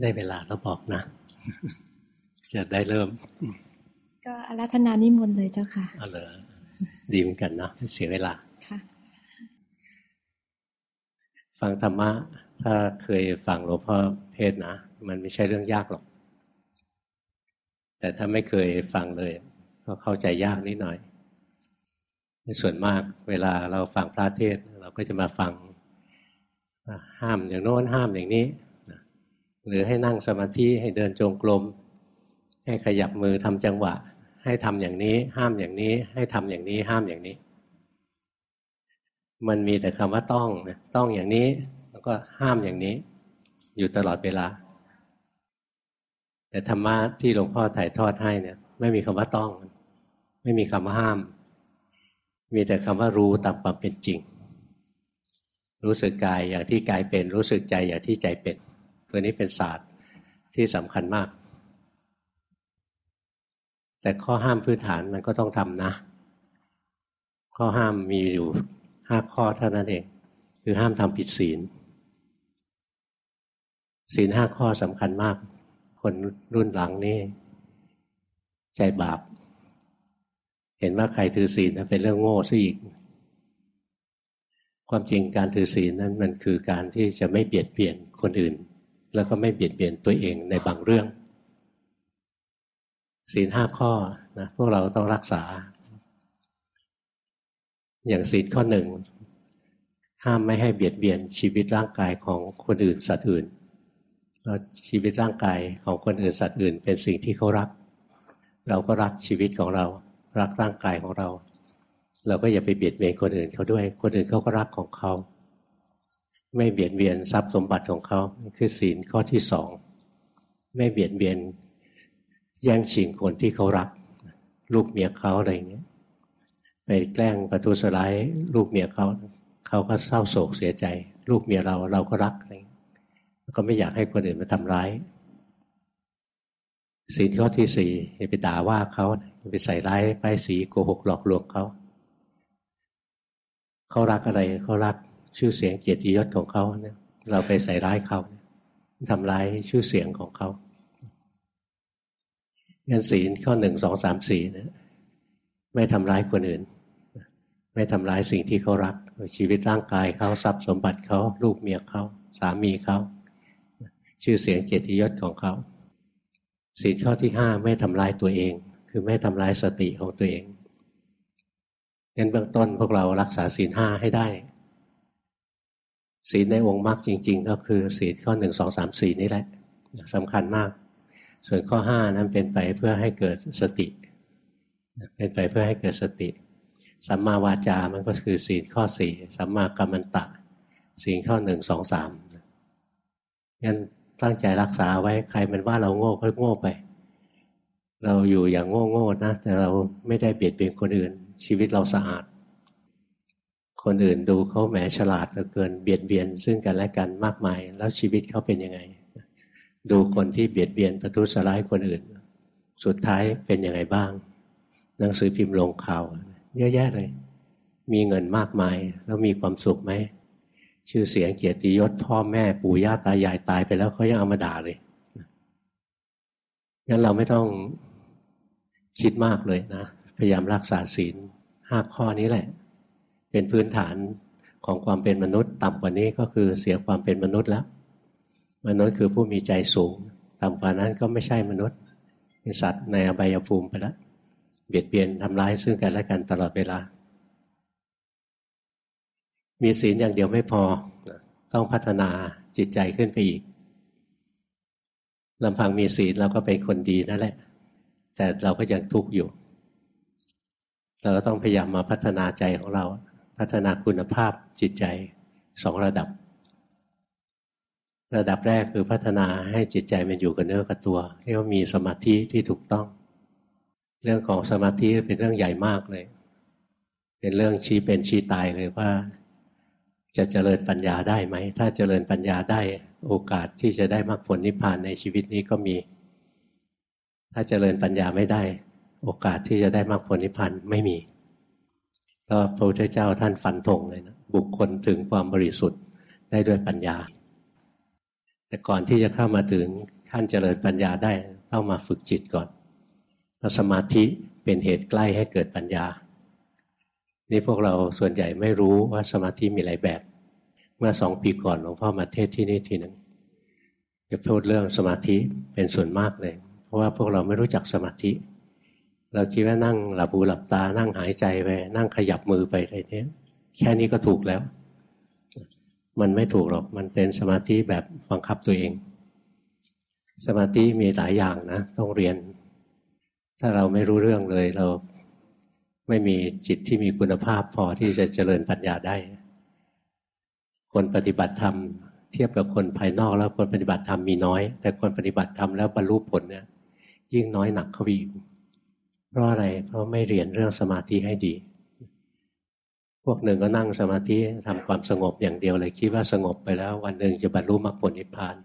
ได้เวลาแล้วบอกนะ จะได้เริ่ม ก็อารัธนานิมนต์เลยเจ้าค่ะเอาเลยดีเหมือนกันเนาะเสียเวลาค่ะฟังธรรมะ ถ้าเคยฟังหลวงพ่อเทศนะ มันไม่ใช่เรื่องยากหรอก แต่ถ้าไม่เคยฟังเลย ก็เข้าใจยากนิดหน่อยในส่วนมากเวลาเราฟังพระเทศ เราก็จะมาฟังห้ามอย่างโน้นห้ามอย่างนี้ หรือให้นั่งสมาธิให้เดินจงกรมให้ขยับมือทำจังหวะ ให้ทำอย่างนี้ ห้ามอย่างนี้ ให้ทำอย่างนี้ ห้ามอย่างนี้ มันมีแต่คำว่าต้องนะต้องอย่างนี้ แล้วก็ห้ามอย่างนี้ อยู่ตลอดเวลา แต่ธรรมะที่หลวงพ่อถ่ายทอดให้เนี่ย ไม่มีคำว่าต้อง ไม่มีคำว่าห้าม มีแต่คำว่ารู้ตามความเป็นจริง รู้สึกกายอย่างที่กายเป็น รู้สึกใจอย่างที่ใจเป็น ตัวนี้เป็นศาสตร์ที่สำคัญมาก แต่ข้อห้ามพื้นฐานมันก็ต้องทำนะ ข้อห้ามมีอยู่ห้าข้อเท่านั้นเอง คือห้ามทำผิดศีล ศีลห้าข้อสำคัญมาก คนรุ่นหลังนี่ใจบาป เห็นว่าใครถือศีลเป็นเรื่องโง่ซะอีกความจริงการถือศีลนั้นมันคือการที่จะไม่เบียดเบียนคนอื่น แล้วก็ไม่เบียดเบียนตัวเองในบางเรื่อง ศีลห้าข้อนะพวกเราต้องรักษา อย่างศีลข้อหนึ่งห้ามไม่ให้เบียดเบียนชีวิตร่างกายของคนอื่นสัตว์อื่นแล้วชีวิตร่างกายของคนอื่นสัตว์อื่น เป็นสิ่งที่เขารัก เราก็รักชีวิตของเรา รักร่างกายของเรา เราก็อย่าไปเบียดเบียนคนอื่นเขาด้วย คนอื่นเขาก็รักของเขา ไม่เบียดเบียนทรัพย์สมบัติของเขาคือศีลข้อที่สองไม่เบียดเบียน แย่งชิงคนที่เขารัก ลูกเมียเขาอะไรอย่างเงี้ยไปแกล้งประทุษร้ายลูกเมียเขาเขาก็เศร้าโศกเสียใจ ลูกเมียเราเราก็รักอะไรก็ไม่อยากให้คนอื่นมาทำร้ายศีลข้อที่สี่อย่าไปด่าว่าเขาอย่าไปใส่ร้ายป้ายสีโกหกหลอกลวงเขาเขารักอะไรเขารัก ชื่อเสียงเกียรติยศของเขาเนี่ยเราไปใส่ร้ายเขาทำร้ายชื่อเสียงของเขาเงินศีลข้อหนึ่งสองสามสี่เนี่ยไม่ทำร้ายคนอื่น ไม่ทำร้ายสิ่งที่เขารัก ชีวิตร่างกายเขาทรัพย์สมบัติเขาลูกเมียเขาสามีเขาชื่อเสียงเกียรติยศของเขาศีลข้อที่ห้าไม่ทำร้ายตัวเอง คือไม่ทำร้ายสติของตัวเองงั้นเบื้องต้นพวกเรารักษาศีลห้าให้ได้ ศีลในองค์มรรคจริง ๆ ก็คือศีลข้อหนึ่งสองสามสี่นี่แหละสำคัญมาก ส่วนข้อห้านั้นเป็นไปเพื่อให้เกิดสติ เป็นไปเพื่อให้เกิดสติ สัมมาวาจา มันก็คือศีลข้อสี่สัมมากัมมันตะ ศีลข้อหนึ่งสองสามงั้นตั้งใจรักษาไว้ใครมันว่าเราโง่ก็โง่ไป เราอยู่อย่างโง่โง่นะแต่เราไม่ได้เบียดเบียนคนอื่น ชีวิตเราสะอาด คนอื่นดูเขาแหมฉลาดเหลือเกินเบียดเบียน ซึ่งกันและกันมากมาย แล้วชีวิตเขาเป็นยังไง ดูคนที่เบียดเบียนประทุษร้ายคนอื่น สุดท้ายเป็นยังไงบ้าง หนังสือพิมพ์ลงข่าว เยอะแยะเลย มีเงินมากมาย แล้วมีความสุขไหมชื่อเสียงเกียรติยศพ่อแม่ปู่ย่าตายายตายไปแล้วเขายังเอามาด่าเลยงั้นเราไม่ต้องคิดมากเลยนะ พยายามรักษาศีลห้าข้อนี้แหละ เป็นพื้นฐานของความเป็นมนุษย์ ต่ำกว่านี้ก็คือเสียความเป็นมนุษย์แล้ว มนุษย์คือผู้มีใจสูง ต่ำกว่านั้นก็ไม่ใช่มนุษย์เป็นสัตว์ในอบายภูมิไปแล้วเบียดเบียนทำร้ายซึ่งกันและกันตลอดเวลา มีศีลอย่างเดียวไม่พอ ต้องพัฒนาจิตใจขึ้นไปอีกลำพังมีศีลเราก็เป็นคนดีนั่นแหละ แต่เราก็ยังทุกข์อยู่ เราก็ต้องพยายามมาพัฒนาใจของเรา พัฒนาคุณภาพจิตใจสองระดับ ระดับแรกคือพัฒนาให้จิตใจมันอยู่กับเนื้อกับตัวเรียกว่ามีสมาธิที่ถูกต้อง เรื่องของสมาธิเป็นเรื่องใหญ่มากเลย เป็นเรื่องชี้เป็นชี้ตายเลยว่า จะเจริญปัญญาได้ไหม ถ้าเจริญปัญญาได้โอกาสที่จะได้มรรคผลนิพพานในชีวิตนี้ก็มี ถ้าเจริญปัญญาไม่ได้ โอกาสที่จะได้มรรคผลนิพพานไม่มี ก็พระพุทธเจ้าท่านฟันธงเลยนะบุคคลถึงความบริสุทธิ์ได้ด้วยปัญญา แต่ก่อนที่จะเข้ามาถึงขั้นเจริญปัญญาได้ต้องมาฝึกจิตก่อนสมาธิเป็นเหตุใกล้ให้เกิดปัญญา นี่พวกเราส่วนใหญ่ไม่รู้ว่าสมาธิมีหลายแบบ เมื่อสองปีก่อนหลวงพ่อมาเทศที่นี่ทีหนึ่งจะพูดเรื่องสมาธิเป็นส่วนมากเลย เพราะว่าพวกเราไม่รู้จักสมาธิ เราคิดว่านั่งหลับหูหลับตา นั่งหายใจไป นั่งขยับมือไปอะไรเนี้ยแค่นี้ก็ถูกแล้ว มันไม่ถูกหรอก มันเป็นสมาธิแบบบังคับตัวเอง สมาธิมีหลายอย่างนะ ต้องเรียน ถ้าเราไม่รู้เรื่องเลย เราไม่มีจิตที่มีคุณภาพพอที่จะเจริญปัญญาได้ คนปฏิบัติธรรมเทียบกับคนภายนอกแล้วคนปฏิบัติธรรมมีน้อย แต่คนปฏิบัติธรรมแล้วบรรลุผลเนี่ยยิ่งน้อยหนักเข้าไปอีก เพราะอะไร เพราะไม่เรียนเรื่องสมาธิให้ดี พวกหนึ่งก็นั่งสมาธิทำความสงบอย่างเดียวเลยคิดว่าสงบไปแล้ว วันหนึ่งจะบรรลุมรรคผลนิพพาน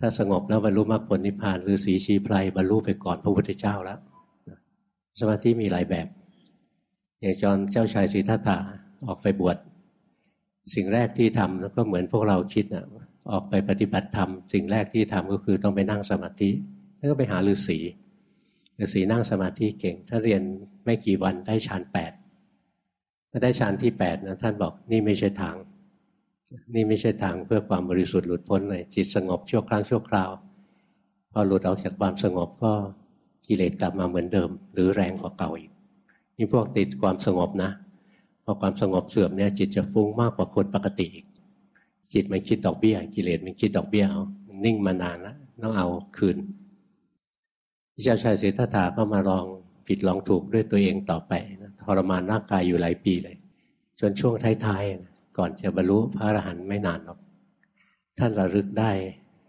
ถ้าสงบแล้วบรรลุมรรคผลนิพพานหรือสีชีไพรบรรลุไปก่อนพระพุทธเจ้าแล้วสมาธิมีหลายแบบ อย่างจอนเจ้าชายสิทธัตถะออกไปบวชสิ่งแรกที่ทำแล้วก็เหมือนพวกเราคิดนะออกไปปฏิบัติธรรม สิ่งแรกที่ทำก็คือต้องไปนั่งสมาธิ แล้วก็ไปหาฤาษี ฤาษีนั่งสมาธิเก่ง ถ้าเรียนไม่กี่วันได้ฌานแปดถ้าได้ฌานที่แปดนะท่านบอกนี่ไม่ใช่ทาง นี่ไม่ใช่ทางเพื่อความบริสุทธิ์หลุดพ้นเลยจิตสงบชั่วครั้งชั่วคราว พอหลุดออกจากความสงบก็กิเลสกลับมาเหมือนเดิม หรือแรงกว่าเก่าอีกนี่พวกติดความสงบนะพอความสงบเสื่อมเนี่ยจิตจะฟุ้งมากกว่าคนปกติอีกจิตมันคิดดอกเบี้ย กิเลสมันคิดดอกเบี้ยเอานิ่งมานานแล้วต้องเอาคืน เจ้าชายเสถาก็มาลองผิดลองถูกด้วยตัวเองต่อไปนะทรมานร่างกายอยู่หลายปีเลย จนช่วงท้ายๆก่อนจะบรรลุพระอรหันต์ไม่นานหรอก ท่านระลึกได้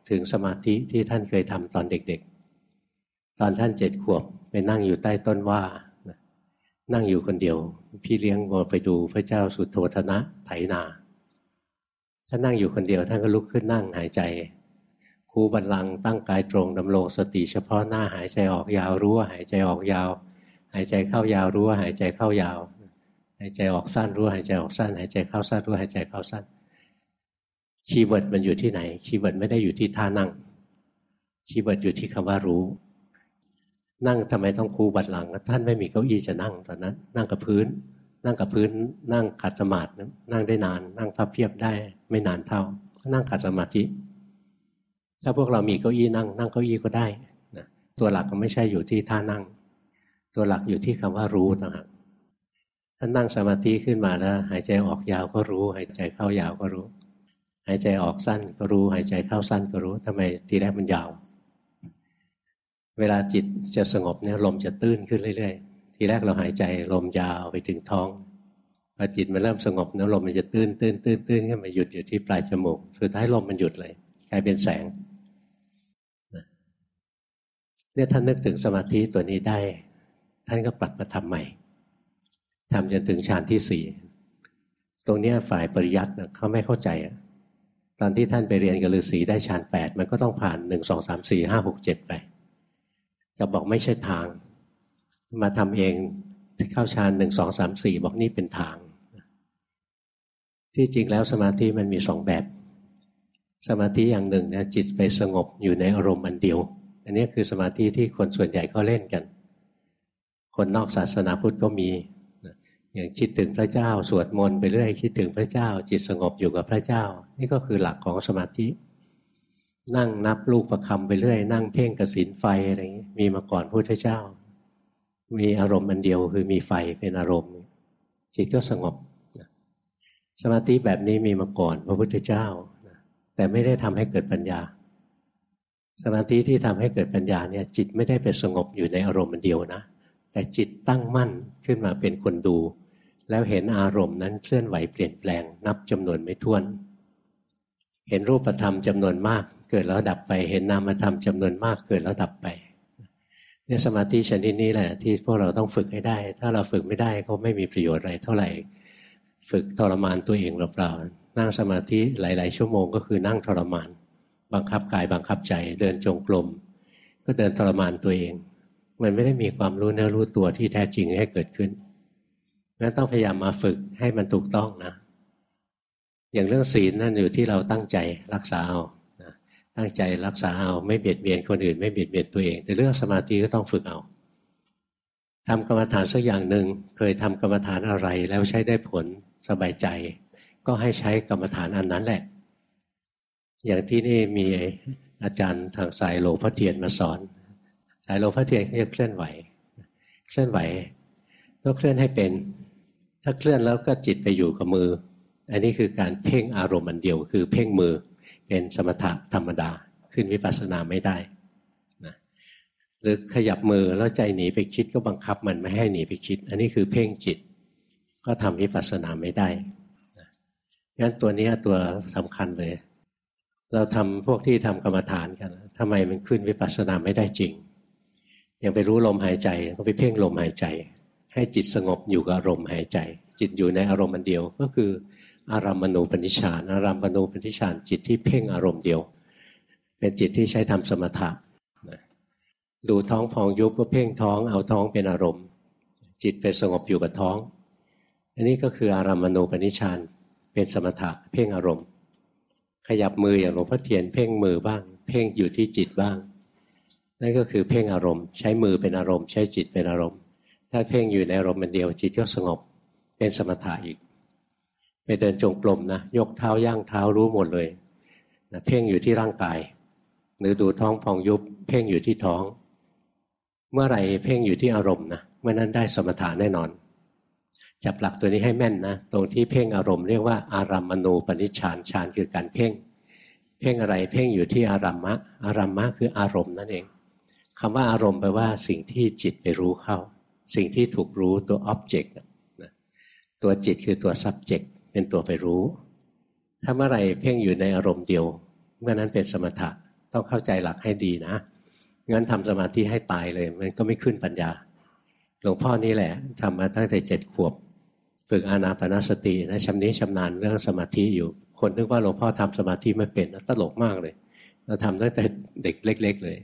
ถึงสมาธิที่ท่านเคยทำตอนเด็กๆ ตอนท่านเจ็ดขวบไปนั่งอยู่ใต้ต้นหว้านั่งอยู่คนเดียว พี่เลี้ยงโมไปดูพระเจ้าสุทโธทนะไถนา ท่านนั่งอยู่คนเดียวท่านก็ลุกขึ้นนั่งหายใจ คู้บัลลังก์ตั้งกายตรงดำรงสติเฉพาะหน้าหายใจออกยาวรู้ว่าหายใจออกยาว หายใจเข้ายาวรู้ว่าหายใจเข้ายาว หายใจออกสั้นรู้หายใจออกสั้น หายใจเข้าสั้นรู้หายใจเข้าสั้น keyword มันอยู่ที่ไหน keyword ไม่ได้อยู่ที่ท่านั่งkeyword อยู่ที่คำว่ารู้ นั่งทำไมต้องคู้บัลลังก์ ท่านไม่มีเก้าอี้จะนั่งตอนนั้น นั่งกับพื้น นั่งกับพื้น นั่งขัดสมาธินั่งได้นาน นั่งพับเพียบได้ไม่นานเท่านั่งขัดสมาธิ ถ้าพวกเรามีเก้าอี้นั่ง นั่งเก้าอี้ก็ได้นะตัวหลักก็ไม่ใช่อยู่ที่ท่านั่ง ตัวหลักอยู่ที่คำว่ารู้ต่างหากถ้านั่งสมาธิขึ้นมาแล้วหายใจออกยาวก็รู้ หายใจเข้ายาวก็รู้ หายใจออกสั้นก็รู้ หายใจเข้าสั้นก็รู้ทำไมทีแรกมันยาว เวลาจิตจะสงบเนี่ยลมจะตื้นขึ้นเรื่อยๆ ทีแรกเราหายใจลมยาวไปถึงท้องพอจิตมันเริ่มสงบเนี่ยลมมันจะตื้นตื้นตื้นตื้นขึ้นมาหยุดอยู่ที่ปลายจมูก สุดท้ายลมมันหยุดเลยกลายเป็นแสง เนี่ยท่านนึกถึงสมาธิตัวนี้ได้ ท่านก็กลับมาทำใหม่ทำจนถึงฌานที่สี่ตรงนี้ฝ่ายปริยัติเขาไม่เข้าใจ ตอนที่ท่านไปเรียนกับฤาษีได้ฌานแปดมันก็ต้องผ่านหนึ่งสองสามสี่ห้าหกเจ็ดไปจะบอกไม่ใช่ทาง มาทำเองเข้าฌานหนึ่งสองสามสี่บอกนี่เป็นทาง ที่จริงแล้วสมาธิมันมีสองแบบ สมาธิอย่างหนึ่งเนี่ยจิตไปสงบอยู่ในอารมณ์อันเดียว อันนี้คือสมาธิที่คนส่วนใหญ่ก็เล่นกัน คนนอกศาสนาพุทธก็มีอย่างคิดถึงพระเจ้า สวดมนต์ไปเรื่อยคิดถึงพระเจ้า จิตสงบอยู่กับพระเจ้า นี่ก็คือหลักของสมาธิ นั่งนับลูกประคำไปเรื่อย นั่งเพ่งกสินไฟอะไรอย่างนี้มีมาก่อนพระพุทธเจ้า มีอารมณ์อันเดียวคือมีไฟเป็นอารมณ์ จิตก็สงบ สมาธิแบบนี้มีมาก่อนพระพุทธเจ้า แต่ไม่ได้ทำให้เกิดปัญญา สมาธิที่ทำให้เกิดปัญญาเนี่ยจิตไม่ได้ไปสงบอยู่ในอารมณ์อันเดียวนะ แต่จิตตั้งมั่นขึ้นมาเป็นคนดู แล้วเห็นอารมณ์นั้นเคลื่อนไหวเปลี่ยนแปลง นับจำนวนไม่ถ้วน เห็นรูปธรรมจำนวนมาก เกิดแล้วดับไป เห็นนามธรรมจำนวนมากเกิดแล้วดับไปเนี่ยสมาธิชนิดนี้แหละ ที่พวกเราต้องฝึกให้ได้ ถ้าเราฝึกไม่ได้ก็ไม่มีประโยชน์อะไรเท่าไหร่ ฝึกทรมานตัวเองเปล่าๆนั่งสมาธิหลาย ๆ ชั่วโมงก็คือนั่งทรมาน บังคับกายบังคับใจ เดินจงกรมก็เดินทรมานตัวเอง มันไม่ได้มีความรู้เนื้อรู้ตัวที่แท้จริงให้เกิดขึ้นงั้นต้องพยายามมาฝึกให้มันถูกต้องนะ อย่างเรื่องศีลนั่นอยู่ที่เราตั้งใจรักษาเอาตั้งใจรักษาเอาไม่เบียดเบียนคนอื่น ไม่เบียดเบียนตัวเอง แต่เรื่องสมาธิก็ต้องฝึกเอาทำกรรมฐานสักอย่างหนึ่งเคยทำกรรมฐานอะไรแล้วใช้ได้ผลสบายใจ ก็ให้ใช้กรรมฐานอันนั้นแหละ อย่างที่นี่มีอาจารย์ทางสายหลพ่อเทียนมาสอน สายหลพ่อเทียนเรียกเคลื่อนไหว เคลื่อนไหวก็เคลื่อนให้เป็น ถ้าเคลื่อนแล้วก็จิตไปอยู่กับมือ อันนี้คือการเพ่งอารมณ์อันเดียวคือเพ่งมือเป็นสมถะธรรมดาขึ้นวิปัสสนาไม่ได้นะหรือขยับมือแล้วใจหนีไปคิดก็บังคับมันไม่ให้หนีไปคิด อันนี้คือเพ่งจิต ก็ทำวิปัสสนาไม่ได้งั้นตัวนี้ตัวสำคัญเลย เราทำพวกที่ทำกรรมฐานกันทำไมมันขึ้นวิปัสสนาไม่ได้จริง ยังไปรู้ลมหายใจก็ไปเพ่งลมหายใจ ให้จิตสงบอยู่กับอารมณ์หายใจ จิตอยู่ในอารมณ์อันเดียว ก็คืออารามมณูปนิชานอารามมณูปนิชานจิตที่เพ่งอารมณ์เดียว เป็นจิตที่ใช้ทำสมถะดูท้องพองยุบก็เพ่งท้องเอาท้องเป็นอารมณ์ จิตไปสงบอยู่กับท้อง อันนี้ก็คืออารามมณูปนิชานเป็นสมถะเพ่งอารมณ์ ขยับมืออย่างหลวงพ่อเทียนเพ่งมือบ้าง เพ่งอยู่ที่จิตบ้าง นั่นก็คือเพ่งอารมณ์ ใช้มือเป็นอารมณ์ ใช้จิตเป็นอารมณ์ ถ้าเพ่งอยู่ในอารมณ์เดียวจิตก็สงบเป็นสมถะอีก ไปเดินจงกรมนะยกเท้าย่างเท้ารู้หมดเลยนะเพ่งอยู่ที่ร่างกาย หรือดูท้องพองยุบ เพ่งอยู่ที่ท้อง เมื่อไหร่เพ่งอยู่ที่อารมณ์นะเมื่อนั้นได้สมถะแน่นอน จับหลักตัวนี้ให้แม่นนะ ตรงที่เพ่งอารมณ์เรียกว่าอารามมณูปนิชฌานฌานคือการเพ่ง เพ่งอะไรเพ่งอยู่ที่อารามะ อารามะคืออารมณ์นั่นเองคำว่าอารมณ์แปลว่าสิ่งที่จิตไปรู้เข้า สิ่งที่ถูกรู้ตัว object ตัวจิตคือตัว subject เป็นตัวไปรู้ ถ้าเมื่อไรเพ่งอยู่ในอารมณ์เดียว เมื่อนั้นเป็นสมถะต้องเข้าใจหลักให้ดีนะงั้นทำสมาธิให้ตายเลย มันก็ไม่ขึ้นปัญญา หลวงพ่อนี่แหละทำมาตั้งแต่เจ็ดขวบ ฝึกอานาปนาสตินะชำนี้ชำนาญเรื่องสมาธิอยู่ คนนึกว่าหลวงพ่อทำสมาธิไม่เป็นตลกมากเลย เราทำตั้งแต่เด็กเล็ก ๆ เลย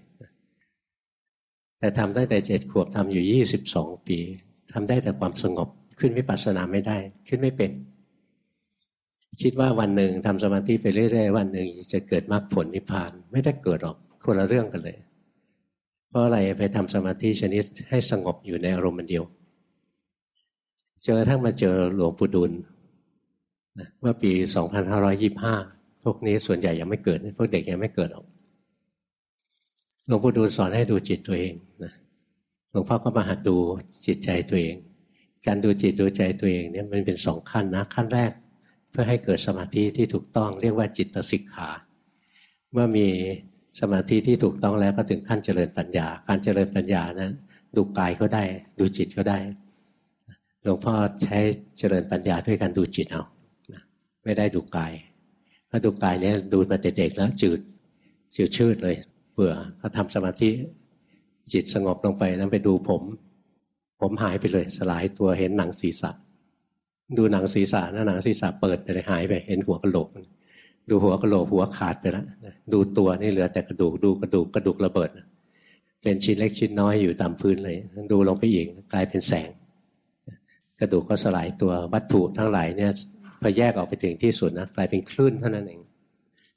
แต่ทำตั้งแต่เจ็ดขวบทำอยู่ยี่สิบสองปีทำได้แต่ความสงบขึ้นวิปัสสนาไม่ได้ ขึ้นไม่เป็น คิดว่าวันหนึ่งทำสมาธิไปเรื่อยๆวันหนึ่งจะเกิดมรรคผลนิพพาน ไม่ได้เกิดหรอกคนละเรื่องกันเลย เพราะอะไรไปทำสมาธิชนิดให้สงบอยู่ในอารมณ์เดียว เจอทั้งมาเจอหลวงปู่ดุลเมื่อปี 2525 พวกนี้ส่วนใหญ่ยังไม่เกิด พวกเด็กยังไม่เกิดหรอก หลวงปู่ดูลสอนให้ดูจิตตัวเองนะหลวงพ่อก็มาหัดดูจิตใจตัวเอง การดูจิตดูใจตัวเองเนี่ยมันเป็นสองขั้นนะ ขั้นแรก เพื่อให้เกิดสมาธิที่ถูกต้อง เรียกว่าจิตสิกขา เมื่อมีสมาธิที่ถูกต้องแล้วก็ถึงขั้นเจริญปัญญา การเจริญปัญญานั้นดูกายก็ได้ ดูจิตก็ได้ หลวงพ่อใช้เจริญปัญญาด้วยการดูจิตเอาไม่ได้ดูกายถ้าดูกายเนี้ยดูมาแต่เด็กแล้วจืดจืดชืดเลย เบื่อพอทำสมาธิจิตสงบลงไปนั้นไปดูผม ผมหายไปเลย สลายตัวเห็นหนังศีรษะ ดูหนังศีรษะนะหนังศีรษะเปิดไปเลยหายไป เห็นหัวกระโหลก ดูหัวกระโหลกหัวขาดไปแล้วดูตัวนี่เหลือแต่กระดูกดูกระดูกกระดูกระเบิด เป็นชิ้นเล็กชิ้นน้อยอยู่ตามพื้นเลย ดูลงไปอีกกลายเป็นแสง กระดูกก็สลายตัววัตถุทั้งหลายเนี่ยพอแยกออกไปถึงที่สุดนะกลายเป็นคลื่นเท่านั้นเอง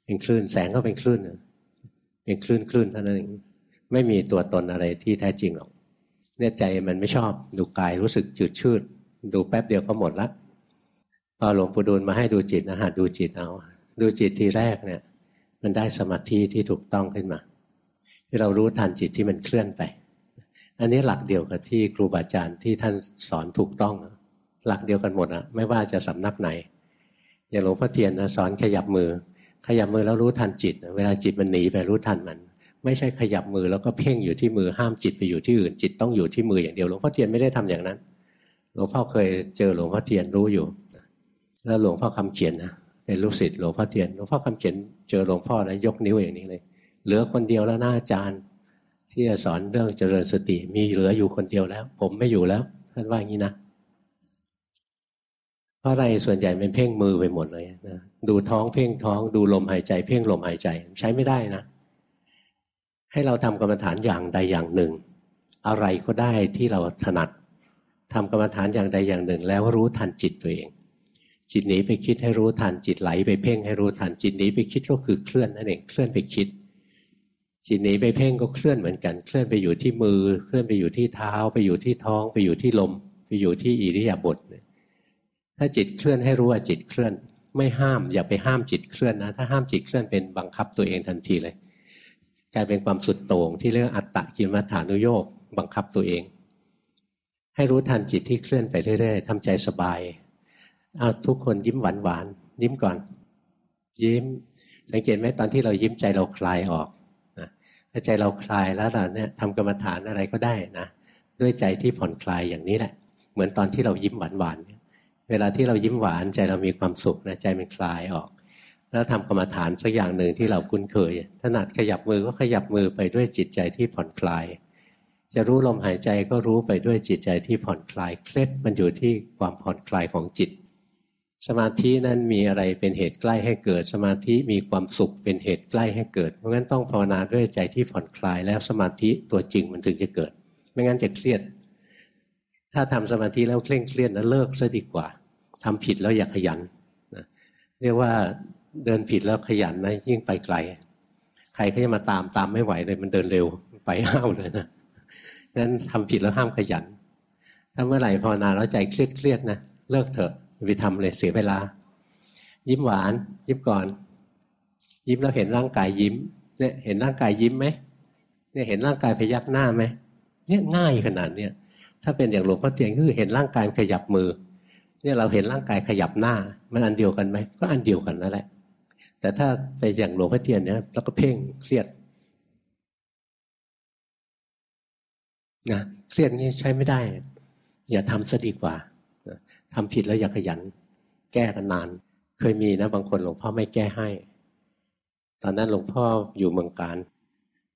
เป็นคลื่นแสงก็เป็นคลื่นเป็นคลื่นคลื่นเท่านั้นเองไม่มีตัวตนอะไรที่แท้จริงหรอกเนี่ยใจมันไม่ชอบดูกายรู้สึกจืดชืด ดูแป๊บเดียวก็หมดละพอหลวงปู่ดูลมาให้ดูจิตนะฮะดูจิตเอา ดูจิตทีแรกเนี่ย มันได้สมาธิที่ถูกต้องขึ้นมา ที่เรารู้ทันจิตที่มันเคลื่อนไป อันนี้หลักเดียวกับที่ครูบาอาจารย์ที่ท่านสอนถูกต้อง หลักเดียวกันหมดอะไม่ว่าจะสำนักไหน อย่างหลวงพ่อเทียนนะสอนขยับมือ ขยับมือแล้วรู้ทันจิต เวลาจิตมันหนีไปรู้ทันมัน ไม่ใช่ขยับมือแล้วก็เพ่งอยู่ที่มือห้ามจิตไปอยู่ที่อื่น จิตต้องอยู่ที่มืออย่างเดียวหลวงพ่อเทียนไม่ได้ทำอย่างนั้นหลวงพ่อเคยเจอหลวงพ่อเทียนรู้อยู่ แล้วหลวงพ่อคำเขียนนะเป็นลูกศิษย์หลวงพ่อเทียนหลวงพ่อคำเขียนเจอหลวงพ่อนะยกนิ้วอย่างนี้เลย เหลือคนเดียวแล้วหน้าอาจารย์ ที่จะสอนเรื่องเจริญสติมีเหลืออยู่คนเดียวแล้ว ผมไม่อยู่แล้วท่านว่าอย่างนี้นะเพราะอะไรส่วนใหญ่เป็นเพ่งมือไปหมดเลยนะดูท้องเพ่งท้อง ดูลมหายใจ เพ่งลมหายใจใช้ไม่ได้นะ ให้เราทำกรรมฐานอย่างใดอย่างหนึ่ง อะไรก็ได้ที่เราถนัดทำกรรมฐานอย่างใดอย่างหนึ่ง แล้วรู้ทันจิตตัวเอง จิตหนีไปคิดให้รู้ทันจิตไหล ไปเพ่งให้รู้ทันจิตหนีไปคิดก็คือเคลื่อนนั่นเองเคลื่อนไปคิด จิตหนีไปเพ่งก็เคลื่อนเหมือนกัน เคลื่อนไปอยู่ที่มือ เคลื่อนไปอยู่ที่เท้า ไปอยู่ที่ท้อง ไปอยู่ที่ลม ไปอยู่ที่อิริยาบถถ้าจิตเคลื่อนให้รู้ว่าจิตเคลื่อน ไม่ห้ามอย่าไปห้ามจิตเคลื่อนนะ ถ้าห้ามจิตเคลื่อนเป็นบังคับตัวเองทันทีเลย กลายเป็นความสุดโต่งที่เรื่องอัตตะกินมัฐานุโยกบังคับตัวเอง ให้รู้ทันจิตที่เคลื่อนไปเรื่อยๆทำใจสบายเอาทุกคนยิ้มหวานหวานยิ้มก่อน ยิ้มสังเกตไหมตอนที่เรายิ้มใจเราคลายออก ใจเราคลายแล้วเราเนี่ยทำกรรมฐานอะไรก็ได้นะด้วยใจที่ผ่อนคลายอย่างนี้แหละ เหมือนตอนที่เรายิ้มหวานหวานเวลาที่เรายิ้มหวานใจเรามีความสุขนะใจมันคลายออก แล้วทำกรรมฐานสักอย่างหนึ่งที่เราคุ้นเคยถนัดขยับมือก็ขยับมือไปด้วยจิตใจที่ผ่อนคลาย จะรู้ลมหายใจก็รู้ไปด้วยจิตใจที่ผ่อนคลายเคล็ดมันอยู่ที่ความผ่อนคลายของจิต สมาธินั้นมีอะไรเป็นเหตุใกล้ให้เกิด สมาธิมีความสุขเป็นเหตุใกล้ให้เกิด เพราะงั้นต้องภาวนาด้วยใจที่ผ่อนคลายแล้วสมาธิตัวจริงมันถึงจะเกิด ไม่งั้นจะเครียด ถ้าทำสมาธิแล้วเคร่งเครียดนะเลิกซะดีกว่าทำผิดแล้วอย่าขยันนะเรียกว่าเดินผิดแล้วขยันนะยิ่งไปไกล ใครก็จะมาตามตามไม่ไหวเลยมันเดินเร็วไปห้าวเลยนะนั้นทำผิดแล้วห้ามขยัน ถ้าเมื่อไหร่ภาวนาแล้วใจเครียดเครียดนะเลิกเถอะ ไปทำเลยเสียเวลา ยิ้มหวาน ยิ้มก่อน ยิ้มแล้วเห็นร่างกายยิ้ม เนี่ยเห็นร่างกายยิ้มไหมเนี่ยเห็นร่างกายพยักหน้าไหมเนี่ยง่ายขนาดเนี้ยถ้าเป็นอย่างหลวงพ่อเตียนก็คือเห็นร่างกายขยับมือ เนี่ยเราเห็นร่างกายขยับหน้า มันอันเดียวกันไหมก็อันเดียวกันนั่นแหละ แต่ถ้าไปอย่างหลวงพ่อเตียนเนี่ยแล้วก็เพ่งเครียดนะเครียดงี้ใช้ไม่ได้ อย่าทำซะดีกว่า ทำผิดแล้วอย่าขยัน แก้กันนาน เคยมีนะ บางคนหลวงพ่อไม่แก้ให้ ตอนนั้นหลวงพ่ออยู่เมืองการ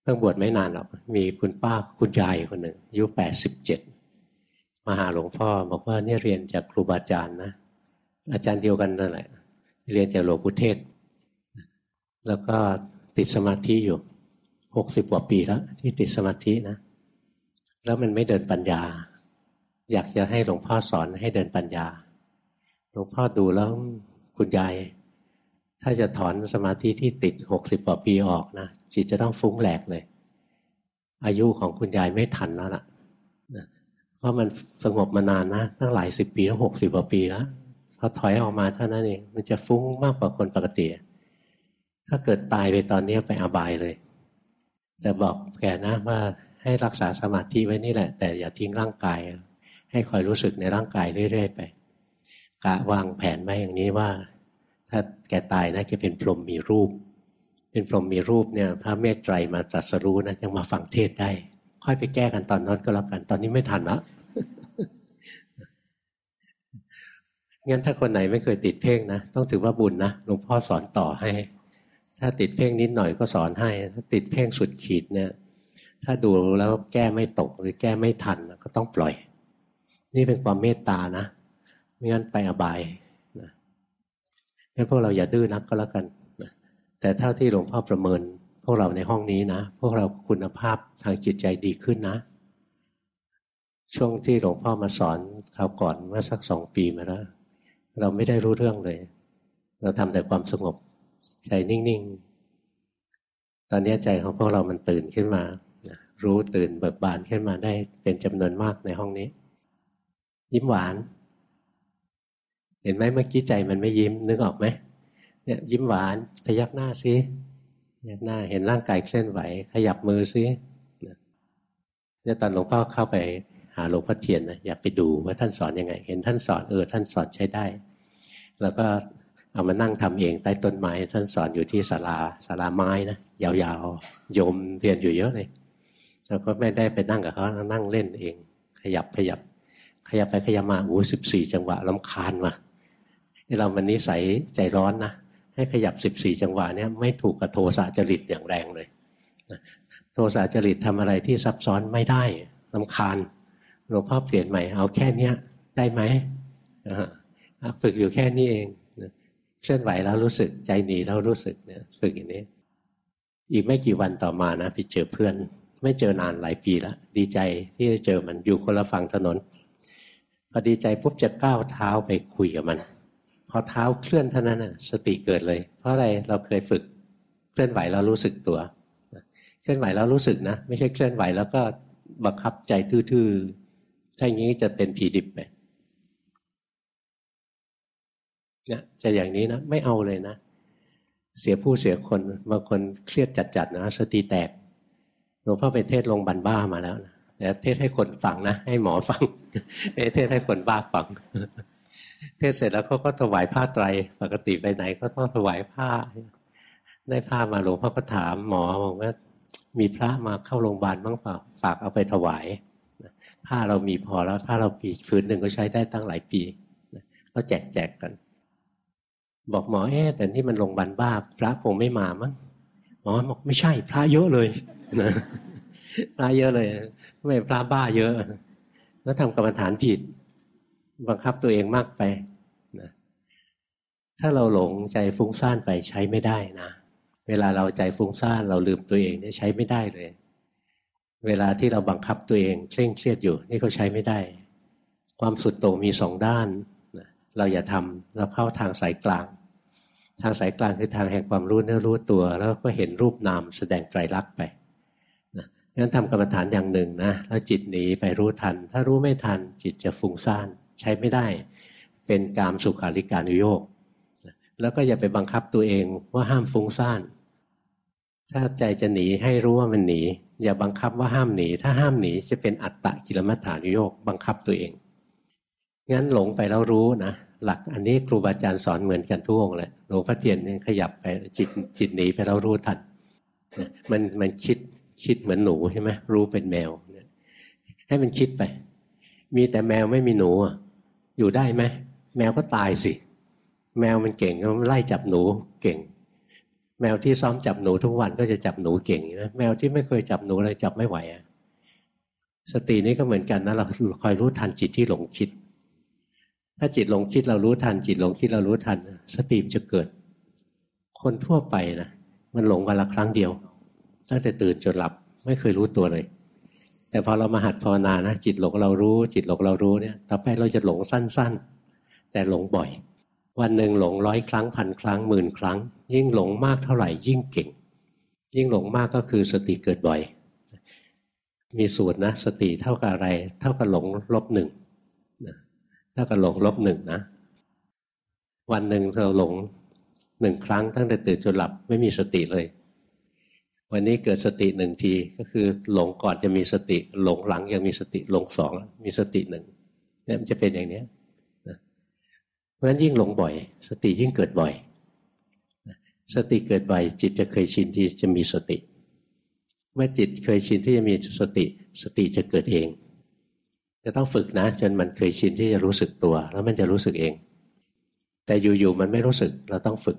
เพิ่งบวชไม่นานหรอกมีคุณป้าคุณยายคนหนึ่งอายุแปดสิบเจ็ดมาหาหลวงพ่อบอกว่าเนี่ยเรียนจากครูบาอาจารย์นะอาจารย์เดียวกันนั่นแหละเรียนจากหลวงพุเทศ แล้วก็ติดสมาธิอยู่หกสิบกว่าปีแล้ว ที่ติดสมาธินะ แล้วมันไม่เดินปัญญา อยากจะให้หลวงพ่อสอนให้เดินปัญญา หลวงพ่อดูแล้วคุณยาย ถ้าจะถอนสมาธิที่ติดหกสิบกว่าปีออกนะจิตจะต้องฟุ้งแหลกเลย อายุของคุณยายไม่ทันแล้วล่ะเพราะมันสงบมานานนะตั้งหลายสิบปีแล้วหกสิบกว่าปีแล้วพอถอยออกมาเท่านั้นเองมันจะฟุ้งมากกว่าคนปกติ ถ้าเกิดตายไปตอนนี้ไปอบายเลย แต่บอกแกนะว่าให้รักษาสมาธิไว้นี่แหละ แต่อย่าทิ้งร่างกาย ให้คอยรู้สึกในร่างกายเรื่อย ๆ ไป กะวางแผนไว้อย่างนี้ว่า ถ้าแกตายนะแกเป็นพรหมมีรูป เป็นพรหมมีรูปเนี่ย พระเมตไตรมาตรัสรู้นะยังมาฟังเทศได้ ค่อยไปแก้กันตอนนั้นก็แล้วกัน ตอนนี้ไม่ทันละงั้นถ้าคนไหนไม่เคยติดเพ่งนะต้องถือว่าบุญนะหลวงพ่อสอนต่อให้ ถ้าติดเพ่งนิดหน่อยก็สอนให้ ถ้าติดเพ่งสุดขีดเนี่ย ถ้าดูแล้วแก้ไม่ตกหรือแก้ไม่ทันก็ต้องปล่อย นี่เป็นความเมตตานะไม่งั้นไปอบายนะงั้นพวกเราอย่าดื้อนักก็แล้วกันนะแต่เท่าที่หลวงพ่อประเมิน พวกเราในห้องนี้นะ พวกเราคุณภาพทางจิตใจดีขึ้นนะ ช่วงที่หลวงพ่อมาสอนคราวก่อนเมื่อสักสองปีมาแล้วเราไม่ได้รู้เรื่องเลย เราทำแต่ความสงบ ใจนิ่ง ๆ ตอนนี้ใจของพวกเรามันตื่นขึ้นมา รู้ตื่นเบิกบานขึ้นมาได้เป็นจำนวนมากในห้องนี้ ยิ้มหวาน เห็นไหมเมื่อกี้ใจมันไม่ยิ้มนึกออกไหมเนี่ยยิ้มหวานพยักหน้าซิพยักหน้าเห็นร่างกายเคลื่อนไหว ขยับมือซิเนี่ยตอนหลวงพ่อเข้าไปหาหลวงพ่อเทียนนะอยากไปดูว่าท่านสอนยังไง เห็นท่านสอนเออท่านสอนใช้ได้ แล้วก็เอามานั่งทำเองใต้ต้นไม้ ท่านสอนอยู่ที่ศาลาศาลาไม้นะยาวๆโยมเรียนอยู่เยอะเลยเราก็ไม่ได้ไปนั่งกับเขานั่งเล่นเอง ขยับขยับ ขยับไปขยับมาโอ้สิบสี่จังหวะลำคาญมานี่เรามันนิสัยใจร้อนนะให้ขยับสิบสี่จังหวะเนี่ยไม่ถูกกับโทสะจริตอย่างแรงเลยโทสะจริตทำอะไรที่ซับซ้อนไม่ได้ลำคาญหลวงพ่อเปลี่ยนใหม่เอาแค่เนี้ยได้ไหมฝึกอยู่แค่นี้เองเคลื่อนไหวแล้วรู้สึกใจหนีแล้วรู้สึกเนี่ยฝึกอย่างนี้ อีกไม่กี่วันต่อมานะไปเจอเพื่อน ไม่เจอนานหลายปีแล้วดีใจที่จะเจอมันอยู่คนละฝั่งถนน อดีใจปุ๊บจะก้าวเท้าไปคุยกับมัน พอเท้าเคลื่อนเท่านั้นสติเกิดเลย เพราะอะไรเราเคยฝึกเคลื่อนไหวเรารู้สึกตัวเคลื่อนไหวแล้วรู้สึกนะไม่ใช่เคลื่อนไหวแล้วก็บังคับใจทื่อๆถ้าอย่างนี้จะเป็นผีดิบไปเนี่ยจะอย่างนี้นะไม่เอาเลยนะ เสียผู้เสียคนบางคนเครียดจัดๆนะสติแตกหลวงพ่อไปเทศลงบันบ้ามาแล้วนะ แต่เทศให้คนฟังนะ ให้หมอฟังไม่เทศให้คนบ้าฟัง เทศเสร็จแล้วเขาก็ถวายผ้าไตร ปกติไปไหน ก็ต้องถวายผ้า ได้ผ้ามาหลวงพ่อก็ถามหมอบอกว่า มีพระมาเข้าโรงพยาบาลบ้างเปล่าฝากเอาไปถวายผ้าเรามีพอแล้วผ้าเราปีผืนหนึ่งก็ใช้ได้ตั้งหลายปีก็แจกแจกกัน บอกหมอเอ๊แต่นี่มันโรงพยาบาลบ้า พระคงไม่มามั้งหมอบอกไม่ใช่ พระเยอะเลยนะ พระเยอะเลยไม่พระบ้าเยอะ แล้วทำกรรมฐานผิด บังคับตัวเองมากไปนะถ้าเราหลงใจฟุ้งซ่านไปใช้ไม่ได้นะ เวลาเราใจฟุ้งซ่านเราลืมตัวเองเนี่ยใช้ไม่ได้เลย เวลาที่เราบังคับตัวเองเคร่งเครียดอยู่ นี่ก็ใช้ไม่ได้ ความสุดโต่งมีสองด้านเราอย่าทำเราเข้าทางสายกลาง ทางสายกลางคือทางแห่งความรู้เนื้อรู้ตัว แล้วก็เห็นรูปนามแสดงไตรลักษณ์ไป งั้นทำกรรมฐานอย่างหนึ่งนะแล้วจิตหนีไปรู้ทัน ถ้ารู้ไม่ทันจิตจะฟุ้งซ่านใช้ไม่ได้ เป็นกามสุขาริการุโยกแล้วก็อย่าไปบังคับตัวเองว่าห้ามฟุ้งซ่านถ้าใจจะหนีให้รู้ว่ามันหนี อย่าบังคับว่าห้ามหนี ถ้าห้ามหนีจะเป็นอัตตะกิลมัฏฐานุโยกบังคับตัวเองงั้นหลงไปแล้วรู้นะหลักอันนี้ครูบาอาจารย์สอนเหมือนกันทุกองเลยหลวงพ่อเทียนเนี่ยขยับไปจิตจิตหนีไปแล้วรู้ทันมันมันคิด คิดเหมือนหนูใช่ไหมรู้เป็นแมวให้มันคิดไป มีแต่แมวไม่มีหนูอยู่ได้ไหมแมวก็ตายสิ แมวมันเก่งก็ไล่จับหนูเก่ง แมวที่ซ้อมจับหนูทุกวันก็จะจับหนูเก่งนะแมวที่ไม่เคยจับหนูเลยจับไม่ไหวอะสตินี้ก็เหมือนกันนะเราคอยรู้ทันจิตที่หลงคิด ถ้าจิตหลงคิดเรารู้ทัน จิตหลงคิดเรารู้ทัน สติมจะเกิด คนทั่วไปนะมันหลงวันละครั้งเดียว ตั้งแต่ตื่นจนหลับไม่เคยรู้ตัวเลย แต่พอเรามาหัดภาวนานะจิตหลงเรารู้ จิตหลงเรารู้เนี่ยต่อไปเราจะหลงสั้น ๆ แต่หลงบ่อย วันหนึ่งหลงร้อยครั้งพันครั้งหมื่นครั้ง ยิ่งหลงมากเท่าไหร่ยิ่งเก่ง ยิ่งหลงมากก็คือสติเกิดบ่อย มีสูตรนะ สติเท่ากับอะไร เท่ากับหลงลบหนึ่งเท่ากับหลงลบหนึ่งนะ วันหนึ่งเราหลงหนึ่งครั้งตั้งแต่ตื่นจนหลับไม่มีสติเลย วันนี้เกิดสติหนึ่งทีก็คือหลงก่อนจะมีสติ หลงหลังยังมีสติหลงสองมีสติหนึ่งเนี่ยมันจะเป็นอย่างนี้เพราะฉะนั้นยิ่งหลงบ่อย สติยิ่งเกิดบ่อย สติเกิดบ่อยจิตจะเคยชินที่จะมีสติ เมื่อจิตเคยชินที่จะมีสติ สติจะเกิดเอง จะต้องฝึกนะ จนมันเคยชินที่จะรู้สึกตัว แล้วมันจะรู้สึกเอง แต่อยู่ๆมันไม่รู้สึกเราต้องฝึก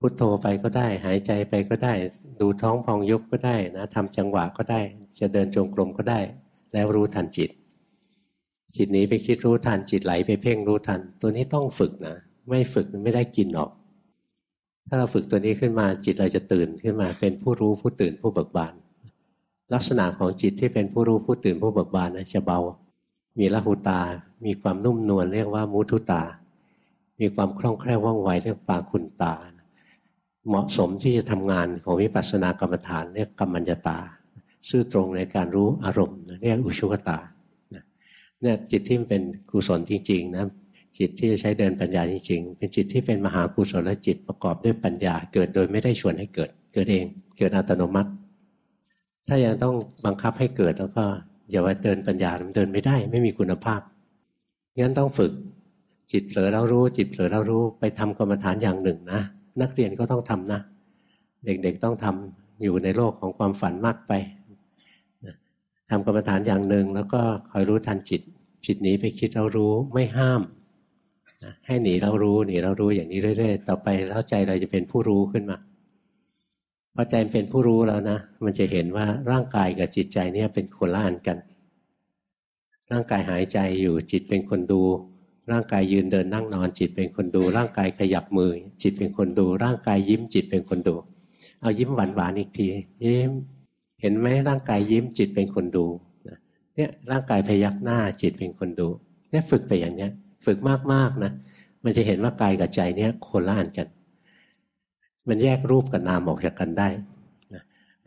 พุโทโธไปก็ได้ หายใจไปก็ได้ ดูท้องพองยุบก็ได้นะทำจังหวะก็ได้ จะเดินจงกรมก็ได้ แล้วรู้ทันจิต จิตหนีไปคิดรู้ทันจิตไหลไปเพ่งรู้ทัน ตัวนี้ต้องฝึกนะไม่ฝึกไม่ได้กินหรอก ถ้าเราฝึกตัวนี้ขึ้นมาจิตเราจะตื่นขึ้นมาเป็นผู้รู้ผู้ตื่นผู้เบิกบานลักษณะของจิตที่เป็นผู้รู้ผู้ตื่นผู้เบิกบานนะจะเบา มีละหุตา มีความนุ่มนวลเรียกว่ามุทุตา มีความคล่องแคล่วว่องไวเรียกปาคุณตา เหมาะสมที่จะทำงานของวิปัสสนากรรมฐานเรียกกรรมัญญาตา ซื่อตรงในการรู้อารมณ์เรียกอุชุกตาเนี่ยจิตที่เป็นกุศลจริงๆนะจิตที่จะใช้เดินปัญญาจริงๆเป็นจิตที่เป็นมหากุศลและจิตประกอบด้วยปัญญา เกิดโดยไม่ได้ชวนให้เกิด เกิดเองเกิดอัตโนมัติ ถ้ายังต้องบังคับให้เกิดแล้วก็อย่าว่าเดินปัญญามันเดินไม่ได้ ไม่มีคุณภาพงั้นต้องฝึกจิตเผลอแล้วรู้ จิตเผลอแล้วรู้ไปทำกรรมฐานอย่างหนึ่งนะ นักเรียนก็ต้องทำนะ เด็กๆต้องทำอยู่ในโลกของความฝันมากไปทำกรรมฐานอย่างหนึ่งแล้วก็คอยรู้ทันจิต จิตหนีไปคิดเรารู้ไม่ห้ามให้หนีเรารู้หนีเรารู้อย่างนี้เรื่อยๆ ต่อไปแล้วใจเราจะเป็นผู้รู้ขึ้นมาพอใจเป็นผู้รู้แล้วนะมันจะเห็นว่าร่างกายกับจิตใจเนี่ยเป็นคนละอันกัน ร่างกายหายใจอยู่จิตเป็นคนดู ร่างกายยืนเดินนั่งนอนจิตเป็นคนดู ร่างกายขยับมือ จิตเป็นคนดู ร่างกายยิ้มจิตเป็นคนดู เอายิ้มหวานๆอีกที ยิ้ม เห็นไหมร่างกายยิ้มจิตเป็นคนดูเนี่ยร่างกายพยักหน้าจิตเป็นคนดูเนี่ยฝึกไปอย่างเนี้ย ฝึกมากๆนะมันจะเห็นว่ากายกับใจเนี่ยคนละอันกัน มันแยกรูปกับนามออกจากกันได้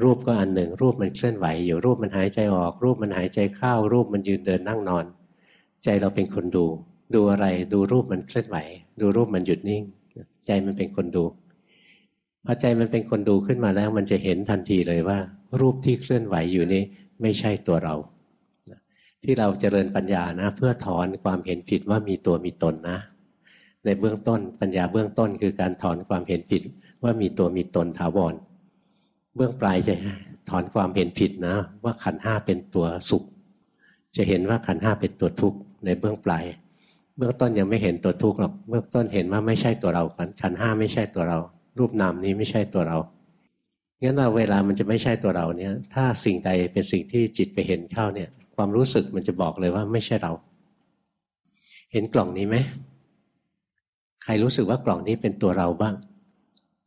รูปก็อันหนึ่ง รูปมันเคลื่อนไหว อยู่รูปมันหายใจออก รูปมันหายใจเข้า รูปมันยืนเดินนั่งนอน ใจเราเป็นคนดู ดูอะไรดูรูปมันเคลื่อนไหว ดูรูปมันหยุดนิ่ง ใจมันเป็นคนดูพอใจมันเป็นคนดูขึ้นมาแล้ว มันจะเห็นทันทีเลยว่า รูปที่เคลื่อนไหวอยู่นี้ไม่ใช่ตัวเรา ที่เราเจริญปัญญานะ เพื่อถอนความเห็นผิดว่ามีตัวมีตนนะ ในเบื้องต้นปัญญาเบื้องต้นคือการถอนความเห็นผิดว่ามีตัวมีตนถาวรเบื้องปลายจะถอนความเห็นผิดนะ ว่าขันห้าเป็นตัวสุข จะเห็นว่าขันห้าเป็นตัวทุกข์ในเบื้องปลาย เบื้องต้นยังไม่เห็นตัวทุกข์หรอก เบื้องต้นเห็นว่าไม่ใช่ตัวเราขันห้าไม่ใช่ตัวเรา รูปนามนี้ไม่ใช่ตัวเรางั้นเราเวลามันจะไม่ใช่ตัวเราเนี่ย ถ้าสิ่งใดเป็นสิ่งที่จิตไปเห็นเข้าเนี่ย ความรู้สึกมันจะบอกเลยว่าไม่ใช่เรา เห็นกล่องนี้ไหมใครรู้สึกว่ากล่องนี้เป็นตัวเราบ้าง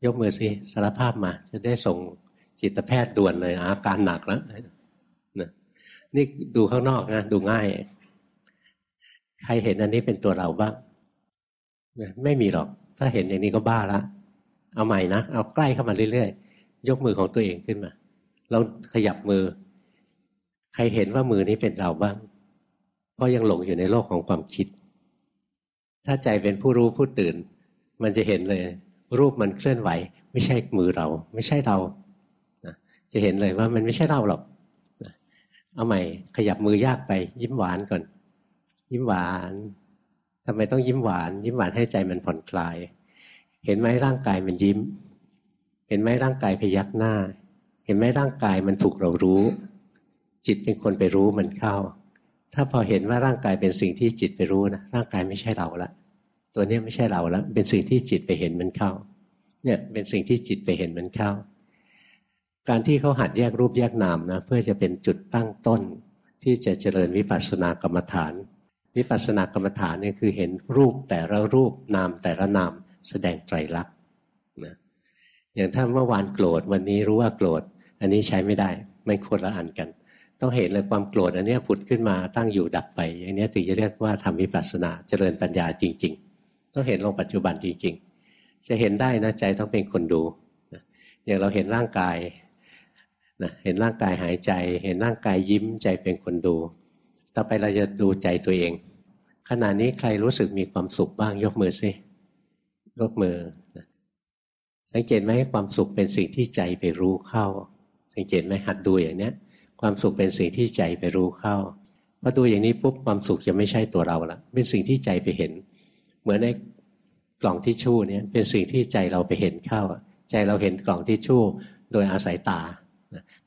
ยกมือสิสารภาพมา จะได้ส่งจิตแพทย์ด่วนเลยอาการหนักแล้วนะนี่ดูข้างนอกนะดูง่าย ใครเห็นอันนี้เป็นตัวเราบ้างไม่มีหรอก ถ้าเห็นอย่างนี้ก็บ้าละ เอาใหม่นะ เอาใกล้เข้ามาเรื่อยๆ ยกมือของตัวเองขึ้นมาเราขยับมือ ใครเห็นว่ามือนี้เป็นเราบ้าง เพราะยังหลงอยู่ในโลกของความคิด ถ้าใจเป็นผู้รู้ผู้ตื่น มันจะเห็นเลย รูปมันเคลื่อนไหว ไม่ใช่มือเรา ไม่ใช่เรา จะเห็นเลยว่ามันไม่ใช่เราหรอก เอาใหม่ ขยับมือยากไปยิ้มหวานก่อน ยิ้มหวานทำไมต้องยิ้มหวาน ยิ้มหวานให้ใจมันผ่อนคลาย เห็นไหมร่างกายมันยิ้ม เห็นไหมร่างกายพยักหน้า เห็นไหมร่างกายมันถูกเรารู้ จิตเป็นคนไปรู้มันเข้า ถ้าพอเห็นว่าร่างกายเป็นสิ่งที่จิตไปรู้นะร่างกายไม่ใช่เราละตัวนี้ไม่ใช่เราแล้วเป็นสิ่งที่จิตไปเห็นมันเข้า เนี่ยเป็นสิ่งที่จิตไปเห็นมันเข้า การที่เขาหัดแยกรูปแยกนามนะเพื่อจะเป็นจุดตั้งต้นที่จะเจริญวิปัสสนากรรมฐาน วิปัสสนากรรมฐานเนี่ยคือเห็นรูปแต่ละรูปนามแต่ละนามแสดงไตรลักษณ์นะอย่างถ้าเมื่อวานโกรธวันนี้รู้ว่าโกรธ อันนี้ใช้ไม่ได้ไม่คนละอันกัน ต้องเห็นเลยความโกรธอันนี้ผุดขึ้นมาตั้งอยู่ดับไปอย่างนี้ถึงจะเรียกว่าทำวิปัสสนาเจริญปัญญาจริง ๆ ต้องเห็นลงปัจจุบันจริง ๆ จะเห็นได้นะใจต้องเป็นคนดูอย่างเราเห็นร่างกายนะเห็นร่างกายหายใจ เห็นร่างกายยิ้มใจเป็นคนดู ต่อไปเราจะดูใจตัวเอง ขณะนี้ใครรู้สึกมีความสุขบ้างยกมือสิยกมือ สังเกตไหมความสุขเป็นสิ่งที่ใจไปรู้เข้า สังเกตไหมหัดดูอย่างเนี้ย ความสุขเป็นสิ่งที่ใจไปรู้เข้าพอดูอย่างนี้ปุ๊บความสุขจะไม่ใช่ตัวเราละเป็นสิ่งที่ใจไปเห็น เหมือนในกล่องทิชชู่เนี่ยเป็นสิ่งที่ใจเราไปเห็นเข้า ใจเราเห็นกล่องทิชชู่ โดยอาศัยตา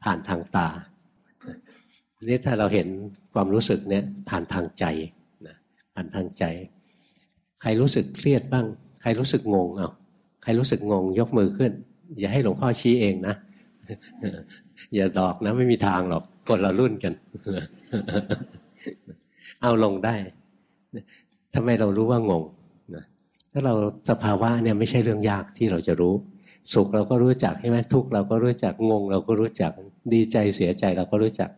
ผ่านทางตา นี่ถ้าเราเห็นความรู้สึกเนี่ยผ่านทางใจนะผ่านทางใจ ใครรู้สึกเครียดบ้าง ใครรู้สึกงงเอาใครรู้สึกงงยกมือขึ้น อย่าให้หลวงพ่อชี้เองนะอย่าดอกนะไม่มีทางหรอกคนเรารุ่นกัน เอาลงได้ทำไมเรารู้ว่างงถ้าเราสภาวะเนี่ยไม่ใช่เรื่องยากที่เราจะรู้ สุขเราก็รู้จักใช่ไหมทุกข์เราก็รู้จักงง เราก็รู้จักดีใจเสียใจเราก็รู้จัก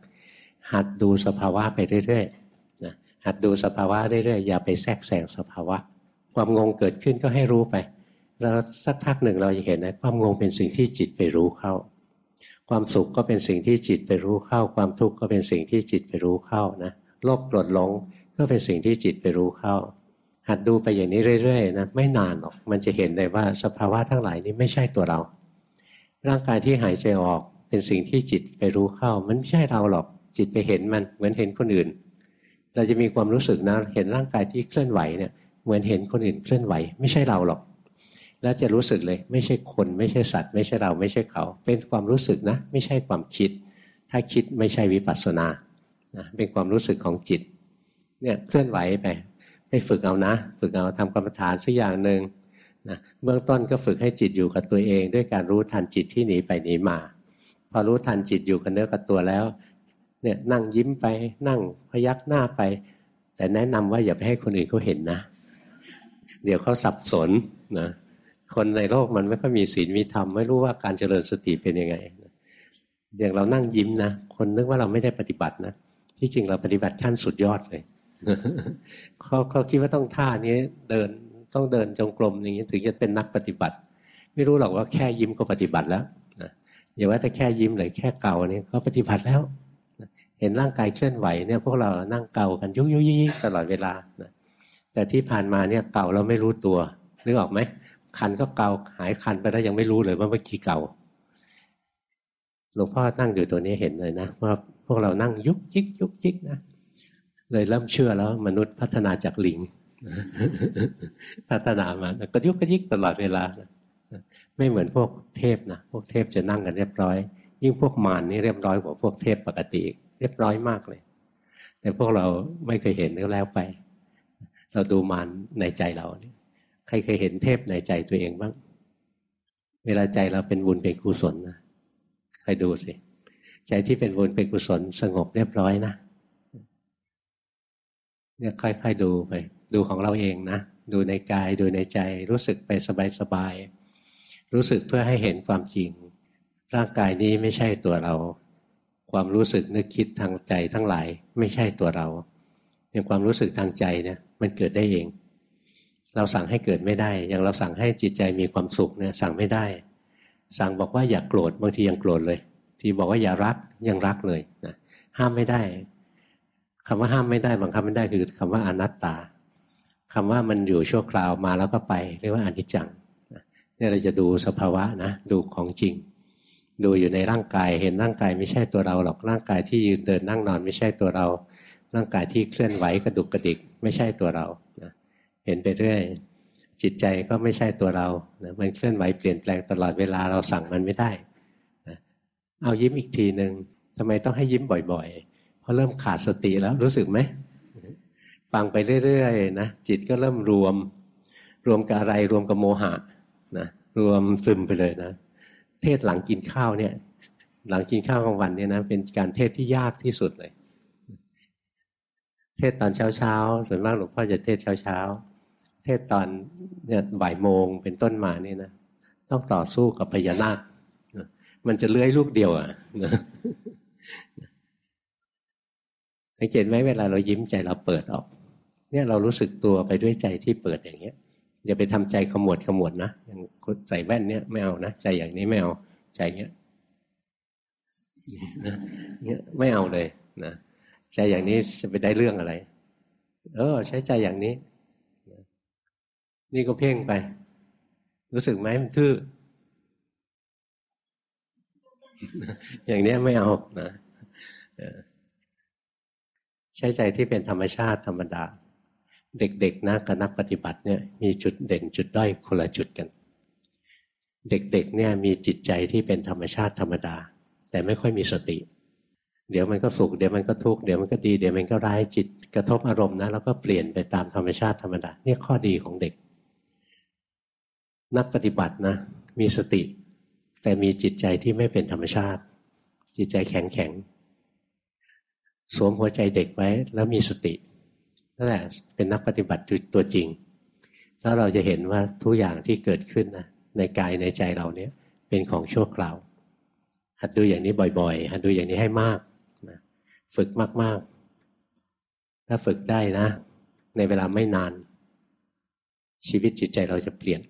หัดดูสภาวะไปเรื่อยๆนะหัดดูสภาวะเรื่อยๆอย่าไปแทรกแซงสภาวะ ความงงเกิดขึ้นก็ให้รู้ไปแล้วสักพักหนึ่งเราจะเห็นนะความงงเป็นสิ่งที่จิตไปรู้เข้า ความสุขก็เป็นสิ่งที่จิตไปรู้เข้า ความทุกข์ก็เป็นสิ่งที่จิตไปรู้เข้านะโลภโกรธหลงก็เป็นสิ่งที่จิตไปรู้เข้า หัดดูไปอย่างนี้เรื่อยๆนะไม่นานหรอกมันจะเห็นเลยว่าสภาวะทั้งหลายนี้ไม่ใช่ตัวเรา ร่างกายที่หายใจออกเป็นสิ่งที่จิตไปรู้เข้า มันไม่ใช่เราหรอก จิตไปเห็นมันเหมือนเห็นคนอื่น เราจะมีความรู้สึกนะเห็นร่างกายที่เคลื่อนไหวเนี่ยเหมือนเห็นคนอื่นเคลื่อนไหว ไม่ใช่เราหรอก แล้วจะรู้สึกเลย ไม่ใช่คน ไม่ใช่สัตว์ ไม่ใช่เราไม่ใช่เขา เป็นความรู้สึกนะ ไม่ใช่ความคิด ถ้าคิดไม่ใช่วิปัสสนานะเป็นความรู้สึกของจิตเนี่ยเคลื่อนไหวไปให้ฝึกเอานะ ฝึกเอาทำกรรมฐานสักอย่างหนึ่งนะเบื้องต้นก็ฝึกให้จิตอยู่กับตัวเอง ด้วยการรู้ทันจิตที่หนีไปหนีมา พอรู้ทันจิตอยู่กับเนื้อกับตัวแล้ว เนี่ยนั่งยิ้มไปนั่งพยักหน้าไป แต่แนะนำว่าอย่าไปให้คนอื่นเขาเห็นนะ เดี๋ยวเขาสับสนนะคนในโลกมันไม่ค่อยมีศีลมีธรรมไม่รู้ว่าการเจริญสติเป็นยังไงอย่างเรานั่งยิ้มนะคนนึกว่าเราไม่ได้ปฏิบัตินะที่จริงเราปฏิบัติขั้นสุดยอดเลยเขาเขาคิดว่าต้องท่านี้เดินต้องเดินจงกรมอย่างนี้ถึงจะเป็นนักปฏิบัติ ไม่รู้หรอกว่าแค่ยิ้มก็ปฏิบัติแล้วนะอย่าว่าแต่แค่ยิ้มเลยแค่เกานี่ก็ปฏิบัติแล้ว เห็นร่างกายเคลื่อนไหวเนี่ยพวกเรานั่งเกากันยุกยุกยิกตลอดเวลานะแต่ที่ผ่านมาเนี่ยเกาเราไม่รู้ตัวนึกออกไหมคันก็เกาหายคันไปแล้วยังไม่รู้เลยว่าเมื่อกี้เกาหลวงพ่อนั่งอยู่ตัวนี้เห็นเลยนะว่าพวกเรานั่งยุกยิกยุกยิกนะเลยเริ่มเชื่อแล้วมนุษย์พัฒนาจากลิงพัฒนามาก็ยุกยิกตลอดเวลาไม่เหมือนพวกเทพนะพวกเทพจะนั่งกันเรียบร้อย ยิ่งพวกมารนี่เรียบร้อยกว่าพวกเทพปกติ เรียบร้อยมากเลย แต่พวกเราไม่เคยเห็นก็แล้วไป เราดูมารในใจเราใครเคยเห็นเทพในใจตัวเองบ้าง เวลาใจเราเป็นบุญเป็นกุศลนะใครดูสิ ใจที่เป็นบุญเป็นกุศลสงบเรียบร้อยนะเนี่ยค่อยๆดูไป ดูของเราเองนะ ดูในกายดูในใจ รู้สึกไปสบายๆรู้สึกเพื่อให้เห็นความจริง ร่างกายนี้ไม่ใช่ตัวเรา ความรู้สึกนึกคิดทางใจทั้งหลายไม่ใช่ตัวเราอย่างความรู้สึกทางใจเนี่ยมันเกิดได้เอง เราสั่งให้เกิดไม่ได้ อย่างเราสั่งให้จิตใจมีความสุขเนี่ยสั่งไม่ได้ สั่งบอกว่าอย่ากโกรธบางทียังโกรธเลย ที่บอกว่าอย่ารักยังรักเลยนะห้ามไม่ได้คำว่าห้ามไม่ได้บังคับไม่ได้คือคำว่าอนัตตาคำว่ามันอยู่ชั่วคราวมาแล้วก็ไป เรียกว่าอนิจจังเนี่ยเราจะดูสภาวะนะดูของจริง ดูอยู่ในร่างกาย เห็นร่างกายไม่ใช่ตัวเราหรอกร่างกายที่ยืนเดินนั่งนอน ไม่ใช่ตัวเรา ร่างกายที่เคลื่อนไหวกระดุกกระดิก ไม่ใช่ตัวเราเห็นไปเรื่อยจิตใจก็ไม่ใช่ตัวเรามันเคลื่อนไหวเปลี่ยนแปลงตลอดเวลาเราสั่งมันไม่ได้เอายิ้มอีกทีหนึ่งทำไมต้องให้ยิ้มบ่อยๆ เพอเริ่มขาดสติแล้วรู้สึกไหม ฟังไปเรื่อยๆนะจิตก็เริ่มรวม รวมกับอะไรรวมกับโมหะนะรวมซึมไปเลยนะ เทศหลังกินข้าวเนี่ย หลังกินข้าวกลางวันเนี่ยนะเป็นการเทศที่ยากที่สุดเลย เทศตอนเช้าเช้าส่วนมากหลวงพ่อจะเทศเช้าเช้าเทศตอนเนี่ยบ่ายโมงเป็นต้นมานี่นะต้องต่อสู้กับพญานาคมันจะเลื้อยลูกเดียวอะสังเกตไหมเวลาเรายิ้มใจเราเปิดออก เนี่ยเรารู้สึกตัวไปด้วยใจที่เปิดอย่างเงี้ย อย่าไปทำใจขมวดขมวดนะอย่างใส่แว่นเนี่ยไม่เอานะใจอย่างนี้ไม่เอาใจเงี้ยนะเนี่ยไม่เอาเลยนะใจอย่างนี้จะไปได้เรื่องอะไร เออ ใช้ใจอย่างนี้ นี่ก็เพ่งไป รู้สึกไหมมันทื่ออย่างนี้ไม่เอานะใช้ใจที่เป็นธรรมชาติธรรมดา เด็กๆนะกับนักปฏิบัติเนี่ยมีจุดเด่นจุดด้อยคนละจุดกัน เด็กๆเนี่ยมีจิตใจที่เป็นธรรมชาติธรรมดา แต่ไม่ค่อยมีสติ เดี๋ยวมันก็สุขเดี๋ยวมันก็ทุกข์เดี๋ยวมันก็ดีเดี๋ยวมันก็ร้ายจิตกระทบอารมณ์นะแล้วก็เปลี่ยนไปตามธรรมชาติธรรมดาเนี่ยข้อดีของเด็ก นักปฏิบัตินะมีสติ แต่มีจิตใจที่ไม่เป็นธรรมชาติ จิตใจแข็งแข็งสวมหัวใจเด็กไว้แล้วมีสติ นั่นแหละเป็นนักปฏิบัติตัวจริง แล้วเราจะเห็นว่าทุกอย่างที่เกิดขึ้นนะในกายในใจเราเนี้ยเป็นของชั่วคราว หัดดูอย่างนี้บ่อยๆ หัดดูอย่างนี้ให้มากนะฝึกมากๆ ถ้าฝึกได้นะ ในเวลาไม่นาน ชีวิตจิตใจเราจะเปลี่ยน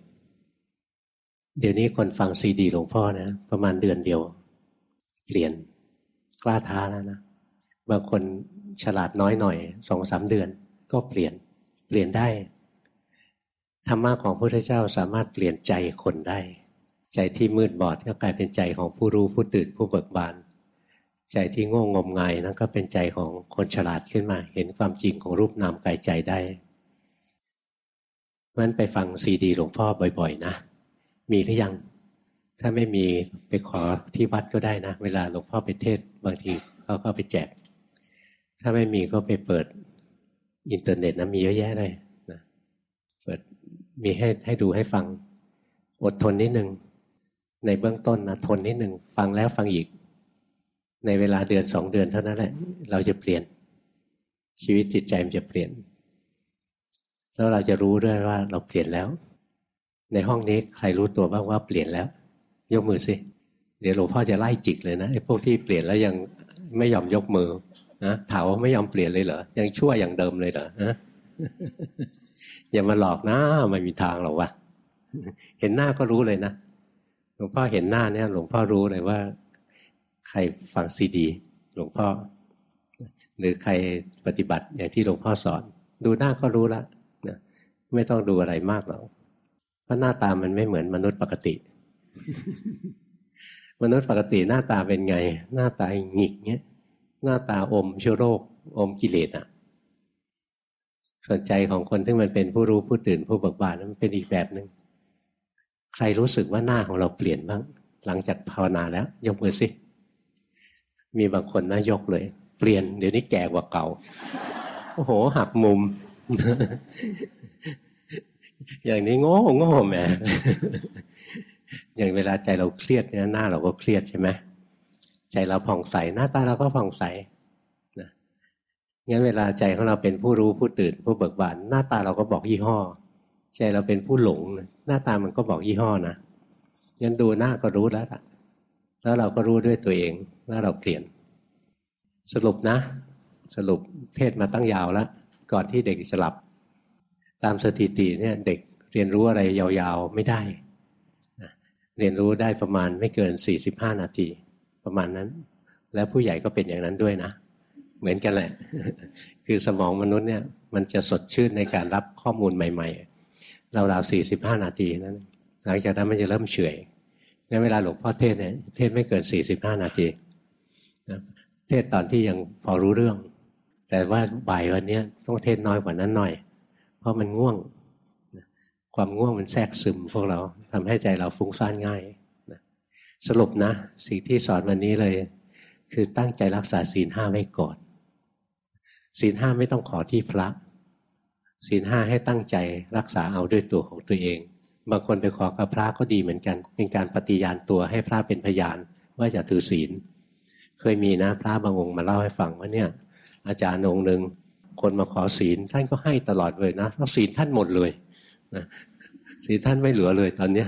เดี๋ยวนี้คนฟังซีดีหลวงพ่อนะประมาณเดือนเดียว เปลี่ยนกล้าท้าแล้วนะบางคนฉลาดน้อยหน่อยสองสามเดือน ก็เปลี่ยนเปลี่ยนได้ธรรมะของพระพุทธเจ้าสามารถเปลี่ยนใจคนได้ ใจที่มืดบอดก็กลายเป็นใจของผู้รู้ผู้ตื่นผู้เบิกบาน ใจที่โง่งมงายนั่นก็เป็นใจของคนฉลาดขึ้นมา เห็นความจริงของรูปนามกายใจได้เพราะนั้นไปฟังซีดีหลวงพ่อบ่อย ๆ นะ มีหรือยัง ถ้าไม่มีไปขอที่วัดก็ได้นะ เวลาหลวงพ่อไปเทศบางทีเขาก็ไปแจก ถ้าไม่มีก็ไปเปิด อินเทอร์เน็ตนะมีเยอะแยะเลยนะเปิดมีให้ให้ดูให้ฟัง อดทนนิดนึง ในเบื้องต้นนะทนนิดนึง ฟังแล้วฟังอีก ในเวลาเดือนสองเดือนเท่านั้นแหละ เราจะเปลี่ยน ชีวิตจิตใจมันจะเปลี่ยน แล้วเราจะรู้ด้วยว่าเราเปลี่ยนแล้ว ในห้องนี้ใครรู้ตัวบ้างว่าเปลี่ยนแล้ว ยกมือสิเดี๋ยวหลวงพ่อจะไล่จิกเลยนะไอ้พวกที่เปลี่ยนแล้วยังไม่ยอมยกมือ นะถามว่าไม่ยอมเปลี่ยนเลยเหรอยังชั่วอย่างเดิมเลยเหรอฮะอย่ามาหลอกนะไม่มีทางหรอกวะเห็นหน้าก็รู้เลยนะหลวงพ่อเห็นหน้าเนี่ยหลวงพ่อรู้เลยว่า ใครฟังซีดี หลวงพ่อ หรือใครปฏิบัติอย่างที่หลวงพ่อสอน ดูหน้าก็รู้ละนะไม่ต้องดูอะไรมากหรอกเพราะหน้าตามันไม่เหมือนมนุษย์ปกติ มนุษย์ปกติหน้าตาเป็นไง หน้าตาหงิกเงี้ย หน้าตาอมเชื้อโรคอมกิเลสอะส่วนใจของคนที่มันเป็นผู้รู้ผู้ตื่นผู้เบิกบานมันเป็นอีกแบบหนึง่งใครรู้สึกว่าหน้าของเราเปลี่ยนบ้าง หลังจากภาวนาแล้ว ยกมือสิ มีบางคนนะยกเลย เปลี่ยนเดี๋ยวนี้แก่กว่าเก่า โอ้โห หักมุม อย่างนี้โง่โง่แหมอย่างเวลาใจเราเครียดเนี่ยหน้าเราก็เครียดใช่ไหม ใจเราผ่องใสหน้าตาเราก็ผ่องใสนะงั้นเวลาใจของเราเป็นผู้รู้ผู้ตื่น ผู้เบิกบานหน้าตาเราก็บอกยี่ห้อ ใจเราเป็นผู้หลง หน้าตามันก็บอกยี่ห้อนะงั้นดูหน้าก็รู้แล้วล่ะ แล้วเราก็รู้ด้วยตัวเองว่าเราเปลี่ยน สรุปนะ สรุปเทศมาตั้งยาวแล้วก่อนที่เด็กจะหลับ ตามสถิติเนี่ยเด็กเรียนรู้อะไรยาวๆไม่ได้ เรียนรู้ได้ประมาณไม่เกินสี่สิบห้านาที ประมาณนั้น แล้วผู้ใหญ่ก็เป็นอย่างนั้นด้วยนะ เหมือนกันแหละ คือสมองมนุษย์เนี่ย มันจะสดชื่นในการรับข้อมูลใหม่ๆราวสี่สิบห้านาทีนั้นหลังจากนั้นมันจะเริ่มเฉยงั้นเวลาหลวงพ่อเทศเนี่ยเทศไม่เกินสี่สิบห้านาทีเทศตอนที่ยังพอรู้เรื่อง แต่ว่าบ่ายวันนี้ต้องเทศน้อยกว่านั้นหน่อย เพราะมันง่วง ความง่วงมันแทรกซึมพวกเราทำให้ใจเราฟุ้งซ่านง่าย สรุปนะ สิ่งที่สอนวันนี้เลย คือตั้งใจรักษาศีลห้าไว้ก่อนศีลห้าไม่ต้องขอที่พระศีลห้าให้ตั้งใจรักษาเอาด้วยตัวของตัวเอง บางคนไปขอกับพระก็ดีเหมือนกัน เป็นการปฏิญาณตัวให้พระเป็นพยาน ว่าจะถือศีล เคยมีนะพระบางองค์มาเล่าให้ฟังว่าเนี่ยอาจารย์องค์หนึ่งคนมาขอศีลท่านก็ให้ตลอดเลยนะแล้วศีลท่านหมดเลยนะศีลท่านไม่เหลือเลยตอนนี้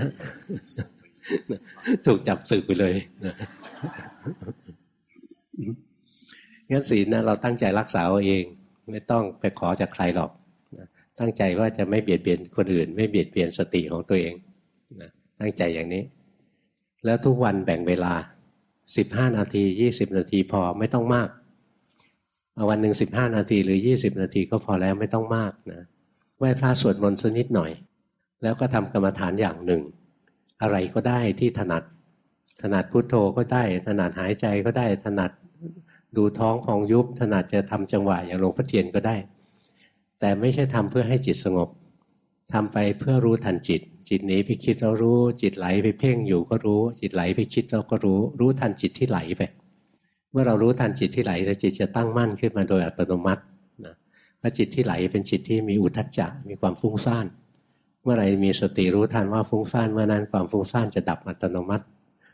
ถูกจับสึกไปเลยนะงั้นศีลนะเราตั้งใจรักษาเอาเอง ไม่ต้องไปขอจากใครหรอกตั้งใจว่าจะไม่เบียดเบียนคนอื่น ไม่เบียดเบียนสติของตัวเองนะตั้งใจอย่างนี้ แล้วทุกวันแบ่งเวลาสิบห้านาทียี่สิบนาทีพอไม่ต้องมากเอาวันหนึ่งสิบห้านาทีหรือยี่สิบนาทีก็พอแล้วไม่ต้องมากนะไหว้พระสวดมนต์สักนิดหน่อย แล้วก็ทำกรรมฐานอย่างหนึ่ง อะไรก็ได้ที่ถนัด ถนัดพุโทโธก็ได้ ถนัดหายใจก็ได้ ถนัดดูท้องพองยุบ ถนัดจะทำจังหวะอย่างหลวงพ่อเทียนก็ได้ แต่ไม่ใช่ทำเพื่อให้จิตสงบทำไปเพื่อรู้ทันจิต จิตหนีไปคิดเรารู้ จิตไหลไปเพ่งอยู่ก็รู้ จิตไหลไปคิดเราก็รู้ รู้ทันจิตที่ไหลไป เมื่อเรารู้ทันจิตที่ไหลแล้วจิตจะตั้งมั่นขึ้นมาโดยอัตโนมัตินะพราะจิตที่ไหลเป็นจิตที่มีอุทัจจะมีความฟุ้งซ่าน เมื่อไรมีสติรู้ทันว่าฟุ้งซ่านเมื่อนั้นความฟุ้งซ่านจะดับอัตโนมัติ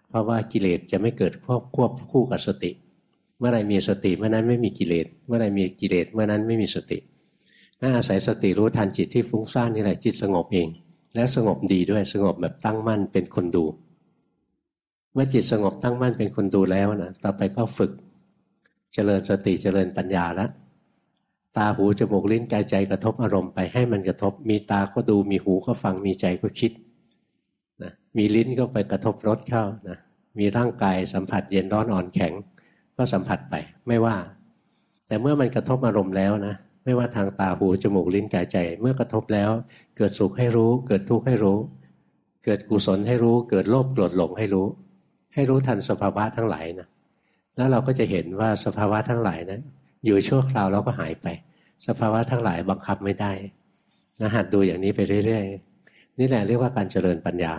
เพราะว่ากิเลสจะไม่เกิดควบควบคู่กับสติ เมื่อไรมีสติเมื่อนั้นไม่มีกิเลส เมื่อไรมีกิเลสเมื่อนั้นไม่มีสติถ้าอาศัยสติรู้ทันจิตที่ฟุ้งซ่านนี่แหละจิตสงบเอง แล้วสงบดีด้วยสงบแบบตั้งมั่นเป็นคนดู เมื่อจิตสงบตั้งมั่นเป็นคนดูแล้วนะต่อไปก็ฝึก เจริญสติเจริญปัญญาแล้ว ตาหูจมูกลิ้นกายใจกระทบอารมณ์ไปให้มันกระทบ มีตาก็ดูมีหูก็ฟังมีใจก็คิดนะมีลิ้นก็ไปกระทบรสเข้านะมีร่างกายสัมผัสเย็นร้อนอ่อนแข็ง ก็สัมผัสไปไม่ว่า แต่เมื่อมันกระทบอารมณ์แล้วนะไม่ว่าทางตาหูจมูกลิ้นกายใจ เมื่อกระทบแล้ว เกิดสุขให้รู้ เกิดทุกข์ให้รู้ เกิดกุศลให้รู้ เกิดโลภโกรธหลงให้รู้ ให้รู้ทันสภาวะทั้งหลายนะแล้วเราก็จะเห็นว่าสภาวะทั้งหลายนะ อยู่ชั่วคราวแล้วก็หายไป สภาวะทั้งหลายบังคับไม่ได้นะหัดดูอย่างนี้ไปเรื่อยๆ นี่แหละเรียกว่าการเจริญปัญญา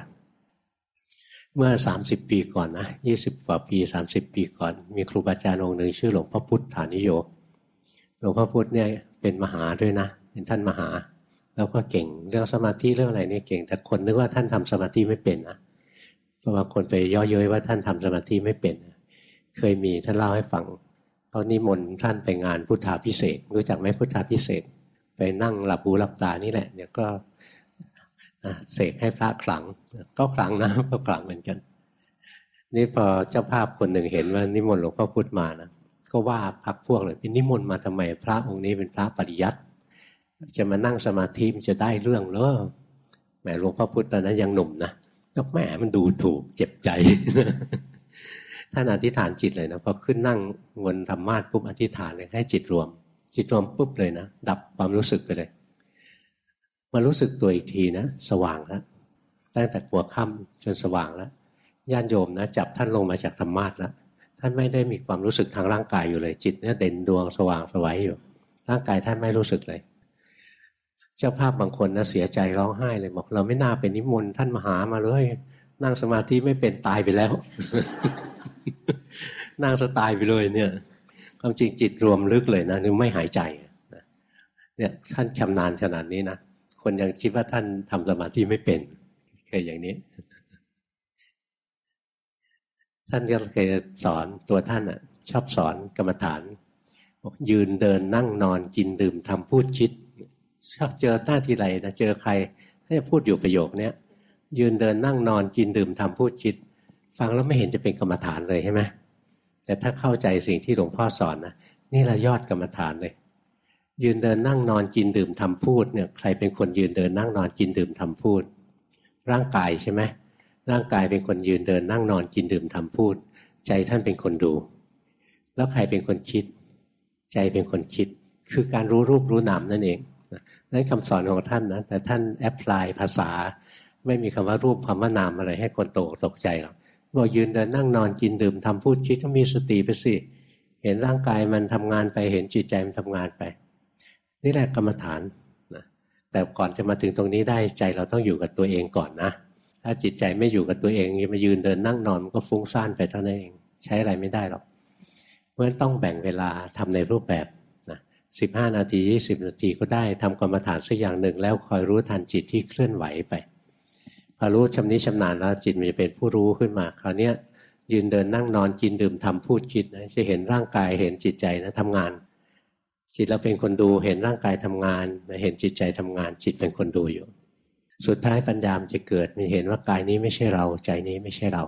เมื่อสามสิบปีก่อนนะยี่สิบกว่าปีสามสิบปีก่อน มีครูบาอาจารย์องค์หนึ่งชื่อหลวงพ่อพุทธานิโยหลวงพ่อพุทธเนี่ยเป็นมหาด้วยนะ เป็นท่านมหา แล้วก็เก่งเรื่องสมาธิเรื่องอะไรนี่เก่ง แต่คนนึกว่าท่านทำสมาธิไม่เป็นนะเพราะว่าคนไปย่อเย้ยว่าท่านทำสมาธิไม่เป็น เคยมีท่านเล่าให้ฟัง เขานิมนต์ท่านไปงานพุทธาพิเศษรู้จักไหมพุทธาพิเศษไปนั่งหลับหูหลับตานี่แหละเดี๋ยวก็เสกให้พระขลัง ก็ขลังนะก็ขลังเหมือนกัน นี่พอเจ้าภาพคนหนึ่งเห็นว่านิมนต์หลวงพ่อพุธมานะก็ว่าพักพวกเลยเป็นนิมนต์มาทำไมพระองค์นี้เป็นพระปริยัติจะมานั่งสมาธิมันจะได้เรื่องเหรอแหมหลวงพ่อพุธตอนนั้นยังหนุ่มนะก็แหมมันดูถูกเจ็บใจ ท่านอธิษฐานจิตเลยนะพอขึ้นนั่งวนธรรมาทปุ๊บอธิษฐานเลยให้จิตรวม จิตรวมปุ๊บเลยนะดับความรู้สึกไปเลยมารู้สึกตัวอีกทีนะสว่างแล้วตั้งแต่หัวค่ำจนสว่างแล้วญาติโยมนะจับท่านลงมาจากธรรมาทแล้วท่านไม่ได้มีความรู้สึกทางร่างกายอยู่เลย จิตเนี่ยเด่นดวงสว่างสวัยอยู่ ร่างกายท่านไม่รู้สึกเลย เจ้าภาพบางคนนะเสียใจร้องไห้เลยบอกเราไม่น่าเป็นนิมนต์ท่านมหามาเลย นั่งสมาธิไม่เป็นตายไปแล้ว นั่งสไตายไปเลยเนี่ย ความจริงจิตรวมลึกเลยนะนี่ไม่หายใจเนี่ยท่านชำนาญขนาดนี้นะ คนยังคิดว่าท่านทำสมาธิไม่เป็นเคยอย่างนี้ ท่านก็เคยสอนตัวท่านอะ ชอบสอนกรรมฐานบอกยืนเดินนั่งนอนกินดื่มทำพูดคิดชอบเจอหน้าที่ไรนะเจอใครถ้าจะพูดอยู่ประโยคเนี้ย ยืนเดินนั่งนอนกินดื่มทำพูดคิด ฟังแล้วไม่เห็นจะเป็นกรรมฐานเลยใช่ไหมแต่ถ้าเข้าใจสิ่งที่หลวงพ่อสอนนะนี่ละยอดกรรมฐานเลย ยืนเดินนั่งนอนกินดื่มทำพูดเนี่ยใครเป็นคนยืนเดินนั่งนอนกินดื่มทำพูด ร่างกายใช่ไหมร่างกายเป็นคนยืนเดินนั่งนอนกินดื่มทำพูด ใจท่านเป็นคนดู แล้วใครเป็นคนคิด ใจเป็นคนคิด คือการรู้รูปรู้นามนั่นเองนั่นคำสอนของท่านนะแต่ท่านแอพพลายภาษา ไม่มีคำว่ารูปคำว่านามอะไรให้คนตกตกใจหรอกบอกยืนเดินนั่งนอนกินดื่มทำพูดคิดต้องมีสติไปสิเห็นร่างกายมันทำงานไปเห็นจิตใจมันทำงานไป นี่แหละกรรมฐานนะแต่ก่อนจะมาถึงตรงนี้ได้ใจเราต้องอยู่กับตัวเองก่อนนะ ถ้าจิตใจไม่อยู่กับตัวเองจะมายืนเดินนั่งนอนมันก็ฟุ้งซ่านไปเท่านั้นเอง ใช้อะไรไม่ได้หรอกเพราะฉะนั้นต้องแบ่งเวลาทำในรูปแบบนะสิบห้านาทียี่สิบนาทีก็ได้ทำกรรมฐานสักอย่างหนึ่งแล้วคอยรู้ทันจิตที่เคลื่อนไหวไป พอรู้ชำนิชำนาญแล้วจิตมันจะเป็นผู้รู้ขึ้นมาคราวนี้ยืนเดินนั่งนอนกินดื่มทำพูดคิดนะจะเห็นร่างกายเห็นจิตใจนะทำงาน จิตเราเป็นคนดูเห็นร่างกายทำงานเห็นจิตใจทำงาน จิตเป็นคนดูอยู่ สุดท้ายปัญญามจะเกิดมันเห็นว่ากายนี้ไม่ใช่เราใจนี้ไม่ใช่เรา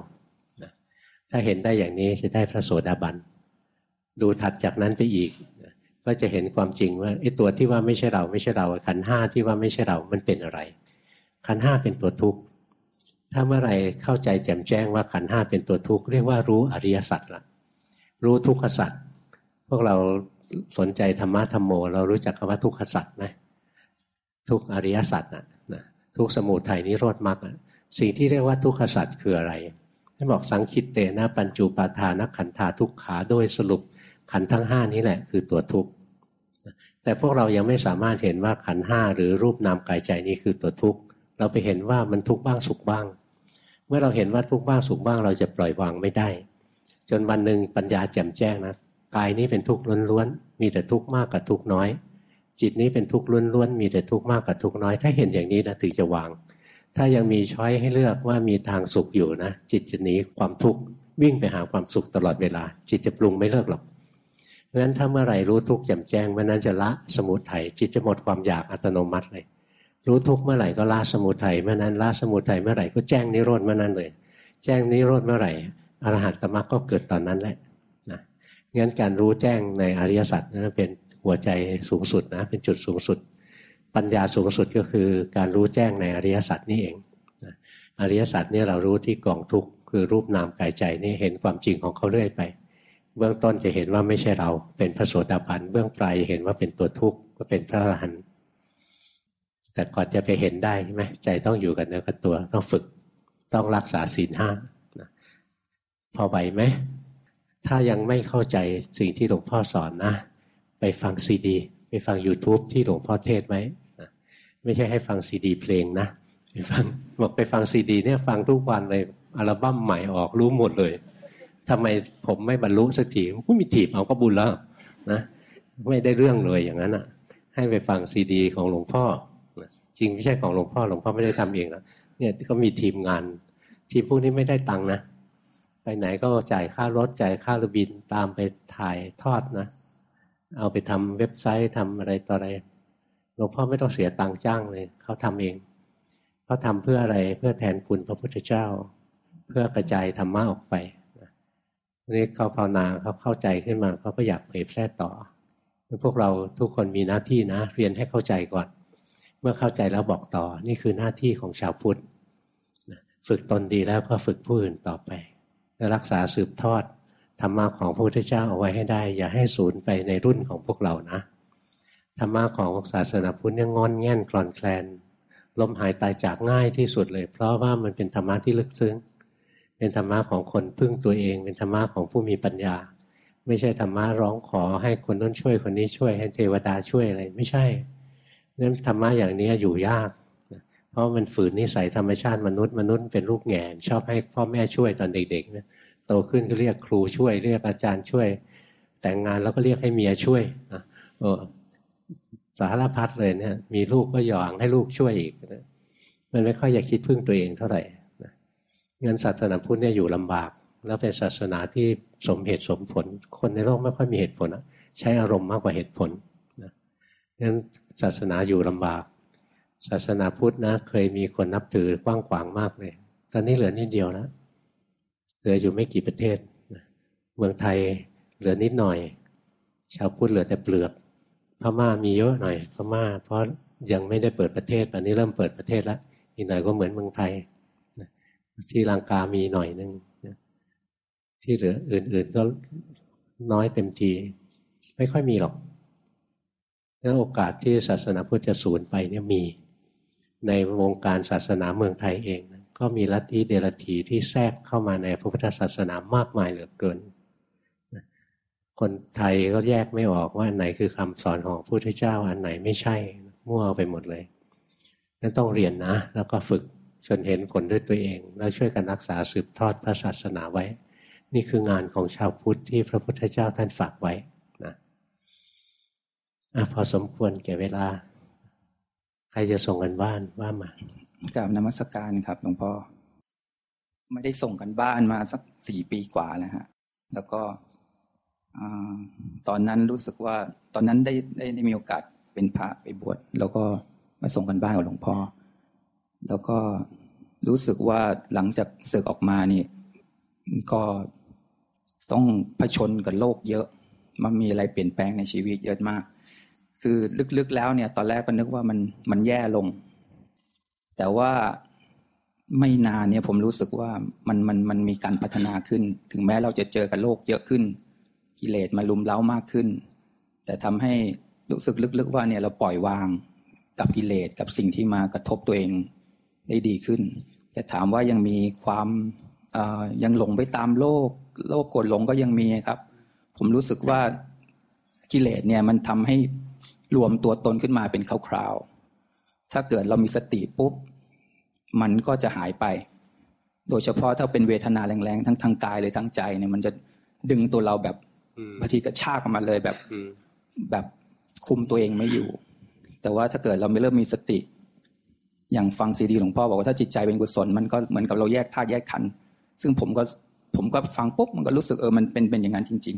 ถ้าเห็นได้อย่างนี้จะได้พระโสดาบันดูถัดจากนั้นไปอีก ก็จะเห็นความจริงว่าไอ้ตัวที่ว่าไม่ใช่เราไม่ใช่เราขันห้าที่ว่าไม่ใช่เรามันเป็นอะไรขันห้าเป็นตัวทุกข์ ถ้าเมื่อไรเข้าใจแจ่มแจ้งว่าขันห้าเป็นตัวทุกข์เรียกว่ารู้อริยสัจละรู้ทุกขสัจพวกเราสนใจธรรมะธรรมโม เรารู้จักคำว่าทุกขสัจไหมทุกอริยสัจนะนะทุกสมุทัยนิโรธมรรคสิ่งที่เรียกว่าทุกขสัจคืออะไรท่านบอกสังคิตเตนะปัญจุปาทานขันธาทุกขาโดยสรุปขันทั้งห้านี้แหละคือตัวทุกข์แต่พวกเรายังไม่สามารถเห็นว่าขันห้าหรือรูปนามกายใจนี้คือตัวทุกข์ เราไปเห็นว่ามันทุกข์บ้างสุขบ้าง เมื่อเราเห็นว่าทุกข์บ้างสุขบ้างเราจะปล่อยวางไม่ได้ จนวันหนึ่งปัญญาแจ่มแจ้งนะกายนี้เป็นทุกข์ล้วนๆมีแต่ทุกข์มากกับทุกข์น้อย จิตนี้เป็นทุกข์ล้วนๆมีแต่ทุกข์มากกับทุกข์น้อย ถ้าเห็นอย่างนี้นะถึงจะวาง ถ้ายังมีช้อยให้เลือกว่ามีทางสุขอยู่นะจิตจะหนีความทุกข์วิ่งไปหาความสุขตลอดเวลา จิตจะปรุงไม่เลิกหรอกเพราะฉะนั้นถ้าเมื่อไหร่รู้ทุกข์แจ่มแจ้งเมื่อนั้นจะละสมุทัยจิตจะหมดความอยากอัตโนมัติเลย รู้ทุกเมื่อไหร่ก็ละสมุทัยเมื่อนั้นละสมุทัยเมื่อไหร่ก็แจ้งนิโรธเมื่อนั้นเลย แจ้งนิโรธเมื่อไหร่อรหัตตมรรคก็เกิดตอนนั้นแหละนะงั้นการรู้แจ้งในอริยสัจนั้นเป็นหัวใจสูงสุดนะเป็นจุดสูงสุด ปัญญาสูงสุดก็คือการรู้แจ้งในอริยสัจนี่เองอริยสัจนี่เรารู้ที่กองทุกข์คือรูปนามกายใจนี่เห็นความจริงของเขาเรื่อยไป เบื้องต้นจะเห็นว่าไม่ใช่เราเป็นพระโสดาบันเบื้องปลายเห็นว่าเป็นตัวทุกข์ก็เป็นพระอรหันต์ แต่ก่อนจะไปเห็นได้ใช่ไหมใจต้องอยู่กับเนื้อกับตัว ต้องฝึกต้องรักษาศีลห้าพอไหวไหม ถ้ายังไม่เข้าใจสิ่งที่หลวงพ่อสอนนะ ไปฟังซีดี ไปฟัง YouTube ที่หลวงพ่อเทศไหมไม่ใช่ให้ฟังซีดี เพลงนะไปฟังบอกไปฟังซีดี เนี่ยฟังทุกวันเลยอัลบั้มใหม่ออกรู้หมดเลยทำไมผมไม่บรรลุสักทีกูมีถีบเอาก็บุญแล้วนะไม่ได้เรื่องเลยอย่างนั้นอะ ให้ไปฟังซีดี ของหลวงพ่อ จริงไม่ใช่ของหลวงพ่อหลวงพ่อไม่ได้ทำเองนะเนี่ยก็มีทีมงาน ทีมพวกนี้ไม่ได้ตังค์นะไปไหนก็จ่ายค่ารถจ่ายค่าระบินตามไปถ่ายทอดนะ เอาไปทำเว็บไซต์ทำอะไรต่ออะไรหลวงพ่อไม่ต้องเสียตังค์จ้างเลยเขาทำเองเขาทำเพื่ออะไรเพื่อแทนคุณพระพุทธเจ้า เพื่อกระจายธรรมะออกไปนี่เขาภาวนาเขาเข้าใจขึ้นมาเขาก็อยากเผยแพร่ต่อ พวกเราทุกคนมีหน้าที่นะ เรียนให้เข้าใจก่อน เมื่อเข้าใจแล้วบอกต่อ นี่คือหน้าที่ของชาวพุทธฝึกตนดีแล้วก็ฝึกผู้อื่นต่อไปรักษาสืบทอดธรรมะของพระพุทธเจ้าเอาไว้ให้ได้ อย่าให้สูญไปในรุ่นของพวกเรานะธรรมะของศาสนาพุทธเนี่ยงอนแง่นกลอนแคลนล้มหายตายจากง่ายที่สุดเลย เพราะว่ามันเป็นธรรมะที่ลึกซึ้ง เป็นธรรมะของคนพึ่งตัวเอง เป็นธรรมะของผู้มีปัญญา ไม่ใช่ธรรมะร้องขอให้คนนั้นช่วยคนนี้ช่วยให้เทวดาช่วยอะไรไม่ใช่ นั้นธรรมะอย่างนี้อยู่ยาก เพราะมันฝืนนิสัยธรรมชาติมนุษย์มนุษย์เป็นลูกแง่ชอบให้พ่อแม่ช่วยตอนเด็กๆนะโตขึ้นก็เรียกครูช่วย เรียกอาจารย์ช่วย แต่งงานแล้วก็เรียกให้เมียช่วยนะสารพัดเลยเนี่ย มีลูกก็หยองให้ลูกช่วยอีกนะมันไม่ค่อยอยากคิดพึ่งตัวเองเท่าไหร่นะงั้นศาสนาพุทธเนี่ยอยู่ลำบาก แล้วเป็นศาสนาที่สมเหตุสมผล คนในโลกไม่ค่อยมีเหตุผลนะใช้อารมณ์มากกว่าเหตุผลนะงั้น ศาสนาอยู่ลำบาก ศาสนาพุทธนะ เคยมีคนนับถือกว้างขวางมากเลย ตอนนี้เหลือนิดเดียวแล้วเหลืออยู่ไม่กี่ประเทศ เมืองไทยเหลือนิดหน่อย ชาวพุทธเหลือแต่เปลือก พม่ามีเยอะหน่อย พม่า เพราะยังไม่ได้เปิดประเทศ ตอนนี้เริ่มเปิดประเทศแล้ว อีกหน่อยก็เหมือนเมืองไทย ที่ลังกามีหน่อยหนึ่งที่เหลืออื่น ๆ ก็น้อยเต็มที ไม่ค่อยมีหรอก แล้วโอกาสที่ศาสนาพุทธจะสูญไปเนี่ยมี ในวงการศาสนาเมืองไทยเอง ก็มีลัทธิเดรัจฉีที่แทรกเข้ามาในพระพุทธศาสนามากมายเหลือเกิน คนไทยก็แยกไม่ออกว่าอันไหนคือคำสอนของพระพุทธเจ้าอันไหนไม่ใช่มั่วไปหมดเลยนั่นต้องเรียนนะ แล้วก็ฝึกจนเห็นผลด้วยตัวเอง แล้วช่วยกันรักษาสืบทอดพระศาสนาไว้ นี่คืองานของชาวพุทธที่พระพุทธเจ้าท่านฝากไว้ อพอสมควรแก่เวลา ใครจะส่งกันบ้านว่ามากราบนมัสการครับหลวงพ่อไม่ได้ส่งกันบ้านมาสักสี่ปีกว่าแล้วฮะ แล้วก็ตอนนั้นรู้สึกว่า ตอนนั้นได้ได้ได้มีโอกาสเป็นพระไปบวชแล้วก็มาส่งกันบ้านกับหลวงพ่อ แล้วก็รู้สึกว่าหลังจากศึกออกมานี่ ก็ต้องผชนกับโลกเยอะ มันมีอะไรเปลี่ยนแปลงในชีวิตเยอะมาก คือลึกๆแล้วเนี่ย ตอนแรกก็นึกว่ามันมันแย่ลง แต่ว่าไม่นานเนี่ยผมรู้สึกว่ามันมันมันมีการพัฒนาขึ้น ถึงแม้เราจะเจอกับโลกเยอะขึ้น กิเลสมาลุมเล้ามากขึ้น แต่ทำให้รู้สึกลึกๆว่าเนี่ยเราปล่อยวางกับกิเลสกับสิ่งที่มากระทบตัวเองได้ดีขึ้น แต่ถามว่ายังมีความยังหลงไปตามโลก โลกกดหลงก็ยังมีครับ ผมรู้สึกว่ากิเลสเนี่ยมันทำให้ รวมตัวตนขึ้นมาเป็นคราวๆ ถ้าเกิดเรามีสติปุ๊บ มันก็จะหายไป โดยเฉพาะถ้าเป็นเวทนาแรงๆ ทั้งทางกายเลยทั้งใจเนี่ยมันจะดึงตัวเราแบบบางทีก็ชากออกมาเลยแบบแบบคุมตัวเองไม่อยู่ แต่ว่าถ้าเกิดเราไม่เริ่มมีสติ อย่างฟังซีดีหลวงพ่อบอกว่าถ้าจิตใจเป็นกุศลมันก็เหมือนกับเราแยกธาตุแยกขันธ์ซึ่งผมก็ผมก็ฟังปุ๊บมันก็รู้สึกเออมันเป็นเป็นอย่างนั้นจริง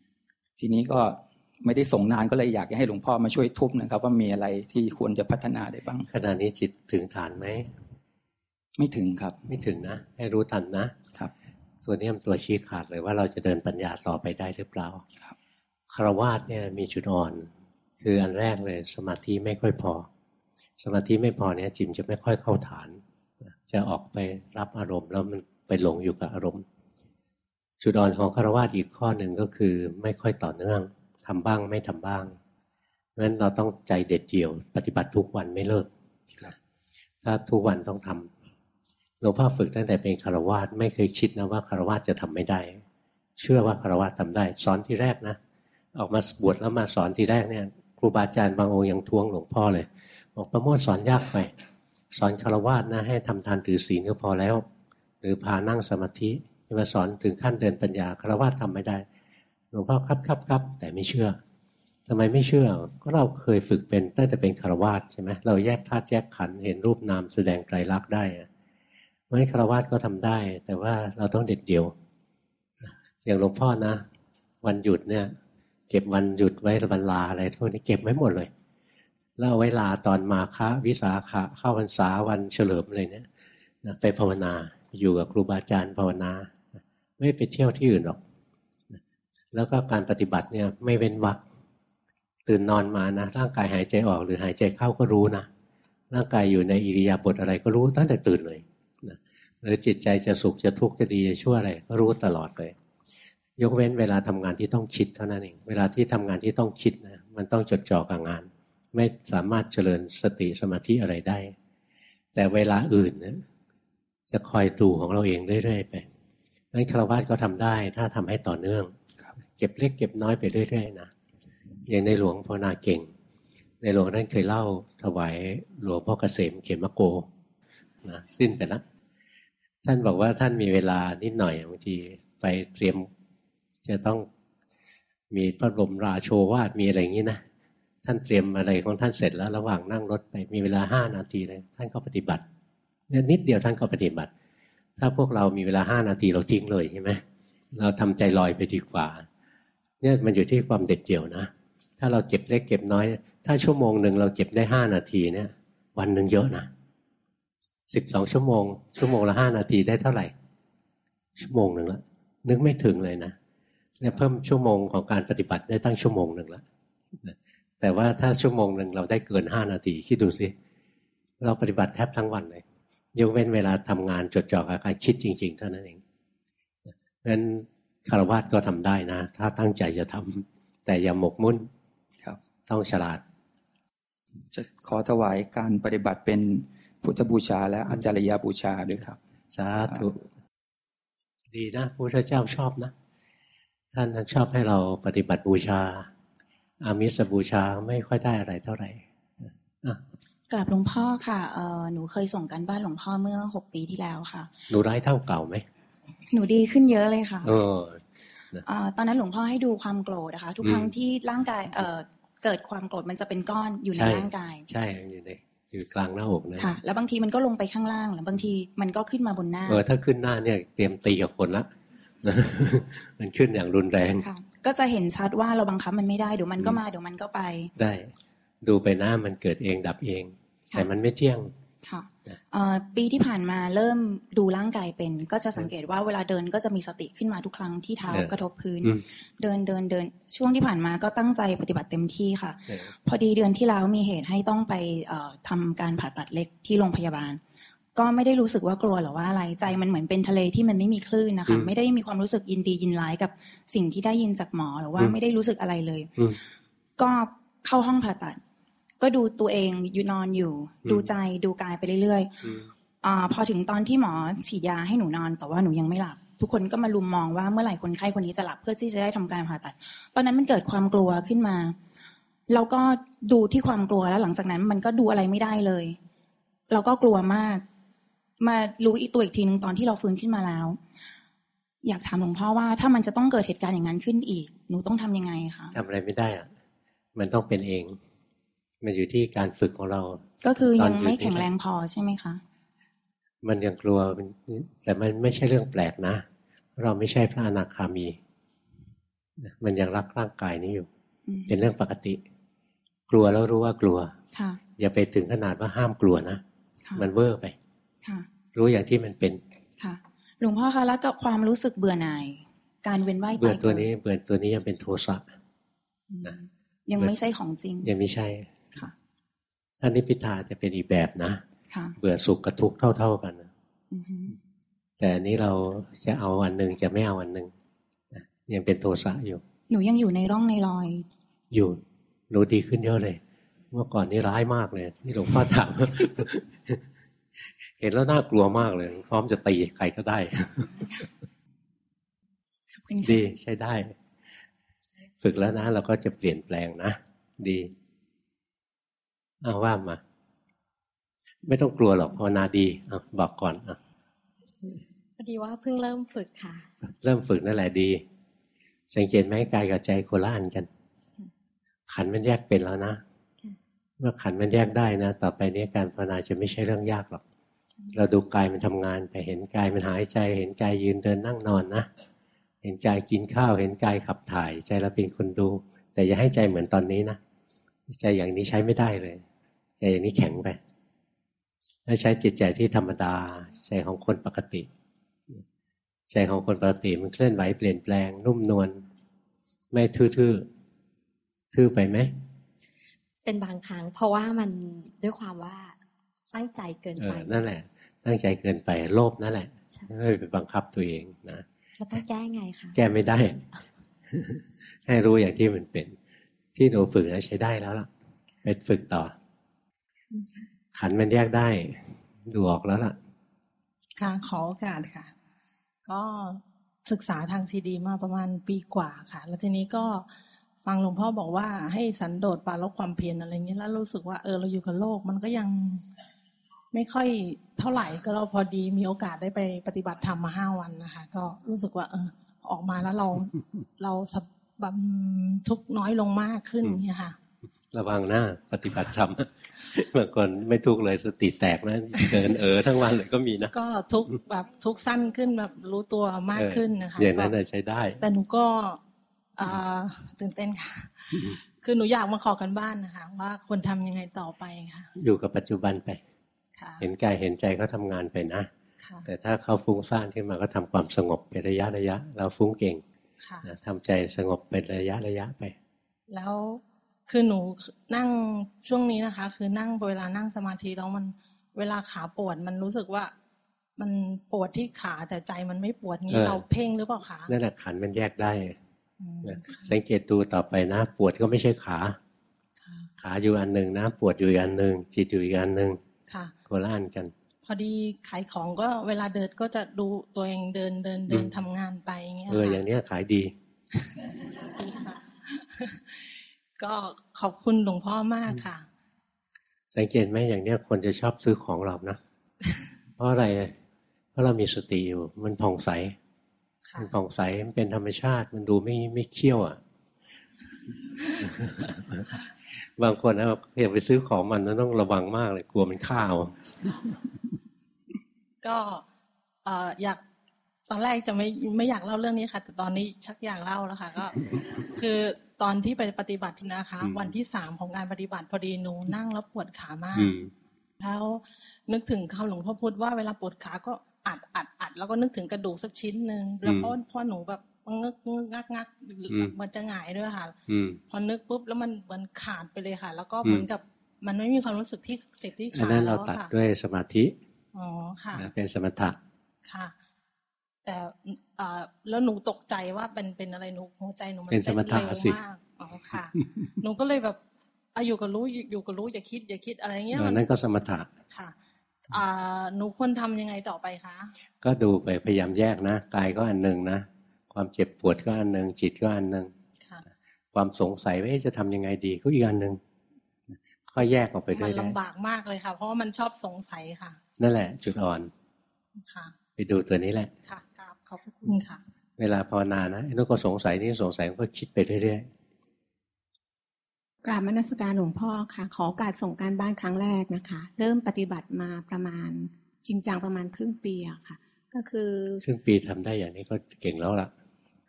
ๆ ทีนี้ก็ ไม่ได้ส่งนานก็เลยอยากให้หลวงพ่อมาช่วยทุบนะครับ ว่ามีอะไรที่ควรจะพัฒนาได้บ้างขณะนี้จิตถึงฐานไหมไม่ถึงครับ ไม่ถึงนะ ให้รู้ทันนะครับ ตัวนี้มันตัวชี้ขาดเลยว่าเราจะเดินปัญญาต่อไปได้หรือเปล่าครับคารวาสเนี่ยมีจุดอ่อน คืออันแรกเลย สมาธิไม่ค่อยพอ สมาธิไม่พอเนี่ยจิมจะไม่ค่อยเข้าฐาน จะออกไปรับอารมณ์ แล้วมันไปหลงอยู่กับอารมณ์ จุดอ่อนของคารวาสอีกข้อหนึ่งก็คือไม่ค่อยต่อเนื่อง ทำบ้างไม่ทำบ้างเพราะฉะนั้นเราต้องใจเด็ดเดี่ยว ปฏิบัติทุกวันไม่เลิกถ้าทุกวันต้องทำหลวงพ่อฝึกตั้งแต่เป็นคารวาสไม่เคยคิดนะว่าคารวาสจะทำไม่ได้ เชื่อว่าคารวาสทาได้ สอนที่แรกนะออกมาบวชแล้วมาสอนที่แรกเนี่ยครูบาอาจารย์บางองค์ยังทวงหลวงพ่อเลยบอกประโมทสอนยากไปสอนคารวาสนะให้ทำทานถือศีลก็พอแล้ว หรือพานั่งสมาธิมาสอนถึงขั้นเดินปัญญาคารวาสทำไม่ได้ หลวงพ่อครับครับครับแต่ไม่เชื่อทำไมไม่เชื่อ ก็เราเคยฝึกเป็นตั้งแต่เป็นคารวาสใช่ไหมเราแยกธาตุแยกขันเห็นรูปนามแสดงไตรลักษณ์ได้เพราะคารวาสก็ทำได้ แต่ว่าเราต้องเด็ดเดี่ยว อย่างหลวงพ่อนะ วันหยุดเนี่ยเก็บวันหยุดไว้วันลาอะไรพวกนี้เก็บไว้หมดเลยแล้วเอาไว้ลาตอนมาคะวิสาขะเข้าพรรษาวันเฉลิมอะไรเนี่ยไปภาวนาอยู่กับครูบาอาจารย์ภาวนา ไม่ไปเที่ยวที่อื่นหรอก แล้วก็การปฏิบัติเนี่ยไม่เว้นวักตื่นนอนมานะร่างกายหายใจออกหรือหายใจเข้าก็รู้นะร่างกายอยู่ในอิริยาบถอะไรก็รู้ตั้งแต่ตื่นเลยนะหรือจิตใจจะสุขจะทุกข์จะดีจะชั่วอะไรก็รู้ตลอดเลย ยกเว้นเวลาทำงานที่ต้องคิดเท่านั้นเองเวลาที่ทำงานที่ต้องคิดนะมันต้องจดจ่อกับงาน ไม่สามารถเจริญสติสมาธิอะไรได้ แต่เวลาอื่นนะจะคอยดูของเราเองเรื่อยๆไปนั้นคารวะก็ทำได้ถ้าทำให้ต่อเนื่อง ก็บเล็กเก็บน้อยไปเรื่อยๆนะอย่างในหลวงพ่อนาเก่ง ในหลวงท่านเคยเล่าถวายหลวงพ่อเกษมเขมโกนะสิ้นไปแล้วท่านบอกว่าท่านมีเวลานิดหน่อยบางทีไปเตรียมจะต้องมีพระบรมราโชวาทมีอะไรอย่างนี้นะท่านเตรียมอะไรของท่านเสร็จแล้วระหว่างนั่งรถไปมีเวลาห้านาทีเลยท่านก็ปฏิบัติเนี่ยนิดเดียวท่านก็ปฏิบัติ ถ้าพวกเรามีเวลาห้านาทีเราทิ้งเลยใช่ไหมเราทำใจลอยไปดีกว่า เนี่ยมันอยู่ที่ความเด็ดเดี่ยวนะ ถ้าเราเก็บเล็กเก็บน้อย ถ้าชั่วโมงหนึ่งเราเก็บได้ห้านาทีเนี่ย วันหนึ่งเยอะนะสิบสองชั่วโมง ชั่วโมงละห้านาทีได้เท่าไหร่ ชั่วโมงหนึ่งละนึกไม่ถึงเลยนะเนี่ยเพิ่มชั่วโมงของการปฏิบัติได้ตั้งชั่วโมงหนึ่งละแต่ว่าถ้าชั่วโมงหนึ่งเราได้เกินห้านาทีคิดดูสิเราปฏิบัติแทบทั้งวันเลยยกเว้นเวลาทำงานจดจ่อกับการคิดจริง ๆ เท่านั้นเองเพราะฉะนั้น คารวะก็ทำได้นะ ถ้าตั้งใจจะทำแต่อย่าหมกมุ่นครับ ต้องฉลาด จะขอถวายการปฏิบัติเป็นพุทธบูชา และอาจารยบูชาด้วยครับสาธุดีนะพระเจ้าชอบนะ ท่านชอบให้เราปฏิบัติบูชา อามิสบูชาไม่ค่อยได้อะไรเท่าไหร่กลับหลวงพ่อค่ะเออหนูเคยส่งกันบ้านหลวงพ่อเมื่อหกปีที่แล้วค่ะ หนูร้ายเท่าเก่าไหม หนูดีขึ้นเยอะเลยค่ะเออตอนนั้นหลวงพ่อให้ดูความโกรธนะคะ ทุกครั้งที่ร่างกายเออเกิดความโกรธมันจะเป็นก้อนอยู่ในร่างกาย ใช่อยู่ในอยู่กลางหน้าอกนะค่ะ แล้วบางทีมันก็ลงไปข้างล่างแล้วบางทีมันก็ขึ้นมาบนหน้าเออถ้าขึ้นหน้าเนี่ยเตรียมตีกับคนละมันขึ้นอย่างรุนแรงค่ะ ก็จะเห็นชัดว่าเราบังคับมันไม่ได้เดี๋ยวมันก็มาเดี๋ยวมันก็ไป ได้ ดูไปหน้ามันเกิดเองดับเอง แต่มันไม่เที่ยงค่ะ ปีที่ผ่านมาเริ่มดูร่างกายเป็น ก็จะสังเกตว่าเวลาเดินก็จะมีสติขึ้นมาทุกครั้งที่เท้ากระทบพื้น เดินเดินเดินช่วงที่ผ่านมาก็ตั้งใจปฏิบัติเต็มที่ค่ะ พอดีเดือนที่แล้วมีเหตุให้ต้องไปทำการผ่าตัดเล็กที่โรงพยาบาล ก็ไม่ได้รู้สึกว่ากลัวหรือว่าอะไรใจมันเหมือนเป็นทะเลที่มันไม่มีคลื่นนะคะไม่ได้มีความรู้สึกยินดียินร้ายกับสิ่งที่ได้ยินจากหมอหรือว่าไม่ได้รู้สึกอะไรเลย ก็เข้าห้องผ่าตัด ก็ดูตัวเองอยู่นอนอยู่ ดูใจดูกายไปเรื่อยๆอพอถึงตอนที่หมอฉีดยาให้หนูนอน แต่ว่าหนูยังไม่หลับ ทุกคนก็มาลุมมองว่าเมื่อไหร่คนไข้คนนี้จะหลับเพื่อที่จะได้ทำการผ่าตัด ตอนนั้นมันเกิดความกลัวขึ้นมาเราก็ดูที่ความกลัวแล้วหลังจากนั้นมันก็ดูอะไรไม่ได้เลย เราก็กลัวมาก มารู้อีกตัวอีกทีหนึ่งตอนที่เราฟื้นขึ้นมาแล้ว อยากถามหลวงพ่อว่าถ้ามันจะต้องเกิดเหตุการณ์อย่างนั้นขึ้นอีก หนูต้องทำยังไงคะทำอะไรไม่ได้อะมันต้องเป็นเอง มันอยู่ที่การฝึกของเรา ก็คือยังไม่แข็งแรงพอใช่ไหมคะ มันยังกลัวแต่มันไม่ใช่เรื่องแปลกนะ เราไม่ใช่พระอนาคามี มันยังรักร่างกายนี้อยู่ เป็นเรื่องปกติ กลัวแล้วรู้ว่ากลัวอย่าไปถึงขนาดว่าห้ามกลัวนะมันเวอร์ไปรู้อย่างที่มันเป็นค่ะหลวงพ่อคะแล้วกับความรู้สึกเบื่อหน่าย การเวียนว่ายตายเบื่อตัวนี้ เบื่อตัวนี้ยังเป็นโทสะยังไม่ใช่ของจริง ยังไม่ใช่ ถ้านิพิทาจะเป็นอีกแบบนะเบื่อสุขกับทุกข์เท่า ๆกันแต่นี้เราจะเอาอันหนึ่งจะไม่เอาอันหนึ่งยังเป็นโทสะอยู่ หนูยังอยู่ในร่องในรอย อยู่หนูดีขึ้นเยอะเลย เมื่อก่อนนี่ร้ายมากเลยที่หลวงพ่อถามเห็นแล้วน่ากลัวมากเลย พร้อมจะตีใครก็ได้ดีใช้ได้ ฝึกแล้วนะเราก็จะเปลี่ยนแปลงนะ ดี เอาว่ามา ไม่ต้องกลัวหรอกภาวนาดีอบอกก่อนอะพอดีว่าเพิ่งเริ่มฝึกค่ะ เริ่มฝึกนั่นแหละดี สังเกตไหมกายกับใจโคละอันกัน ขันมันแยกเป็นแล้วนะเมื่อขันมันแยกได้นะ ต่อไปนี้การภาวนาจะไม่ใช่เรื่องยากหรอก เราดูกายมันทำงานไปเห็นกายมันหายใจ เห็นกายยืนเดินนั่งนอนนะเห็นกายกินข้าว เห็นกายขับถ่าย ใจเราเป็นคนดู แต่อย่าให้ใจเหมือนตอนนี้นะใจอย่างนี้ใช้ไม่ได้เลย ใจอย่างนี้แข็งไปถ้าใช้จิตใจที่ธรรมดา ใจของคนปกติ ใจของคนปกติมันเคลื่อนไหวเปลี่ยนแปลง นุ่มนวลไม่ทื่อๆทื่อไปไหมเป็นบางครั้งเพราะว่ามันด้วยความว่าตั้งใจเกินไปนั่นแหละ ตั้งใจเกินไปโลภนั่นแหละไม่ไปบังคับตัวเองนะเราต้องแก้ไงคะแก้ไม่ได้ ให้รู้อย่างที่มันเป็น ที่หนูฝึกนะใช้ได้แล้วล่ะไปฝึกต่อ ขันมันแยกได้ ดูออกแล้วล่ะ ค่ะขอโอกาสค่ะ ก็ศึกษาทางซีดีมาประมาณปีกว่าค่ะ แล้วทีนี้ก็ฟังหลวงพ่อบอกว่าให้สันโดษปาลบความเพียรอะไรเงี้ยแล้วรู้สึกว่าเออเราอยู่กับโลก มันก็ยังไม่ค่อยเท่าไหร่ก็เราพอดีมีโอกาสได้ไปปฏิบัติธรรมมาห้าวันนะคะ ก็รู้สึกว่า เออ ออกมาแล้วเราเราสับบทุกน้อยลงมากขึ้นเนี่ยค่ะ ระวังหน้าปฏิบัติธรรม บางคนไม่ทุกเลยสติแตกนะเดินเออทั้งวันเลยก็มีนะ ก็ทุกแบบทุกสั้นขึ้นแบบรู้ตัวมากขึ้นนะคะอย่างนั้นใช้ได้ แต่หนูก็ตื่นเต้นค่ะ คือหนูอยากมาขอกันบ้านนะคะ ว่าควรทำยังไงต่อไปค่ะ อยู่กับปัจจุบันไปเห็นกายเห็นใจเขาทางานไปนะแต่ถ้าเขาฟุ้งซ่านขึ้นมาก็ทำความสงบเป็นระยะระยะ เราฟุ้งเก่งทำใจสงบเป็นระยะระยะไป แล้ว คือหนูนั่งช่วงนี้นะคะ คือนั่งเวลานั่งสมาธิแล้วมันเวลาขาปวดมันรู้สึกว่า มันปวดที่ขาแต่ใจมันไม่ปวดงี้เราเพ่งหรือเปล่าคะนั่นแหละขันมันแยกได้สังเกตดูต่อไปนะ ปวดก็ไม่ใช่ขา ขาอยู่อันหนึ่งนะปวดอยู่อันหนึ่งจิตอยู่อีกอันหนึ่งโคล่านกัน พอดีขายของก็เวลาเดินก็จะดูตัวเองเดินเดินเดินทำงานไปเงี้ยเอออย่างเนี้ยขายดี ก็ขอบคุณหลวงพ่อมากค่ะ สังเกตไหมอย่างเนี้ยคนจะชอบซื้อของเรานะเพราะอะไรเพราะเรามีสติอยู่ มันผ่องใสมันผ่องใสมันเป็นธรรมชาติ มันดูไม่ไม่เคี่ยวอะ บางคนนะเพียงไปซื้อของมันต้องระวังมากเลย กลัวมันข้าวก็อยาก ตอนแรกจะไม่ไม่อยากเล่าเรื่องนี้ค่ะ แต่ตอนนี้ชักอยากเล่าแล้วค่ะ ก็ คือตอนที่ไปปฏิบัตินะคะ วันที่สามของการปฏิบัติพอดีหนูนั่งแล้วปวดขามาก แล้วนึกถึงคำหลวงพ่อพูดว่าเวลาปวดขาก็อัดอัดอัดแล้วก็นึกถึงกระดูกสักชิ้นหนึ่งแล้วพอพอหนูแบบงึกงึกงักงักมันจะหงายด้วยค่ะพอนึกปุ๊บแล้วมันเหมือนขาดไปเลยค่ะ แล้วก็เหมือนกับมันไม่มีความรู้สึกที่เจ็บที่ขาแล้วเราตัดด้วยสมาธิอ๋อค่ะเป็นสมถะค่ะ แต่แล้วหนูตกใจว่าเป็นเป็นอะไรหนูหัวใจหนูมันเต้นเร็วมากอ๋อค่ะ หนูก็เลยแบบอาอยู่กับรู้อยู่กับรู้อย่าคิดอย่าคิดอะไรเงี้ยนั่นก็สมถะค่ะอ่าหนูควรทำยังไงต่อไปคะ ก็ดูไปพยายามแยกนะกายก็อันหนึ่งนะ ความเจ็บปวดก็อันหนึ่งจิตก็อันหนึ่งความสงสัยว่าจะทำยังไงดีก็อีกอันหนึ่งก็แยกออกไปได้มันลำบากมากเลยค่ะ เพราะว่ามันชอบสงสัยค่ะ นั่นแหละ จุดอ่อนค่ะ ไปดูตัวนี้แหละค่ะข อบคุณค่ะ เวลาภาวนานะนุก็สงสัยนี่สงสัยก็คิดไปเรื่อยๆกราบมนัสการหลวงพ่อค่ะ ขอการส่งการบ้านครั้งแรกนะคะ เริ่มปฏิบัติมาประมาณจริงจังประมาณครึ่งปีอะค่ะ ก็คือครึ่งปีทำได้อย่างนี้ก็เก่งแล้วล่ะ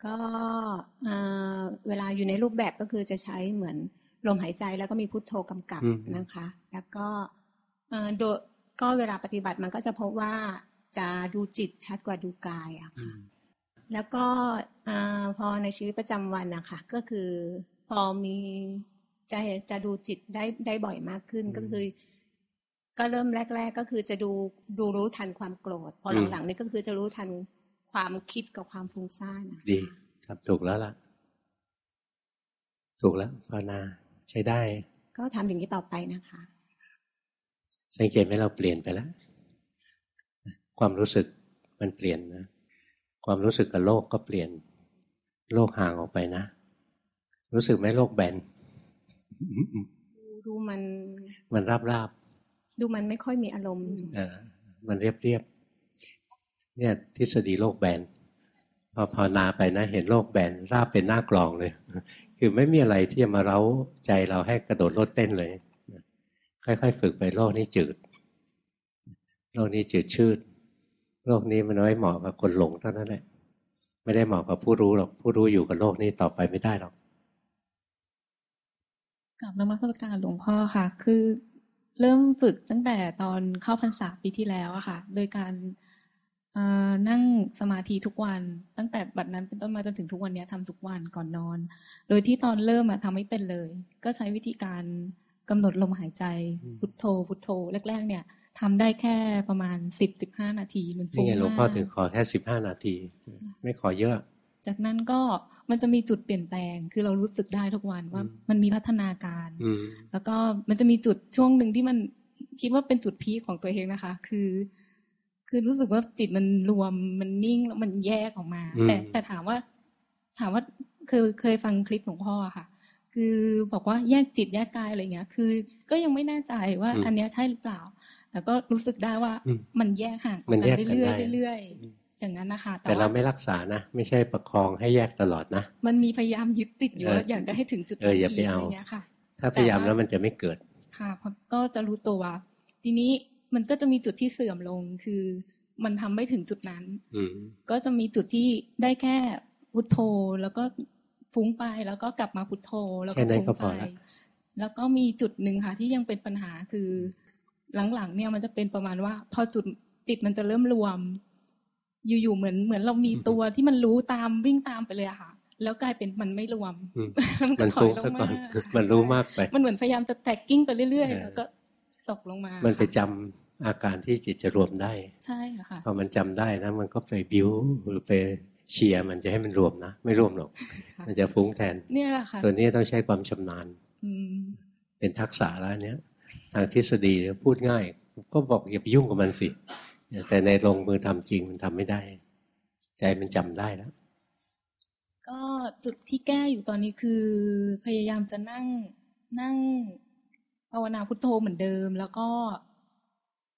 ก็เวลาอยู่ในรูปแบบก็คือจะใช้เหมือนลมหายใจแล้วก็มีพุทโธกำกับนะคะ แล้วก็โดยก็เวลาปฏิบัติมันก็จะพบว่า จะดูจิตชัดกว่าดูกายอะค่ะแล้วก็พอในชีวิตประจำวันนะคะก็คือพอมีจะจะดูจิตได้ได้บ่อยมากขึ้นก็คือ ก็เริ่มแรก ๆ ก็คือจะดูดูรู้ทันความโกรธ พอหลังๆนี่ก็คือจะรู้ทันความคิดกับความฟุ้งซ่านดีครับถูกแล้วล่ะ ถูกแล้วภาวนาใช้ได้ ก็ทำอย่างนี้ต่อไปนะคะ สังเกตไหมเราเปลี่ยนไปแล้ว ความรู้สึกมันเปลี่ยนนะ ความรู้สึกกับโลกก็เปลี่ยน โลกห่างออกไปนะ รู้สึกไหมโลกแบนดูมัน มันราบราบดูมันไม่ค่อยมีอารมณ์เออมันเรียบเรียบเนี่ย ทฤษฎีโลกแบนพอภาวนาไปนะ เห็นโลกแบนราบเป็นหน้ากลองเลย คือไม่มีอะไรที่จะมาเร้าใจเราให้กระโดดโลดเต้นเลย ค่อยๆ ฝึกไปโลกนี้จืด โลกนี้จืดชืด โลกนี้มันไว้เหมาะกับคนหลงเท่านั้นแหละไม่ได้เหมาะกับผู้รู้หรอกผู้รู้อยู่กับโลกนี้ต่อไปไม่ได้หรอกกับนมัสการหลวงพ่อค่ะ คือเริ่มฝึกตั้งแต่ตอนเข้าพรรษาปีที่แล้วอะค่ะ โดยการนั่งสมาธิทุกวัน ตั้งแต่บัดนั้นเป็นต้นมาจนถึงทุกวันนี้ทำทุกวันก่อนนอน โดยที่ตอนเริ่มอะทำไม่เป็นเลย ก็ใช้วิธีการกำหนดลมหายใจ พุทโธ พุทโธแรก ๆ เนี่ย ทำได้แค่ประมาณสิบสิบห้านาทีมันฟุ้งมากหลวงพ่อถึงขอแค่สิบห้านาที ไม่ขอเยอะ จากนั้นก็มันจะมีจุดเปลี่ยนแปลง คือเรารู้สึกได้ทุกวันว่ามันมีพัฒนาการ แล้วก็มันจะมีจุดช่วงหนึ่งที่มันคิดว่าเป็นจุดพีคของตัวเองนะคะ คือ คือรู้สึกว่าจิตมันรวมมันนิ่งแล้วมันแยกออกมา แต่แต่ถามว่า ถามว่าเคยเคยฟังคลิปของพ่อค่ะ คือบอกว่าแยกจิตแยกกายอะไรเงี้ย คือ ก็ยังไม่แน่ใจว่าอันเนี้ยใช่หรือเปล่า แต่ก็รู้สึกได้ว่ามันแยกห่างกันเรื่อยๆเรื่อยๆอย่างนั้นนะคะ แต่เราไม่รักษานะ ไม่ใช่ประคองให้แยกตลอดนะ มันมีพยายามยึดติดอยู่อยากจะให้ถึงจุดนี้อะไรเงี้ยค่ะ ถ้าพยายามแล้วมันจะไม่เกิด ค่ะก็จะรู้ตัวว่าทีนี้มันก็จะมีจุดที่เสื่อมลงคือมันทำไม่ถึงจุดนั้นก็จะมีจุดที่ได้แค่พุทโธแล้วก็ฟุ้งไปแล้วก็กลับมาพุทโธแล้วก็ฟุ้งไปแล้วก็มีจุดหนึ่งค่ะที่ยังเป็นปัญหาคือ หลังๆ เนี่ยมันจะเป็นประมาณว่า พอจุดจิตมันจะเริ่มรวม อยู่ๆเหมือนเหมือนเรามีตัวที่มันรู้ตามวิ่งตามไปเลยอะค่ะ แล้วกลายเป็นมันไม่รวมมันถอยลงมามันรู้มากไป มันเหมือนพยายามจะแท็กกิ้งไปเรื่อยๆแล้วก็ตกลงมา มันไปจำอาการที่จิตจะรวมได้ ใช่ค่ะพอมันจำได้นะ มันก็ไปบิ้วหรือไปเชียร์มันจะให้มันรวมนะ ไม่รวมหรอก มันจะฟุ้งแทน เนี่ยแหละค่ะ ตัวนี้ต้องใช้ความชำนาญเป็นทักษะแล้วเนี้ย ทางทฤษฎีพูดง่าย ก็บอกอย่าไปยุ่งกับมันสิแต่ในลงมือทำจริงมันทำไม่ได้ ใจมันจำได้แล้ว ก็จุดที่แก้อยู่ตอนนี้คือ พยายามจะนั่งนั่งภาวนาพุทโธเหมือนเดิม แล้วก็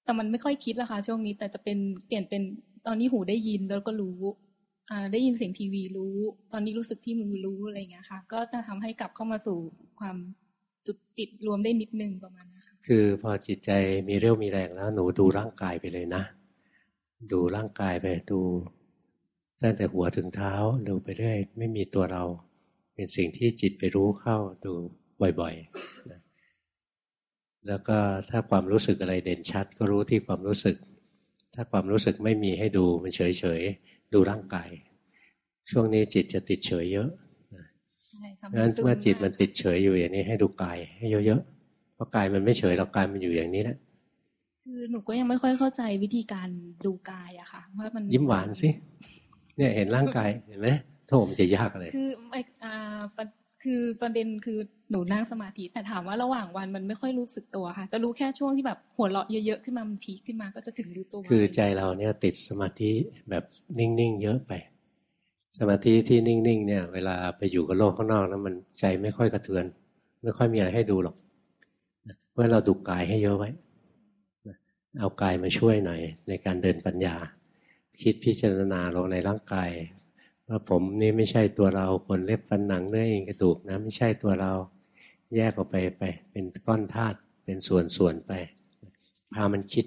แต่มันไม่ค่อยคิดละค่ะช่วงนี้ แต่จะเป็นเปลี่ยนเป็นตอนนี้หูได้ยินแล้วก็รู้ อ่า ได้ยินเสียงทีวีรู้ ตอนนี้รู้สึกที่มือรู้อะไรเงี้ยค่ะ ก็จะทำให้กลับเข้ามาสู่ความจุดจิตรวมได้นิดนึงประมาณนี้ค่ะ คือพอจิตใจมีเรี่ยวมีแรงแล้ว หนูดูร่างกายไปเลยนะ ดูร่างกายไปดูตั้งแต่หัวถึงเท้าดูไปเรื่อยไม่มีตัวเรา เป็นสิ่งที่จิตไปรู้เข้าดูบ่อยๆนะแล้วก็ถ้าความรู้สึกอะไรเด่นชัด ก็รู้ที่ความรู้สึก ถ้าความรู้สึกไม่มีให้ดูมันเฉยๆดูร่างกาย ช่วงนี้จิตจะติดเฉยเยอะเพราะฉะนั้นเมื่อจิตมันติดเฉยอยู่อย่างนี้ให้ดูกายให้เยอะๆ เพราะกายมันไม่เฉยเรากายมันอยู่อย่างนี้แหละคือหนูก็ยังไม่ค่อยเข้าใจวิธีการดูกายอะค่ะว่ามันยิ้มหวานสิเนี่ยเห็นร่างกายเห็นไหมโถมจะยากอะไรคือไออ่าคือประเด็นคือหนูนั่งสมาธิแต่ถามว่าระหว่างวันมันไม่ค่อยรู้สึกตัวค่ะ จะรู้แค่ช่วงที่แบบหัวเราะเยอะๆขึ้นมามันพีขึ้นมาก็จะถึงรู้ตัว คือใจเราเนี่ยติดสมาธิแบบนิ่งๆเยอะไป สมาธิที่นิ่งๆเนี่ย เวลาไปอยู่กับโลกข้างนอกแล้วมันใจไม่ค่อยกระเทือน ไม่ค่อยมีอะไรให้ดูหรอกเมื่อเราดูกายให้เยอะไว้ เอากายมาช่วยหน่อย ในการเดินปัญญา คิดพิจารณาลงในร่างกาย ว่าผมนี่ไม่ใช่ตัวเราขนเล็บฟันหนังเนื้อเองกระดูกนะไม่ใช่ตัวเราแยกออกไปไป เป็นก้อนธาตุเป็นส่วนส่วนไป พามันคิด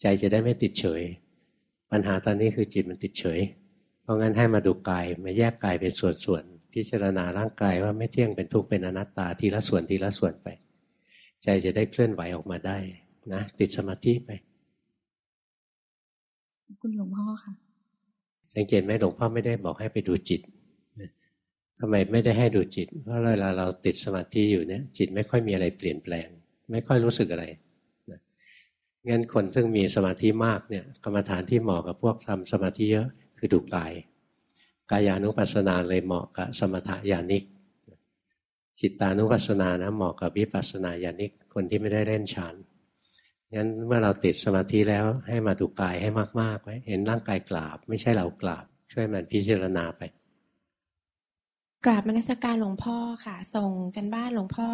ใจจะได้ไม่ติดเฉย ปัญหาตอนนี้คือจิตมันติดเฉย เพราะงั้นให้มาดูกายมาแยกกายเป็นส่วนส่วนพิจารณาร่างกายว่าไม่เที่ยงเป็นทุกข์เป็นอนัตตาทีละส่วนทีละส่วนไป ใจจะได้เคลื่อนไหวออกมาได้นะติดสมาธิไปคุณหลวงพ่อค่ะ สังเกตไหมหลวงพ่อไม่ได้บอกให้ไปดูจิตทำไมไม่ได้ให้ดูจิต เพราะเวลาเราติดสมาธิอยู่เนี่ยจิตไม่ค่อยมีอะไรเปลี่ยนแปลง ไม่ค่อยรู้สึกอะไรงั้นคนซึ่งมีสมาธิมากเนี่ยกรรมฐานที่เหมาะกับพวกทำสมาธิเยอะคือดูกาย กายานุปัสสนาเลยเหมาะกับสมถญาณิก จิตตานุปัสสนานะเหมาะกับวิปัสสนาญาณิกคนที่ไม่ได้เล่นฌานงั้นเมื่อเราติดสมาธิแล้วให้มาดูกายให้มากๆไว้เห็นร่างกายกราบ ไม่ใช่เรากราบ ช่วยมันพิจารณาไป กราบมนสการหลวงพ่อค่ะ ส่งกันบ้านหลวงพ่อ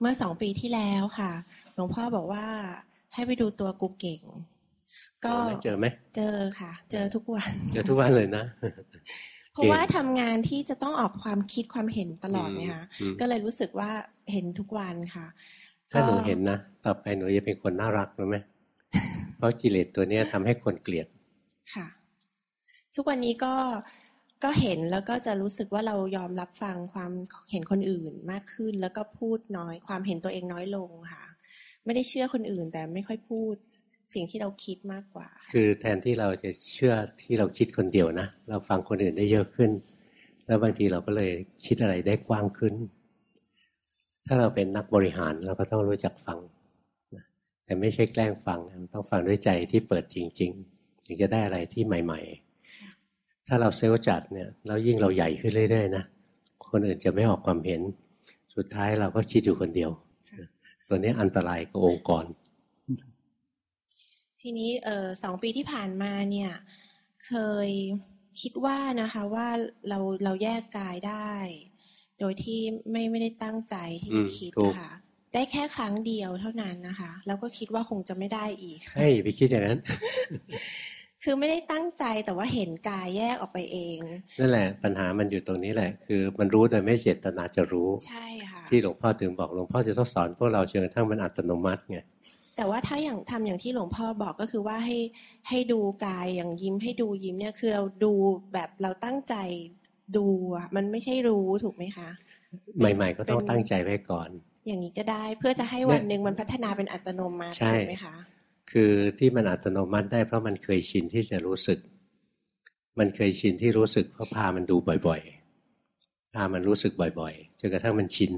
เมื่อสองปีที่แล้วค่ะ หลวงพ่อบอกว่าให้ไปดูตัวกูเก่ง ก็เจอไหมเจอค่ะ เจอทุกวัน เจอทุกวันเลยนะ เพราะว่าทำงานที่จะต้องออกความคิดความเห็นตลอดไหมคะก็เลยรู้สึกว่าเห็นทุกวันค่ะ ถ้าหนูเห็นนะต่อไปหนูจะเป็นคนน่ารักรู้ไหมเพราะกิเลสตัวนี้ทำให้คนเกลียดค่ะ ทุกวันนี้ก็ก็เห็นแล้วก็จะรู้สึกว่าเรายอมรับฟังความเห็นคนอื่นมากขึ้น แล้วก็พูดน้อยความเห็นตัวเองน้อยลงค่ะ ไม่ได้เชื่อคนอื่นแต่ไม่ค่อยพูด สิ่งที่เราคิดมากกว่า คือแทนที่เราจะเชื่อที่เราคิดคนเดียวนะ เราฟังคนอื่นได้เยอะขึ้น แล้วบางทีเราก็เลยคิดอะไรได้กว้างขึ้น ถ้าเราเป็นนักบริหารเราก็ต้องรู้จักฟังแต่ไม่ใช่แกล้งฟังต้องฟังด้วยใจที่เปิดจริง ๆ ถึงจะได้อะไรที่ใหม่ ๆ ถ้าเราเซลล์จัดเนี่ยแล้วยิ่งเราใหญ่ขึ้นเรื่อยๆนะคนอื่นจะไม่ออกความเห็น สุดท้ายเราก็คิดอยู่คนเดียว ตัวนี้อันตรายกับองค์กร ทีนี้เออสองปีที่ผ่านมาเนี่ย เคยคิดว่านะคะว่าเราเราแยกกายได้ โดยที่ไม่ไม่ได้ตั้งใจที่จะคิดนะคะได้แค่ครั้งเดียวเท่านั้นนะคะ แล้วก็คิดว่าคงจะไม่ได้อีกใช่ไปคิดอย่างนั้น คือไม่ได้ตั้งใจแต่ว่าเห็นกายแยกออกไปเองนั่นแหละ ปัญหามันอยู่ตรงนี้แหละ คือมันรู้แต่ไม่เจตนาจะรู้ ใช่ค่ะที่หลวงพ่อถึงบอกหลวงพ่อจะต้องสอนพวกเราจนกระทั่งมันอัตโนมัติไง แต่ว่าถ้าอย่างทำอย่างที่หลวงพ่อบอกก็คือว่าให้ให้ดูกายอย่างยิ้มให้ดูยิ้มเนี่ยคือเราดูแบบเราตั้งใจดูอะมันไม่ใช่รู้ถูกไหมคะ ใหม่ ๆ ก็ต้องตั้งใจไว้ก่อน อย่างนี้ก็ได้เพื่อจะให้วันหนึ่งมันพัฒนาเป็นอัตโนมัติถูกไหมคะคือที่มันอัตโนมัติได้เพราะมันเคยชินที่จะรู้สึก มันเคยชินที่รู้สึกเพราะพามันดูบ่อยๆพามันรู้สึกบ่อย ๆจนกระทั่งมันชิน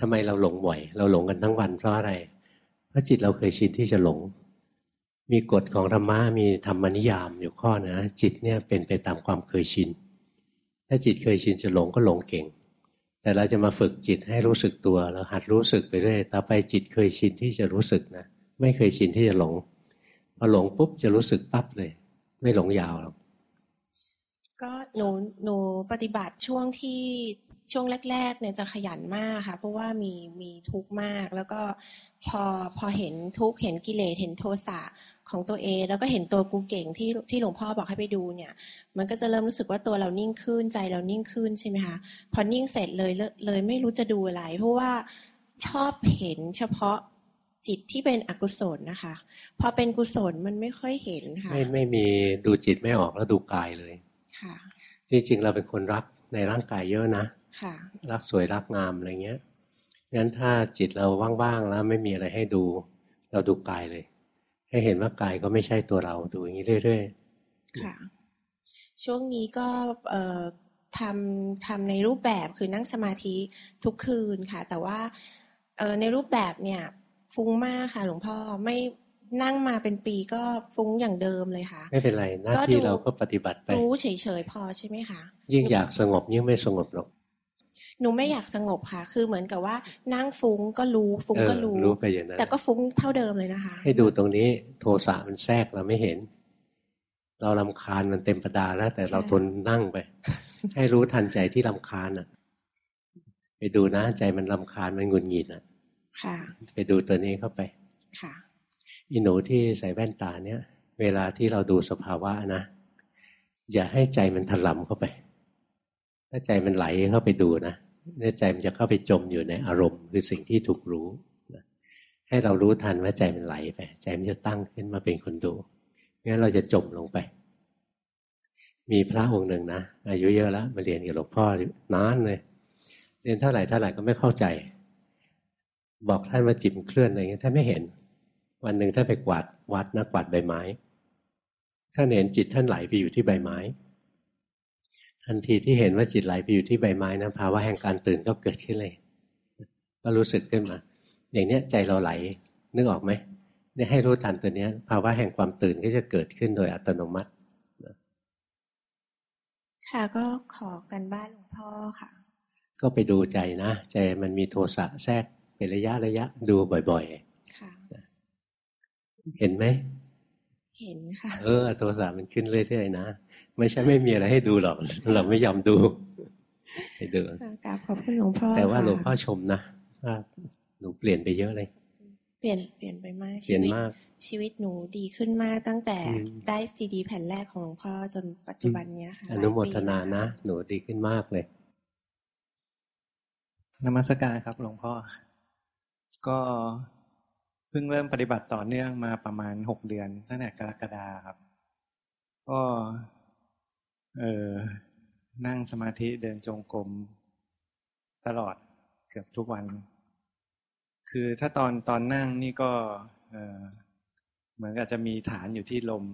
ทำไมเราหลงบ่อย เราหลงกันทั้งวันเพราะอะไร ราะจิตเราเคยชินที่จะหลง มีกฎของธรรมะมีธรรมนิยามอยู่ข้อนะจิตเนี่ยเป็นไปตามความเคยชิน ถ้าจิตเคยชินจะหลงก็หลงเก่ง แต่เราจะมาฝึกจิตให้รู้สึกตัวเราหัดรู้สึกไปเรื่อยต่อไปจิตเคยชินที่จะรู้สึกนะไม่เคยชินที่จะหลงพอหลงปุ๊บจะรู้สึกปั๊บเลย ไม่หลงยาวหรอกก็หนูหนูปฏิบัติช่วงที่ ช่วงแรก ๆ เนี่ยจะขยันมากค่ะ เพราะว่ามีมีทุกข์มาก แล้วก็พอพอเห็นทุกข์เห็นกิเลสเห็นโทสะของตัวเองแล้วก็เห็นตัวกูเก่งที่ที่หลวงพ่อบอกให้ไปดูเนี่ย มันก็จะเริ่มรู้สึกว่าตัวเรานิ่งขึ้นใจเรานิ่งขึ้นใช่ไหมคะพอนิ่งเสร็จเลยเลยไม่รู้จะดูอะไร เพราะว่าชอบเห็นเฉพาะจิตที่เป็นอกุศลนะคะ พอเป็นกุศลมันไม่ค่อยเห็นค่ะ ไม่ไม่มีดูจิตไม่ออกแล้วดูกายเลย ค่ะ จริงๆเราเป็นคนรักในร่างกายเยอะนะ รักสวยรักงามอะไรเงี้ยงั้นถ้าจิตเราว่างๆแล้วไม่มีอะไรให้ดู เราดูกายเลย ให้เห็นว่ากายก็ไม่ใช่ตัวเราดูอย่างนี้เรื่อยๆค่ะ ช่วงนี้ก็เอ่อทำทำในรูปแบบคือนั่งสมาธิทุกคืนค่ะ แต่ว่าเออในรูปแบบเนี่ย ฟุ้งมากค่ะ หลวงพ่อไม่นั่งมาเป็นปีก็ฟุ้งอย่างเดิมเลยค่ะ ไม่เป็นไรหน้าที่เราก็ปฏิบัติไปรู้เฉยๆพอใช่ไหมคะ ยิ่งอยากสงบยิ่งไม่สงบหรอก หนูไม่อยากสงบค่ะ คือเหมือนกับว่านั่งฟุ้งก็รู้ ฟุ้งก็รู้รู้ไปอย่างนั้นแต่ก็ฟุ้งเท่าเดิมเลยนะคะ ให้ดูตรงนี้โทสะมันแทรกเราไม่เห็น เราลำคาญมันเต็มประดาแล้ว แต่เราทนนั่งไป ให้รู้ทันใจที่ลำคาญอะ ไปดูนะใจมันลำคาญมันหงุดหงิดอะ ค่ะ ไปดูตัวนี้เข้าไป ค่ะอีหนูที่ใส่แว่นตาเนี่ย เวลาที่เราดูสภาวะนะอย่าให้ใจมันถลำเข้าไป ถ้าใจมันไหลเข้าไปดูนะ เนี่ยใจมันจะเข้าไปจมอยู่ในอารมณ์คือสิ่งที่ถูกรู้ให้เรารู้ทันว่าใจมันไหลไป ใจมันจะตั้งขึ้นมาเป็นคนดูงั้นเราจะจมลงไป มีพระองค์หนึ่งนะอายุเยอะแล้วมาเรียนกับหลวงพ่อนานเลย เรียนเท่าไหร่เท่าไหร่ก็ไม่เข้าใจ บอกท่านว่าจิตเคลื่อนอะไรเงี้ยท่านไม่เห็น วันหนึ่งท่านไปกวาดวัดนะกวาดใบไม้ท่านเห็นจิตท่านไหลไปอยู่ที่ใบไม้ ทันทีที่เห็นว่าจิตไหลไปอยู่ที่ใบไม้นะภาวะแห่งการตื่นก็เกิดขึ้นเลย ก็รู้สึกขึ้นมา อย่างเนี้ยใจเราไหลนึกออกไหมเนี่ยให้รู้ทันตัวเนี้ย ภาวะแห่งความตื่นก็จะเกิดขึ้นโดยอัตโนมัติค่ะก็ขอกันบ้านหลวงพ่อค่ะ ก็ไปดูใจนะ ใจมันมีโทสะแทรกเป็นระยะระยะดูบ่อยๆเห็นไหม เห็นค่ะ เออโทสะมันขึ้นเรื่อยๆนะ ไม่ใช่ไม่มีอะไรให้ดูหรอก เราไม่ยอมดูให้ดูกราบขอบคุณหลวงพ่อแต่ว่าหลวงพ่อชมนะว่าหนูเปลี่ยนไปเยอะเลย เปลี่ยนเปลี่ยนไปมากเปลี่ยนมาก ชีวิตหนูดีขึ้นมากตั้งแต่ได้ซีดีแผ่นแรกของหลวงพ่อจนปัจจุบันเนี้ยค่ะอนุโมทนานะ หนูดีขึ้นมากเลยนมัสการครับหลวงพ่อ ก็พิ่งเริ่มปฏิบัติต่อเนื่องมาประมาณหกเดือนตั้งแต่กรกฎาครับ ก็ เออนั่งสมาธิเดินจงกรมตลอดเกือบทุกวัน คือถ้าตอนตอนนั่งนี่ก็เออเหมือนกับจะมีฐานอยู่ที่ลม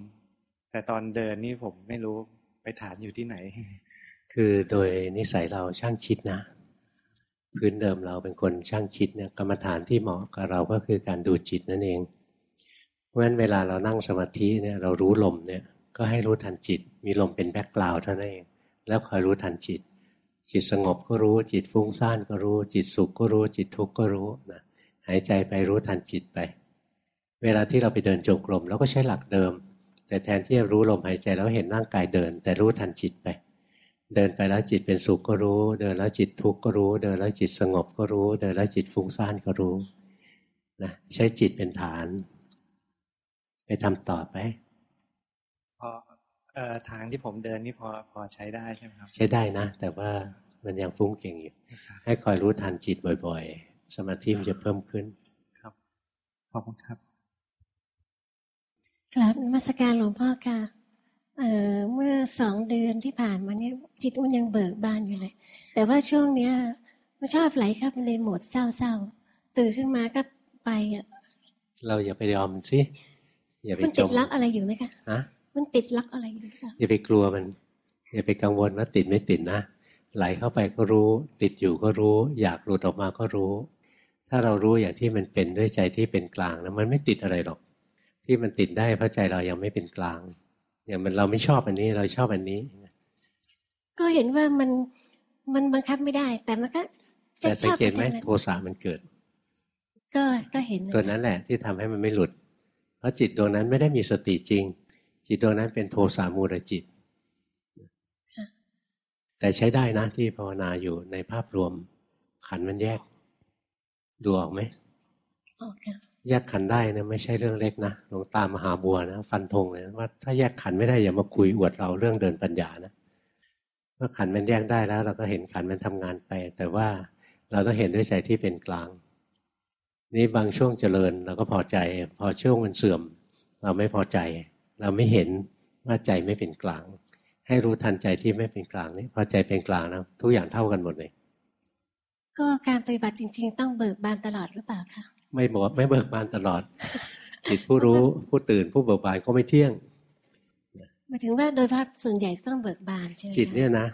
แต่ตอนเดินนี่ผมไม่รู้ไปฐานอยู่ที่ไหน คือโดยนิสัยเราช่างคิดนะ พื้นเดิมเราเป็นคนช่างคิดเนี่ยกรรมฐานที่เหมาะกับเราก็คือการดูจิตนั่นเองเพราะฉะนั้นเวลาเรานั่งสมาธิเนี่ยเรารู้ลมเนี่ย ก็ให้รู้ทันจิต มีลมเป็นแบ็กกราวด์เท่านั้นเองแล้วคอยรู้ทันจิต จิตสงบก็รู้ จิตฟุ้งซ่านก็รู้ จิตสุขก็รู้ จิตทุกข์ก็รู้นะหายใจไปรู้ทันจิตไป เวลาที่เราไปเดินจงกรมเราก็ใช้หลักเดิม แต่แทนที่จะรู้ลมหายใจแล้วเห็นร่างกายเดิน แต่รู้ทันจิตไป เดินไปแล้วจิตเป็นสุขก็รู้ เดินแล้วจิตทุกข์ก็รู้ เดินแล้วจิตสงบก็รู้ เดินแล้วจิตฟุ้งซ่านก็รู้นะใช้จิตเป็นฐาน ไปทำต่อไป พอเอ่อทางที่ผมเดินนี่พอพอใช้ได้ใช่ไหมครับ ใช้ได้นะ แต่ว่ามันยังฟุ้งเก่งอยู่ ให้คอยรู้ทันจิตบ่อยๆ สมาธิมันจะเพิ่มขึ้น ครับ ขอบคุณครับกลับมาสการหลวงพ่อค่ะ เอ่อเมื่อสองเดือนที่ผ่านมาเนี่ยจิตมันยังเบิกบานอยู่เลย แต่ว่าช่วงเนี้ยมันชอบไหลครับในโหมดเศร้าๆ ตื่นขึ้นมาก็ไปอะ เราอย่าไปยอมสิ อย่าไปจมมันติดลักอะไรอยู่ไหมคะฮะ มันติดลักอะไรอยู่หรือเปล่าอย่าไปกลัวมัน อย่าไปกังวลว่าติดไม่ติดนะไหลเข้าไปก็รู้ ติดอยู่ก็รู้ อยากหลุดออกมาก็รู้ ถ้าเรารู้อย่างที่มันเป็นด้วยใจที่เป็นกลางแล้วมันไม่ติดอะไรหรอก ที่มันติดได้เพราะใจเรายังไม่เป็นกลาง อย่างมันเราไม่ชอบอันนี้เราชอบอันนี้ ก็เห็นว่ามันมันบังคับไม่ได้ แต่มันก็จะชอบแต่สังเกตไหมโทสะมันเกิด ก็ก็เห็นตัวนั้นแหละ ที่ทำให้มันไม่หลุด เพราะจิตดวงนั้นไม่ได้มีสติจริง จิตดวงนั้นเป็นโทสามูรจิต แต่ใช้ได้นะที่ภาวนาอยู่ในภาพรวม ขันมันแยก ดูออกไหมแยกขันได้นะไม่ใช่เรื่องเล็กนะหลวงตามหาบัวนะฟันธงเลยว่าถ้าแยกขันไม่ได้อย่ามาคุยอวดเราเรื่องเดินปัญญานะเมื่อขันมันแยกได้แล้ว เราก็เห็นขันมันทำงานไป แต่ว่าเราต้องเห็นด้วยใจที่เป็นกลาง นี่บางช่วงเจริญเราก็พอใจ พอช่วงมันเสื่อม เราไม่พอใจ เราไม่เห็นว่าใจไม่เป็นกลาง ให้รู้ทันใจที่ไม่เป็นกลางนี่พอใจเป็นกลางนะทุกอย่างเท่ากันหมดเลย ก็การปฏิบัติจริง ๆ ต้องเบิกบานตลอดหรือเปล่าคะไม่บอกไม่เบิกบานตลอด จิตผู้รู้ผู้ตื่นผู้เบิกบานก็ไม่เที่ยงหมายถึงว่าโดยภาพส่วนใหญ่ต้องเบิกบานใช่ไหมจิตเนี่ยนะ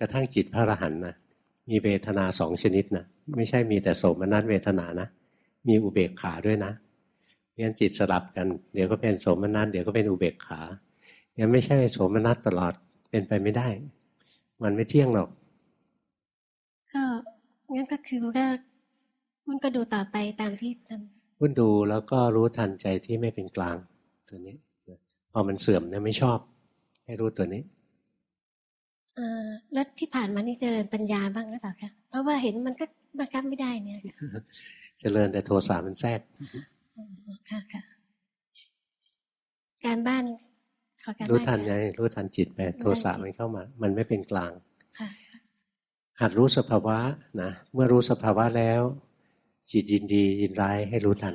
กระทั่งจิตพระอรหันต์นะมีเวทนาสองชนิดนะไม่ใช่มีแต่โสมนัสเวทนานะมีอุเบกขาด้วยนะ งั้นจิตสลับกัน เดี๋ยวก็เป็นโสมนัสเดี๋ยวก็เป็นอุเบกขายังไม่ใช่โสมนัสตลอดเป็นไปไม่ได้ มันไม่เที่ยงหรอก ก็งั้นก็คือว่าคุณก็ดูต่อไปตามที่ทำคุณดูแล้วก็รู้ทันใจที่ไม่เป็นกลางตัวนี้พอมันเสื่อมเนี่ยไม่ชอบ ให้รู้ตัวนี้อแล้วที่ผ่านมานี่เจริญปัญญาบ้างหรือเปล่าคะเพราะว่าเห็นมันก็บังคับไม่ได้เนี่ยเจริญแต่โทสะมันแทรก ค่ะค่ะการบ้านขอการรู้ทันไงรู้ทันจิตไปโทสะมันเข้ามา มันไม่เป็นกลางหัดรู้สภาวะนะเมื่อรู้สภาวะแล้ว จิตยินดียินร้ายให้รู้ทัน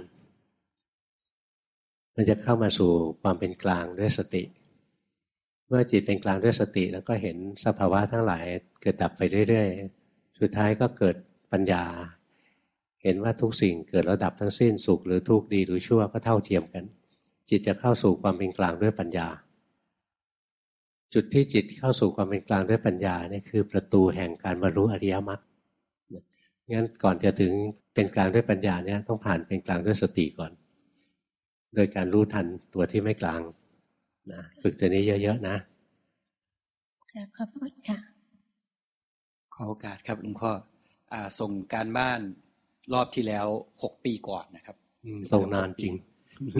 มันจะเข้ามาสู่ความเป็นกลางด้วยสติ เมื่อจิตเป็นกลางด้วยสติ แล้วก็เห็นสภาวะทั้งหลายเกิดดับไปเรื่อยๆ สุดท้ายก็เกิดปัญญา เห็นว่าทุกสิ่งเกิดแล้วดับทั้งสิ้นสุขหรือทุกข์ดีหรือชั่วก็เท่าเทียมกัน จิตจะเข้าสู่ความเป็นกลางด้วยปัญญา จุดที่จิตเข้าสู่ความเป็นกลางด้วยปัญญาเนี่ยคือประตูแห่งการบรรลุอริยมรรคงั้นก่อนจะถึงเป็นกลางด้วยปัญญาเนี่ยต้องผ่านเป็นกลางด้วยสติก่อน โดยการรู้ทันตัวที่ไม่กลางนะฝึกตัวนี้เยอะๆนะขอบคุณค่ะ ขอโอกาสครับหลวงพ่อส่งการบ้าน รอบที่แล้วหกปีก่อนนะครับส่งนานจริง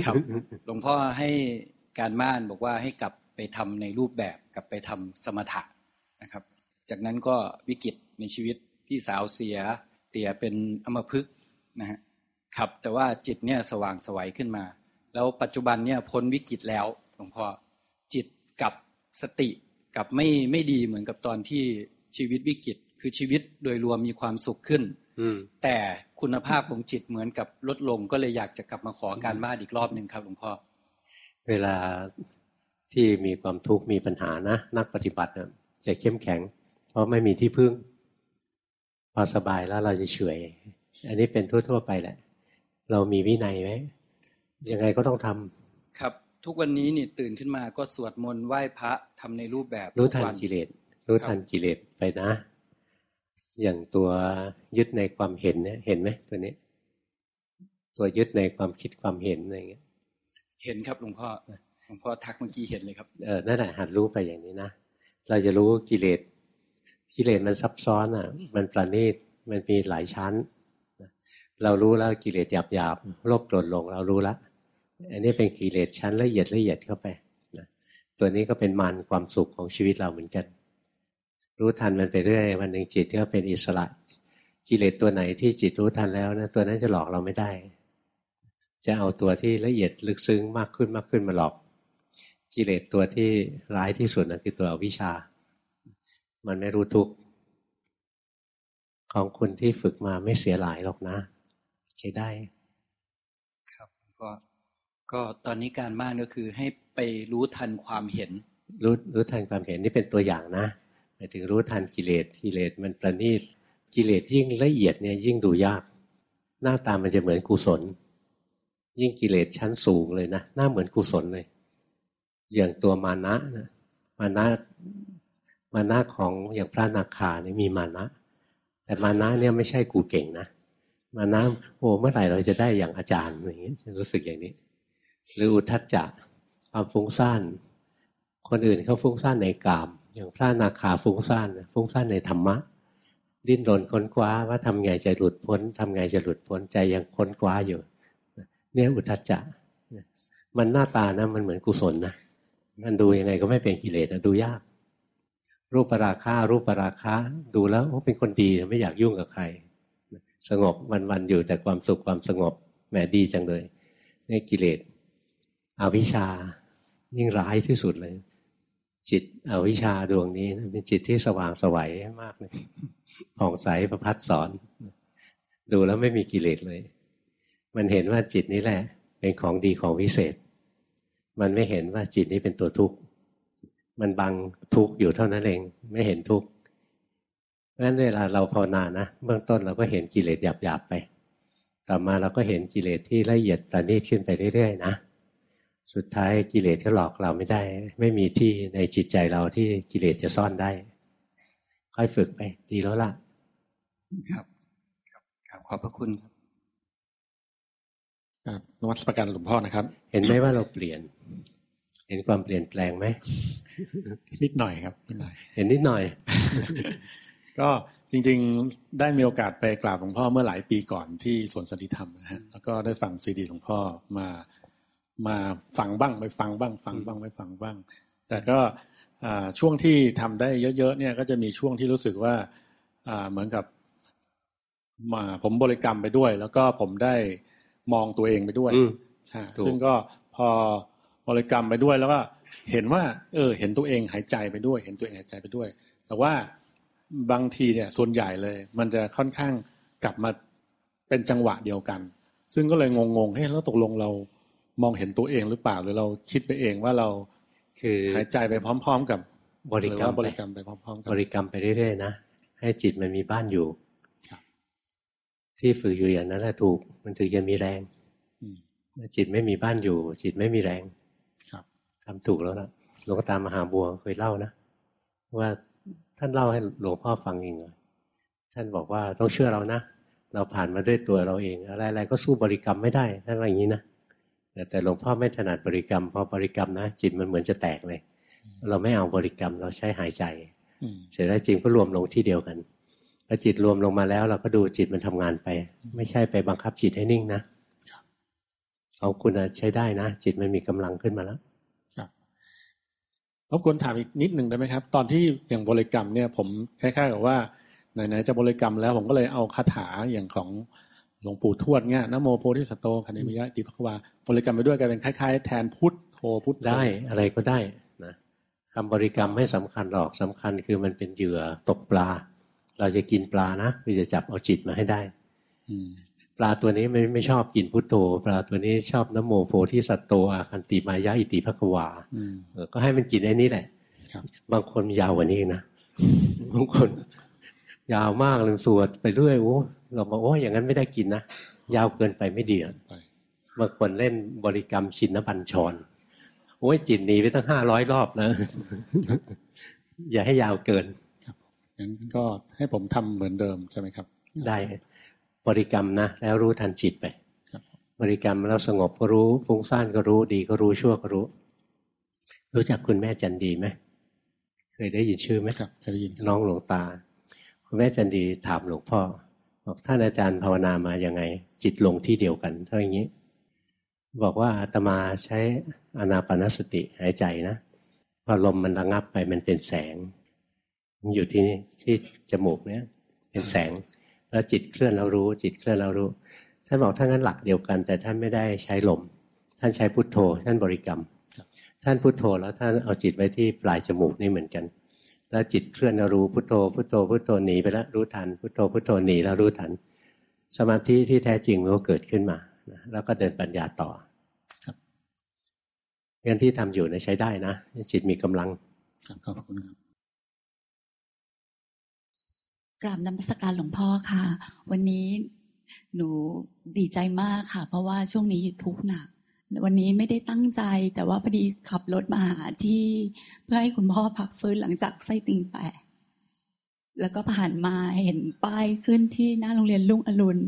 ครับหลวงพ่อให้การบ้านบอกว่าให้กลับไปทำในรูปแบบกลับไปทำสมถะนะครับ จากนั้นก็วิกฤตในชีวิตพี่สาวเสีย เตี่ยเป็นอมพึกนะฮะครับแต่ว่าจิตเนี่ยสว่างสวัยขึ้นมา แล้วปัจจุบันเนี่ยพ้นวิกฤตแล้วหลวงพ่อจิตกับสติกับไม่ไม่ดีเหมือนกับตอนที่ชีวิตวิกฤตคือชีวิตโดยรวมมีความสุขขึ้น แต่คุณภาพของจิตเหมือนกับลดลงก็เลยอยากจะกลับมาขอการบ้านอีกรอบหนึ่งครับหลวงพ่อเวลาที่มีความทุกข์มีปัญหานะ นักปฏิบัติจะเข้มแข็ง เพราะไม่มีที่พึ่ง พอสบายแล้วเราจะเฉยอันนี้เป็นทั่ว ๆ ไปแหละ เรามีวินัยไหมยังไงก็ต้องทำครับทุกวันนี้นี่ตื่นขึ้นมาก็สวดมนต์ไหว้พระทำในรูปแบบรู้ทันกิเลสรู้ทันกิเลสไปนะ อย่างตัวยึดในความเห็นเนี่ยเห็นไหมตัวนี้ ตัวยึดในความคิดความเห็นอะไรเงี้ย เห็นครับหลวงพ่อหลวงพ่อทักเมื่อกี้เห็นเลยครับเออนั่นแหละหัดรู้ไปอย่างนี้นะเราจะรู้กิเลสกิเลสมันซับซ้อนอะ มันประณีตมันมีหลายชั้น เรารู้แล้วกิเลสหยาบหยาบโลภโกรธหลงเรารู้แล้วอันนี้เป็นกิเลสชั้นละเอียดละเอียดเข้าไปนะตัวนี้ก็เป็นมันความสุขของชีวิตเราเหมือนกัน รู้ทันมันไปเรื่อยวันหนึ่งจิตก็เป็นอิสระ กิเลสตัวไหนที่จิตรู้ทันแล้วนะตัวนั้นจะหลอกเราไม่ได้ จะเอาตัวที่ละเอียดลึกซึ้งมากขึ้นมากขึ้นมาหลอก กิเลสตัวที่ร้ายที่สุดนะคือตัวอวิชชา มันไม่รู้ทุกของคุณที่ฝึกมาไม่เสียหลายหรอกนะใช้ได้ ครับก็ก็ตอนนี้การบ้านก็คือให้ไปรู้ทันความเห็น รู้รู้ทันความเห็นนี่เป็นตัวอย่างนะ หมายถึงรู้ทันกิเลสกิเลสมันประณีตกิเลสยิ่งละเอียดเนี่ยยิ่งดูยาก หน้าตามันจะเหมือนกุศล ยิ่งกิเลสชั้นสูงเลยนะหน้าเหมือนกุศลเลย อย่างตัวมานะนะมานะมานะของอย่างพระนาคาเนี่ยมีมานะ แต่มานะเนี่ยไม่ใช่กูเก่งนะมานะโอ้เมื่อไหร่เราจะได้อย่างอาจารย์อย่างนี้รู้สึกอย่างนี้ หรืออุทัจจะความฟุ้งซ่านคนอื่นเขาฟุ้งซ่านในกาม อย่างพระนาคาฟุ้งซ่านฟุ้งซ่านในธรรมะ ดิ้นรนค้นคว้าว่าทำไงจะหลุดพ้นทำไงจะหลุดพ้นใจยังค้นคว้าอยู่เนี่ยอุทัจจะมันหน้าตานะมันเหมือนกุศลนะมันดูยังไงก็ไม่เป็นกิเลสดูยาก รูปราคารูปปราคาดูแล้วโอ้เป็นคนดีไม่อยากยุ่งกับใคร สงบวันๆอยู่แต่ความสุขความสงบแหมดีจังเลยนี่กิเลสอวิชชายิ่งร้ายที่สุดเลย จิตอวิชชาดวงนี้เป็นจิตที่สว่างสวัยมากเลยผ่องใสประพัดสอน ดูแล้วไม่มีกิเลสเลย มันเห็นว่าจิตนี้แหละ เป็นของดีของวิเศษ มันไม่เห็นว่าจิตนี้เป็นตัวทุกข์มันบังทุกข์อยู่เท่านั้นเอง ไม่เห็นทุกข์เพราะฉะนั้นเวลาเราภาวนานะเบื้องต้นเราก็เห็นกิเลสหยาบๆไป ต่อมาเราก็เห็นกิเลสที่ละเอียดประณีตขึ้นไปเรื่อยๆนะ สุดท้ายกิเลสก็หลอกเราไม่ได้ ไม่มีที่ในจิตใจเราที่กิเลสจะซ่อนได้ ค่อยฝึกไป ดีแล้วล่ะ ครับ ครับครับขอบพระคุณครับครับนวัตประกันหลวงพ่อนะครับ เห็นไหมว่าเราเปลี่ยน เห็นความเปลี่ยนแปลงไหมนิดหน่อยครับนิดหน่อย เห็นนิดหน่อย ก็จริง ๆ ได้มีโอกาสไปกราบหลวงพ่อเมื่อหลายปีก่อนที่สวนสติธรรมนะฮะแล้วก็ได้ฟังซีดีหลวงพ่อมา มาฟังบ้างไม่ฟังบ้าง ฟังบ้างไม่ฟังบ้าง แต่ก็ช่วงที่ทำได้เยอะๆเนี่ยก็จะมีช่วงที่รู้สึกว่าเหมือนกับมาผมบริกรรมไปด้วย แล้วก็ผมได้มองตัวเองไปด้วยใช่ซึ่งก็พอบริกรรมไปด้วยแล้วก็เห็นว่า เออ เห็นตัวเองหายใจไปด้วย เห็นตัวเองหายใจไปด้วย แต่ว่าบางทีเนี่ย ส่วนใหญ่เลย มันจะค่อนข้างกลับมาเป็นจังหวะเดียวกัน ซึ่งก็เลยงงๆเฮ้ยแล้วตกลงเรา มองเห็นตัวเองหรือเปล่า หรือเราคิดไปเองว่าเราคือหายใจไปพร้อม ๆ กับบริกรรมบริกรรมไปพร้อมๆกับริกรรมไปเรื่อยๆนะให้จิตมันมีบ้านอยู่ที่ฝึกอยู่อย่างนั้นแหละถูก มันถึงจะมีแรงจิตไม่มีบ้านอยู่ จิตไม่มีแรงครับทำถูกแล้วล่ะหลวงตามมหาบัวเคยเล่านะว่าท่านเล่าให้หลวงพ่อฟังเองเลยท่านบอกว่าต้องเชื่อเรานะเราผ่านมาด้วยตัวเราเอง อะไรๆก็สู้บริกรรมไม่ได้ท่านว่าอย่างนี้นะ แต่หลวงพ่อไม่ถนัดบริกรรมพอบริกรรมนะจิตมันเหมือนจะแตกเลย เราไม่เอาบริกรรมเราใช้หายใจเสร็จแล้วจิตก็รวมลงที่เดียวกันพอจิตรวมลงมาแล้ว เราก็ดูจิตมันทำงานไป ไม่ใช่ไปบังคับจิตให้นิ่งนะของคุณใช้ได้นะ จิตมันมีกำลังขึ้นมาแล้วครับรบกวนถามอีกนิดหนึ่งได้ไหมครับ ตอนที่อย่างบริกรรมเนี่ย ผมคล้ายๆกับว่าไหนๆจะบริกรรมแล้วผมก็เลยเอาคาถาอย่างของ หลวงปู่ทวดเนี่ยนโมโพธิสัตโตคณิมิยะติภควาบริกรรมไปด้วยกลายเป็นคล้ายๆ แทนพุทโธพุทได้อะไรก็ได้นะคำบริกรรมไม่สำคัญหรอกสำคัญคือมันเป็นเหยื่อตกปลา เราจะกินปลานะเราจะจับเอาจิตมาให้ได้ปลาตัวนี้ไม่ไม่ชอบกินพุทโธปลาตัวนี้ชอบนโมโพธิสัตโตอาคันติมายะอิติภควาก็ให้มันกินไอ้นี้แหละบางคนยาวกว่านี้นะบางคน ยาวมากเลยสวดไปเรื่อยโอ้เราบอกโอ้อย่างนั้นไม่ได้กินนะยาวเกินไปไม่ดีบางคนเล่นบริกรรมชินบัญชรโอ้ยจิตหนีไปตั้งห้าร้อยรอบนะอย่าให้ยาวเกินงั้นก็ให้ผมทำเหมือนเดิมใช่ไหมครับ ได้บริกรรมนะแล้วรู้ทันจิตไปบริกรรมแล้วสงบก็รู้ฟุ้งซ่านก็รู้ดีก็รู้ชั่วก็รู้ รู้จักคุณแม่จันดีไหมเคยได้ยินชื่อไหมครับเคยได้ยินน้องหลวงตา คุณแม่จันดีถามหลวงพ่อบอกท่านอาจารย์ภาวนามาอย่างไง จิตลงที่เดียวกันเท่าอย่างนี้ บอกว่าอาตมาใช้อนาปนสติหายใจนะพอลมมันระงับไปมันเป็นแสงอยู่ที่นี่ที่จมูกเนี้ยเป็นแสง แล้วจิตเคลื่อนเรารู้ จิตเคลื่อนเรารู้ท่านบอกท่านนั้นหลักเดียวกัน แต่ท่านไม่ได้ใช้ลม ท่านใช้พุทโธ ท่านบริกรรม ท่านพุทโธแล้วท่านเอาจิตไว้ที่ปลายจมูกนี่เหมือนกัน แล้วจิตเคลื่อนเรารู้พุทโธพุทโธพุทโธหนีไปแล้วรู้ทันพุทโธพุทโธหนีแล้วรู้ทัน สมาธิที่แท้จริงมันก็เกิดขึ้นมาแล้วก็เดินปัญญาต่อครับงั้นที่ทำอยู่นะใช้ได้นะจิตมีกำลังขอบคุณครับกราบนมัสการหลวงพ่อค่ะ วันนี้หนูดีใจมากค่ะ เพราะว่าช่วงนี้ทุกข์หนัก วันนี้ไม่ได้ตั้งใจ แต่ว่าพอดีขับรถมาหาที่เพื่อให้คุณพ่อพักฟื้นหลังจากไส้ติ่งแตกแล้วก็ผ่านมาเห็นป้ายขึ้นที่หน้าโรงเรียนลุงอรุณ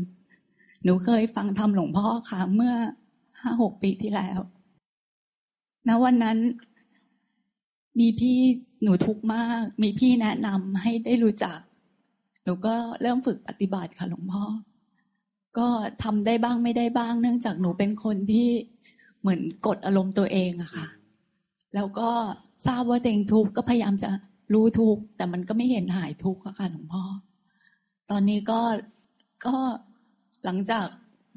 หนูเคยฟังธรรมหลวงพ่อค่ะเมื่อห้าหกปีที่แล้ว ณ วันนั้น มีพี่หนูทุกข์มาก มีพี่แนะนำให้ได้รู้จัก หนูก็เริ่มฝึกปฏิบัติค่ะหลวงพ่อ ก็ทำได้บ้างไม่ได้บ้าง เนื่องจากหนูเป็นคนที่ เหมือนกดอารมณ์ตัวเองอะค่ะ แล้วก็ทราบว่าตัวเองทุกข์ก็พยายามจะรู้ทุกข์แต่มันก็ไม่เห็นหายทุกข์ค่ะหลวงพ่อ ตอนนี้ก็ก็หลังจาก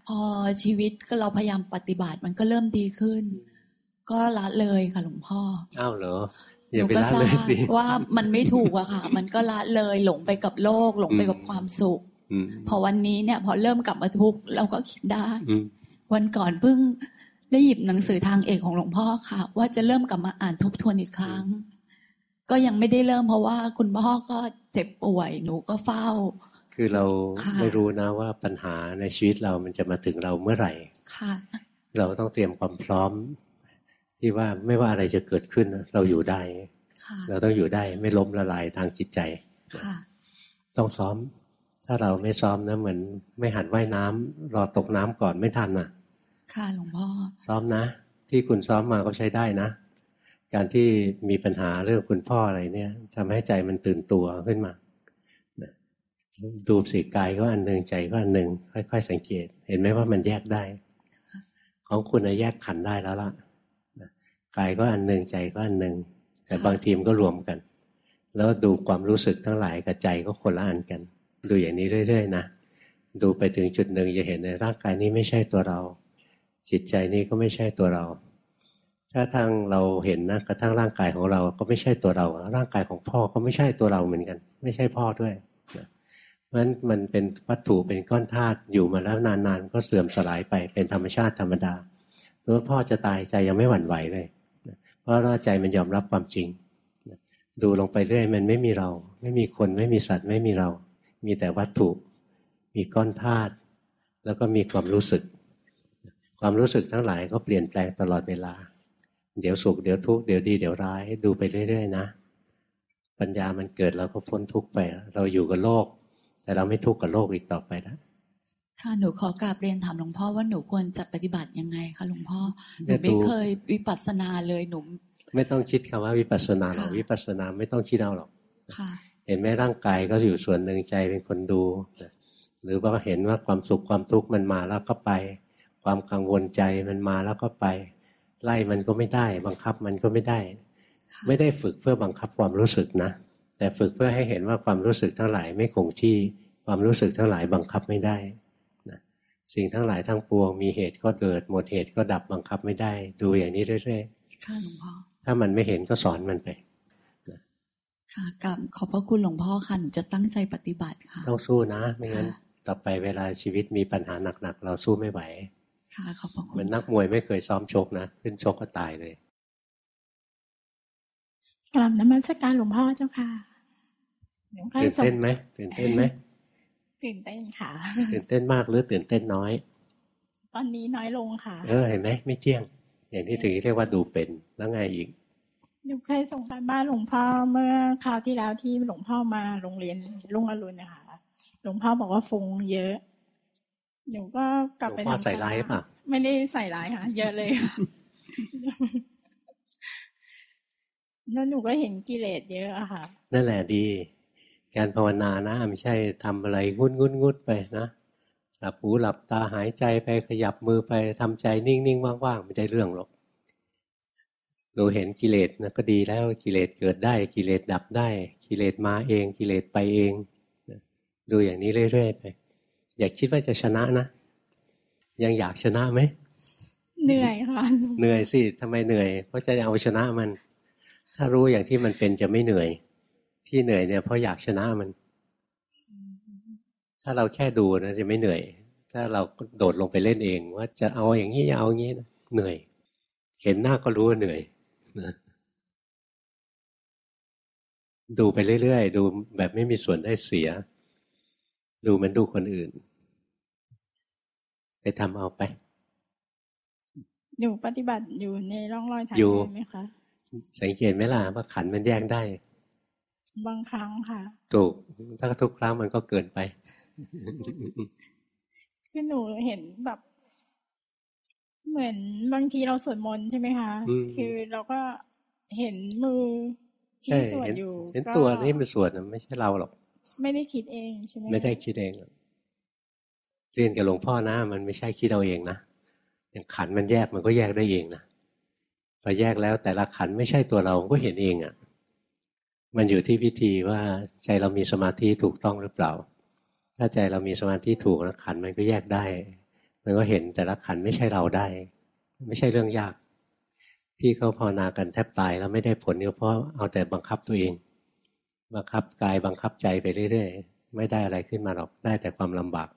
พอชีวิตก็เราพยายามปฏิบัติมันก็เริ่มดีขึ้น ก็ละเลยค่ะหลวงพ่ออ้าวเหรออย่าไปละเลยสิว่ามันไม่ถูกอะค่ะ มันก็ละเลยหลงไปกับโลก หลงไปกับความสุขพอวันนี้เนี่ย พอเริ่มกลับมาทุกข์เราก็คิดได้ วันก่อนเพิ่ง ได้หยิบหนังสือทางเอกของหลวงพ่อค่ะ ว่าจะเริ่มกลับมาอ่านทบทวนอีกครั้ง ก็ยังไม่ได้เริ่มเพราะว่าคุณพ่อก็เจ็บป่วย หนูก็เฝ้า คือเราไม่รู้นะว่าปัญหาในชีวิตเรามันจะมาถึงเราเมื่อไหร่ค่ะ เราต้องเตรียมความพร้อม ที่ว่าไม่ว่าอะไรจะเกิดขึ้น เราอยู่ได้เราต้องอยู่ได้ไม่ล้มละลายทางจิตใจต้องซ้อม ถ้าเราไม่ซ้อมนะเหมือน ไม่หัดว่ายน้ำรอตกน้ำก่อนไม่ทันอะ ค่ะหลวงพ่อ ซ้อมนะ ที่คุณซ้อมมาก็ใช้ได้นะ การที่มีปัญหาเรื่องคุณพ่ออะไรเนี่ยทำให้ใจมันตื่นตัวขึ้นมาดูสิกายก็อันหนึ่งใจก็อันหนึ่งค่อย ๆ สังเกต เห็นไหมว่ามันแยกได้ ของคุณแยกขันได้แล้วล่ะกายก็อันหนึ่งใจก็อันหนึ่งแต่บางทีมันก็รวมกัน แล้วดูความรู้สึกทั้งหลายกับใจก็คนละอันกัน ดูอย่างนี้เรื่อย ๆ นะ ดูไปถึงจุดหนึ่งจะเห็นในร่างกายนี้ไม่ใช่ตัวเรา จิตใจนี้ก็ไม่ใช่ตัวเรา ถ้าทางเราเห็นนะกระทั่งร่างกายของเราก็ไม่ใช่ตัวเรา ร่างกายของพ่อก็ไม่ใช่ตัวเราเหมือนกัน ไม่ใช่พ่อด้วยนะเพราะฉะนั้นมันเป็นวัตถุเป็นก้อนธาตุอยู่มาแล้วนานๆ ก็เสื่อมสลายไปเป็นธรรมชาติธรรมดาหรือพ่อจะตายใจยังไม่หวั่นไหวเลยเพราะว่าใจมันยอมรับความจริง ดูลงไปเรื่อยมันไม่มีเรา ไม่มีคนไม่มีสัตว์ไม่มีเรา มีแต่วัตถุ มีก้อนธาตุแล้วก็มีความรู้สึก ความรู้สึกทั้งหลายก็เปลี่ยนแปลงตลอดเวลา เดี๋ยวสุขเดี๋ยวทุกข์เดี๋ยวดีเดี๋ยวร้ายดูไปเรื่อยๆนะ ปัญญามันเกิดเราก็พ้นทุกข์ไป เราอยู่กับโลก แต่เราไม่ทุกข์กับโลกอีกต่อไปแล้วค่ะหนูขอกราบเรียนถามหลวงพ่อว่าหนูควรจะปฏิบัติยังไงคะหลวงพ่อหนูไม่เคยวิปัสสนาเลยหนูไม่ต้องคิดคำว่าวิปัสสนาหรอกวิปัสสนาไม่ต้องคิดเอาหรอกเห็นไหมร่างกายก็อยู่ส่วนหนึ่งใจเป็นคนดู หรือว่าเห็นว่าความสุขความทุกข์มันมาแล้วก็ไป ความกังวลใจมันมาแล้วก็ไป ไล่มันก็ไม่ได้ บังคับมันก็ไม่ได้ ไม่ได้ฝึกเพื่อบังคับความรู้สึกนะ แต่ฝึกเพื่อให้เห็นว่าความรู้สึกทั้งหลายไม่คงที่ความรู้สึกทั้งหลายบังคับไม่ได้สิ่งทั้งหลายทั้งปวง มีเหตุก็เกิด หมดเหตุก็ดับบังคับไม่ได้ ดูอย่างนี้เรื่อยๆค่ะหลวงพ่อถ้ามันไม่เห็นก็สอนมันไปค่ะกับขอบพระคุณหลวงพ่อค่ะหนูจะตั้งใจปฏิบัติค่ะ ต้องสู้นะ ไม่งั้น ต่อไปเวลาชีวิตมีปัญหาหนักๆ เราสู้ไม่ไหว ค่ะขอบพระคุณเหมือนนักมวยไม่เคยซ้อมชกนะขึ้นชกก็ตายเลยกลับนมัสการหลวงพ่อเจ้าค่ะตื่นเต้นไหมตื่นเต้นไหมตื่นเต้นค่ะตื่นเต้นมากหรือตื่นเต้นน้อย ตอนนี้น้อยลงค่ะ เออเห็นไหมไม่เที่ยง อย่างที่ถึงเรียกว่าดูเป็นแล้วไงอีกหนูเคยส่งการบ้านหลวงพ่อเมื่อคราวที่แล้วที่หลวงพ่อมาโรงเรียนลุงอรุณนะคะหลวงพ่อบอกว่าฟุ้งเยอะ หนูก็กลับไปทำใส่ร้ายป่ะไม่ได้ใส่ร้ายค่ะ เยอะเลยแล้วหนูก็เห็นกิเลสเยอะอะค่ะ นั่นแหละดี การภาวนานะไม่ใช่ทำอะไรงุนงุนงุดไปนะหลับหูหลับตาหายใจไปขยับมือไปทำใจนิ่งๆว่างๆไม่ได้เรื่องหรอกหนูเห็นกิเลสนะก็ดีแล้วกิเลสเกิดได้กิเลสดับได้ กิเลสมาเอง กิเลสไปเองดูอย่างนี้เรื่อยๆไป อย่าคิดว่าจะชนะนะ ยังอยากชนะไหม เหนื่อยค่ะ เหนื่อยสิทำไมเหนื่อย เพราะจะเอาชนะมัน ถ้ารู้อย่างที่มันเป็นจะไม่เหนื่อย ที่เหนื่อยเนี่ยเพราะอยากชนะมัน ถ้าเราแค่ดูนะจะไม่เหนื่อย ถ้าเราโดดลงไปเล่นเอง ว่าจะเอาอย่างนี้เอาอย่างนี้นะเหนื่อย เห็นหน้าก็รู้ว่าเหนื่อยดูไปเรื่อยๆ ดูแบบไม่มีส่วนได้เสีย ดูมันดูคนอื่น ไปทำเอาไป อยู่ปฏิบัติอยู่ในร่องรอยทางไหมคะ สังเกตไหมล่ะว่าขันมันแยกได้ บางครั้งค่ะ ถูก ถ้าทุกครั้งมันก็เกินไป คือหนูเห็นแบบ เหมือนบางทีเราสวดมนต์ใช่ไหมคะ คือเราก็เห็นมือที่สวดอยู่ เห็นตัวนี่มันสวดไม่ใช่เราหรอก ไม่ได้คิดเองใช่ไหมไม่ได้คิดเอง เรียนกับหลวงพ่อนะ มันไม่ใช่คิดเอาเองนะอย่างขันมันแยกมันก็แยกได้เองนะพอแยกแล้วแต่ละขันไม่ใช่ตัวเราก็เห็นเองอะ่ะ มันอยู่ที่พิธีว่าใจเรามีสมาธิถูกต้องหรือเปล่า ถ้าใจเรามีสมาธิถูกแล้วขันมันก็แยกได้ มันก็เห็นแต่ละขันไม่ใช่เราได้ ไม่ใช่เรื่องยาก ที่เขาภาวนากันแทบตายแล้วไม่ได้ผลก็เพราะเอาแต่บังคับตัวเอง บังคับกายบังคับใจไปเรื่อยๆ ไม่ได้อะไรขึ้นมาหรอกได้แต่ความลำบาก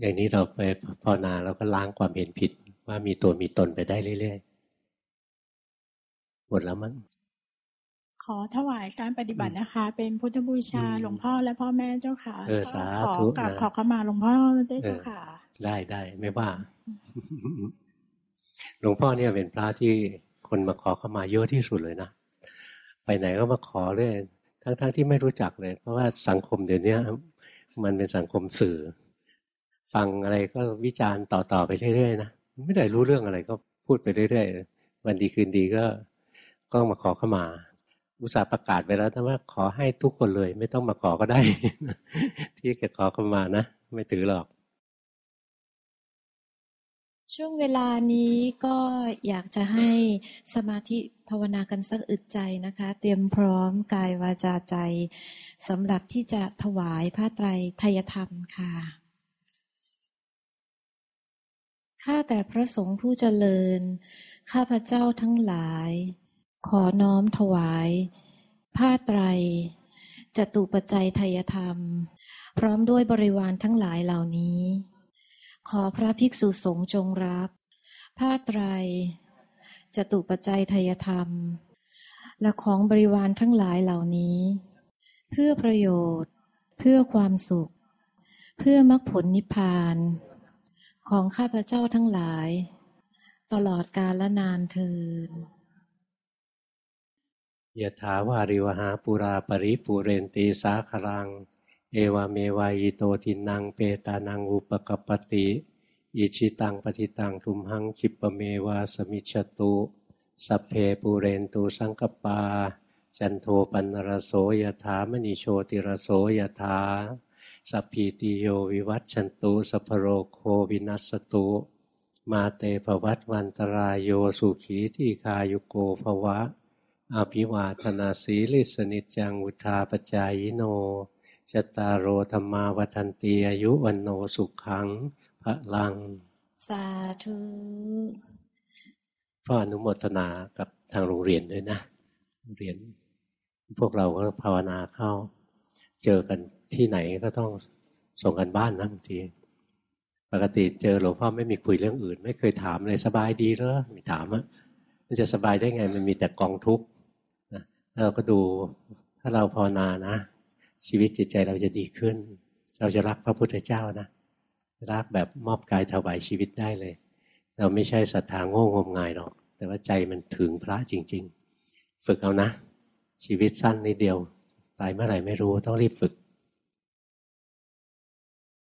อย่างนี้เราไปภาวนาเราก็ล้างความเห็นผิดว่ามีตัวมีตนไปได้เรื่อยๆหมดแล้วมั้งขอถวายการปฏิบัตินะคะ เป็นพุทธบูชาหลวงพ่อและพ่อแม่เจ้าค่ะเออสาธุขอกราบขอขมาหลวงพ่อได้เจ้าค่ะ ได้ได้ไม่ว่า หลวงพ่อเนี่ยเป็นพระที่คนมาขอเข้ามาเยอะที่สุดเลยนะ ไปไหนก็มาขอเรื่อยทั้งๆทที่ไม่รู้จักเลย เพราะว่าสังคมเดี๋ยวนี้มันเป็นสังคมสื่อ ฟังอะไรก็วิจารณ์ต่อๆไปเรื่อยๆนะไม่ได้รู้เรื่องอะไรก็พูดไปเรื่อยๆวันดีคืนดีก็ก็มาขอเข้ามาอุตส่าห์ประกาศไปแล้วแต่ว่าขอให้ทุกคนเลย ไม่ต้องมาขอก็ได้ ที่จะขอเข้ามานะ ไม่ถือหรอก ช่วงเวลานี้ก็อยากจะให้สมาธิภาวนากันสักอึดใจนะคะ เตรียมพร้อมกายวาจาใจสำหรับที่จะถวายพระไตรทยธรรมค่ะ ข้าแต่พระสงฆ์ผู้เจริญ ข้าพระเจ้าทั้งหลาย ขอน้อมถวาย ผ้าไตรจตุปัจจัยทยธรรม พร้อมด้วยบริวารทั้งหลายเหล่านี้ ขอพระภิกษุสงฆ์จงรับ ผ้าไตร จตุปัจจัยทยธรรม และของบริวารทั้งหลายเหล่านี้ เพื่อประโยชน์ เพื่อความสุข เพื่อมรรคผลนิพพาน ของข้าพเจ้าทั้งหลาย ตลอดกาลและนานเทินยะถาวาริวหาปูราปริปูเรนติ สาครัง เอวเมว อิโตทินนังเปตานังอุปกัปปติอิจฉิตังปัตถิตัง ตุมหัง ขิปปเมว สมิชฌตุสัพเพปูเรนตุ สังกัปปา จันโทปัณณรโสยถามณิโชติรโสยถาสัพพีติโยวิวัชชันตุสัพพโรโควินัสสตุ มาเตภวัตวันตราโยสุขีที่คายุโกภวะ อภิวาธนาสีลิสนิจังวุธาปจายโน จตารโรธรรมาวันตีอายุวันโนสุขขังพระลัง สาธุพ่ออนุโมทนากับทางโรงเรียนด้วยนะเรียน พวกเราก็ภาวนาเข้า เจอกันที่ไหนก็ต้องส่งกันบ้านนะบางทีปกติเจอหลวงพ่อไม่มีคุยเรื่องอื่น ไม่เคยถามเลยสบายดีเหรอไม่ถามอะมันจะสบายได้ไงมันมีแต่กองทุกข์นะเราก็ดูถ้าเราภาวนานะ ชีวิตจิตใจเราจะดีขึ้น เราจะรักพระพุทธเจ้านะ รักแบบมอบกายถวายชีวิตได้เลย เราไม่ใช่ศรัทธาโง่งมงายหรอก แต่ว่าใจมันถึงพระจริง ๆ ฝึกเอานะ ชีวิตสั้นนิดเดียวตายเมื่อไหร่ไม่รู้ต้องรีบฝึก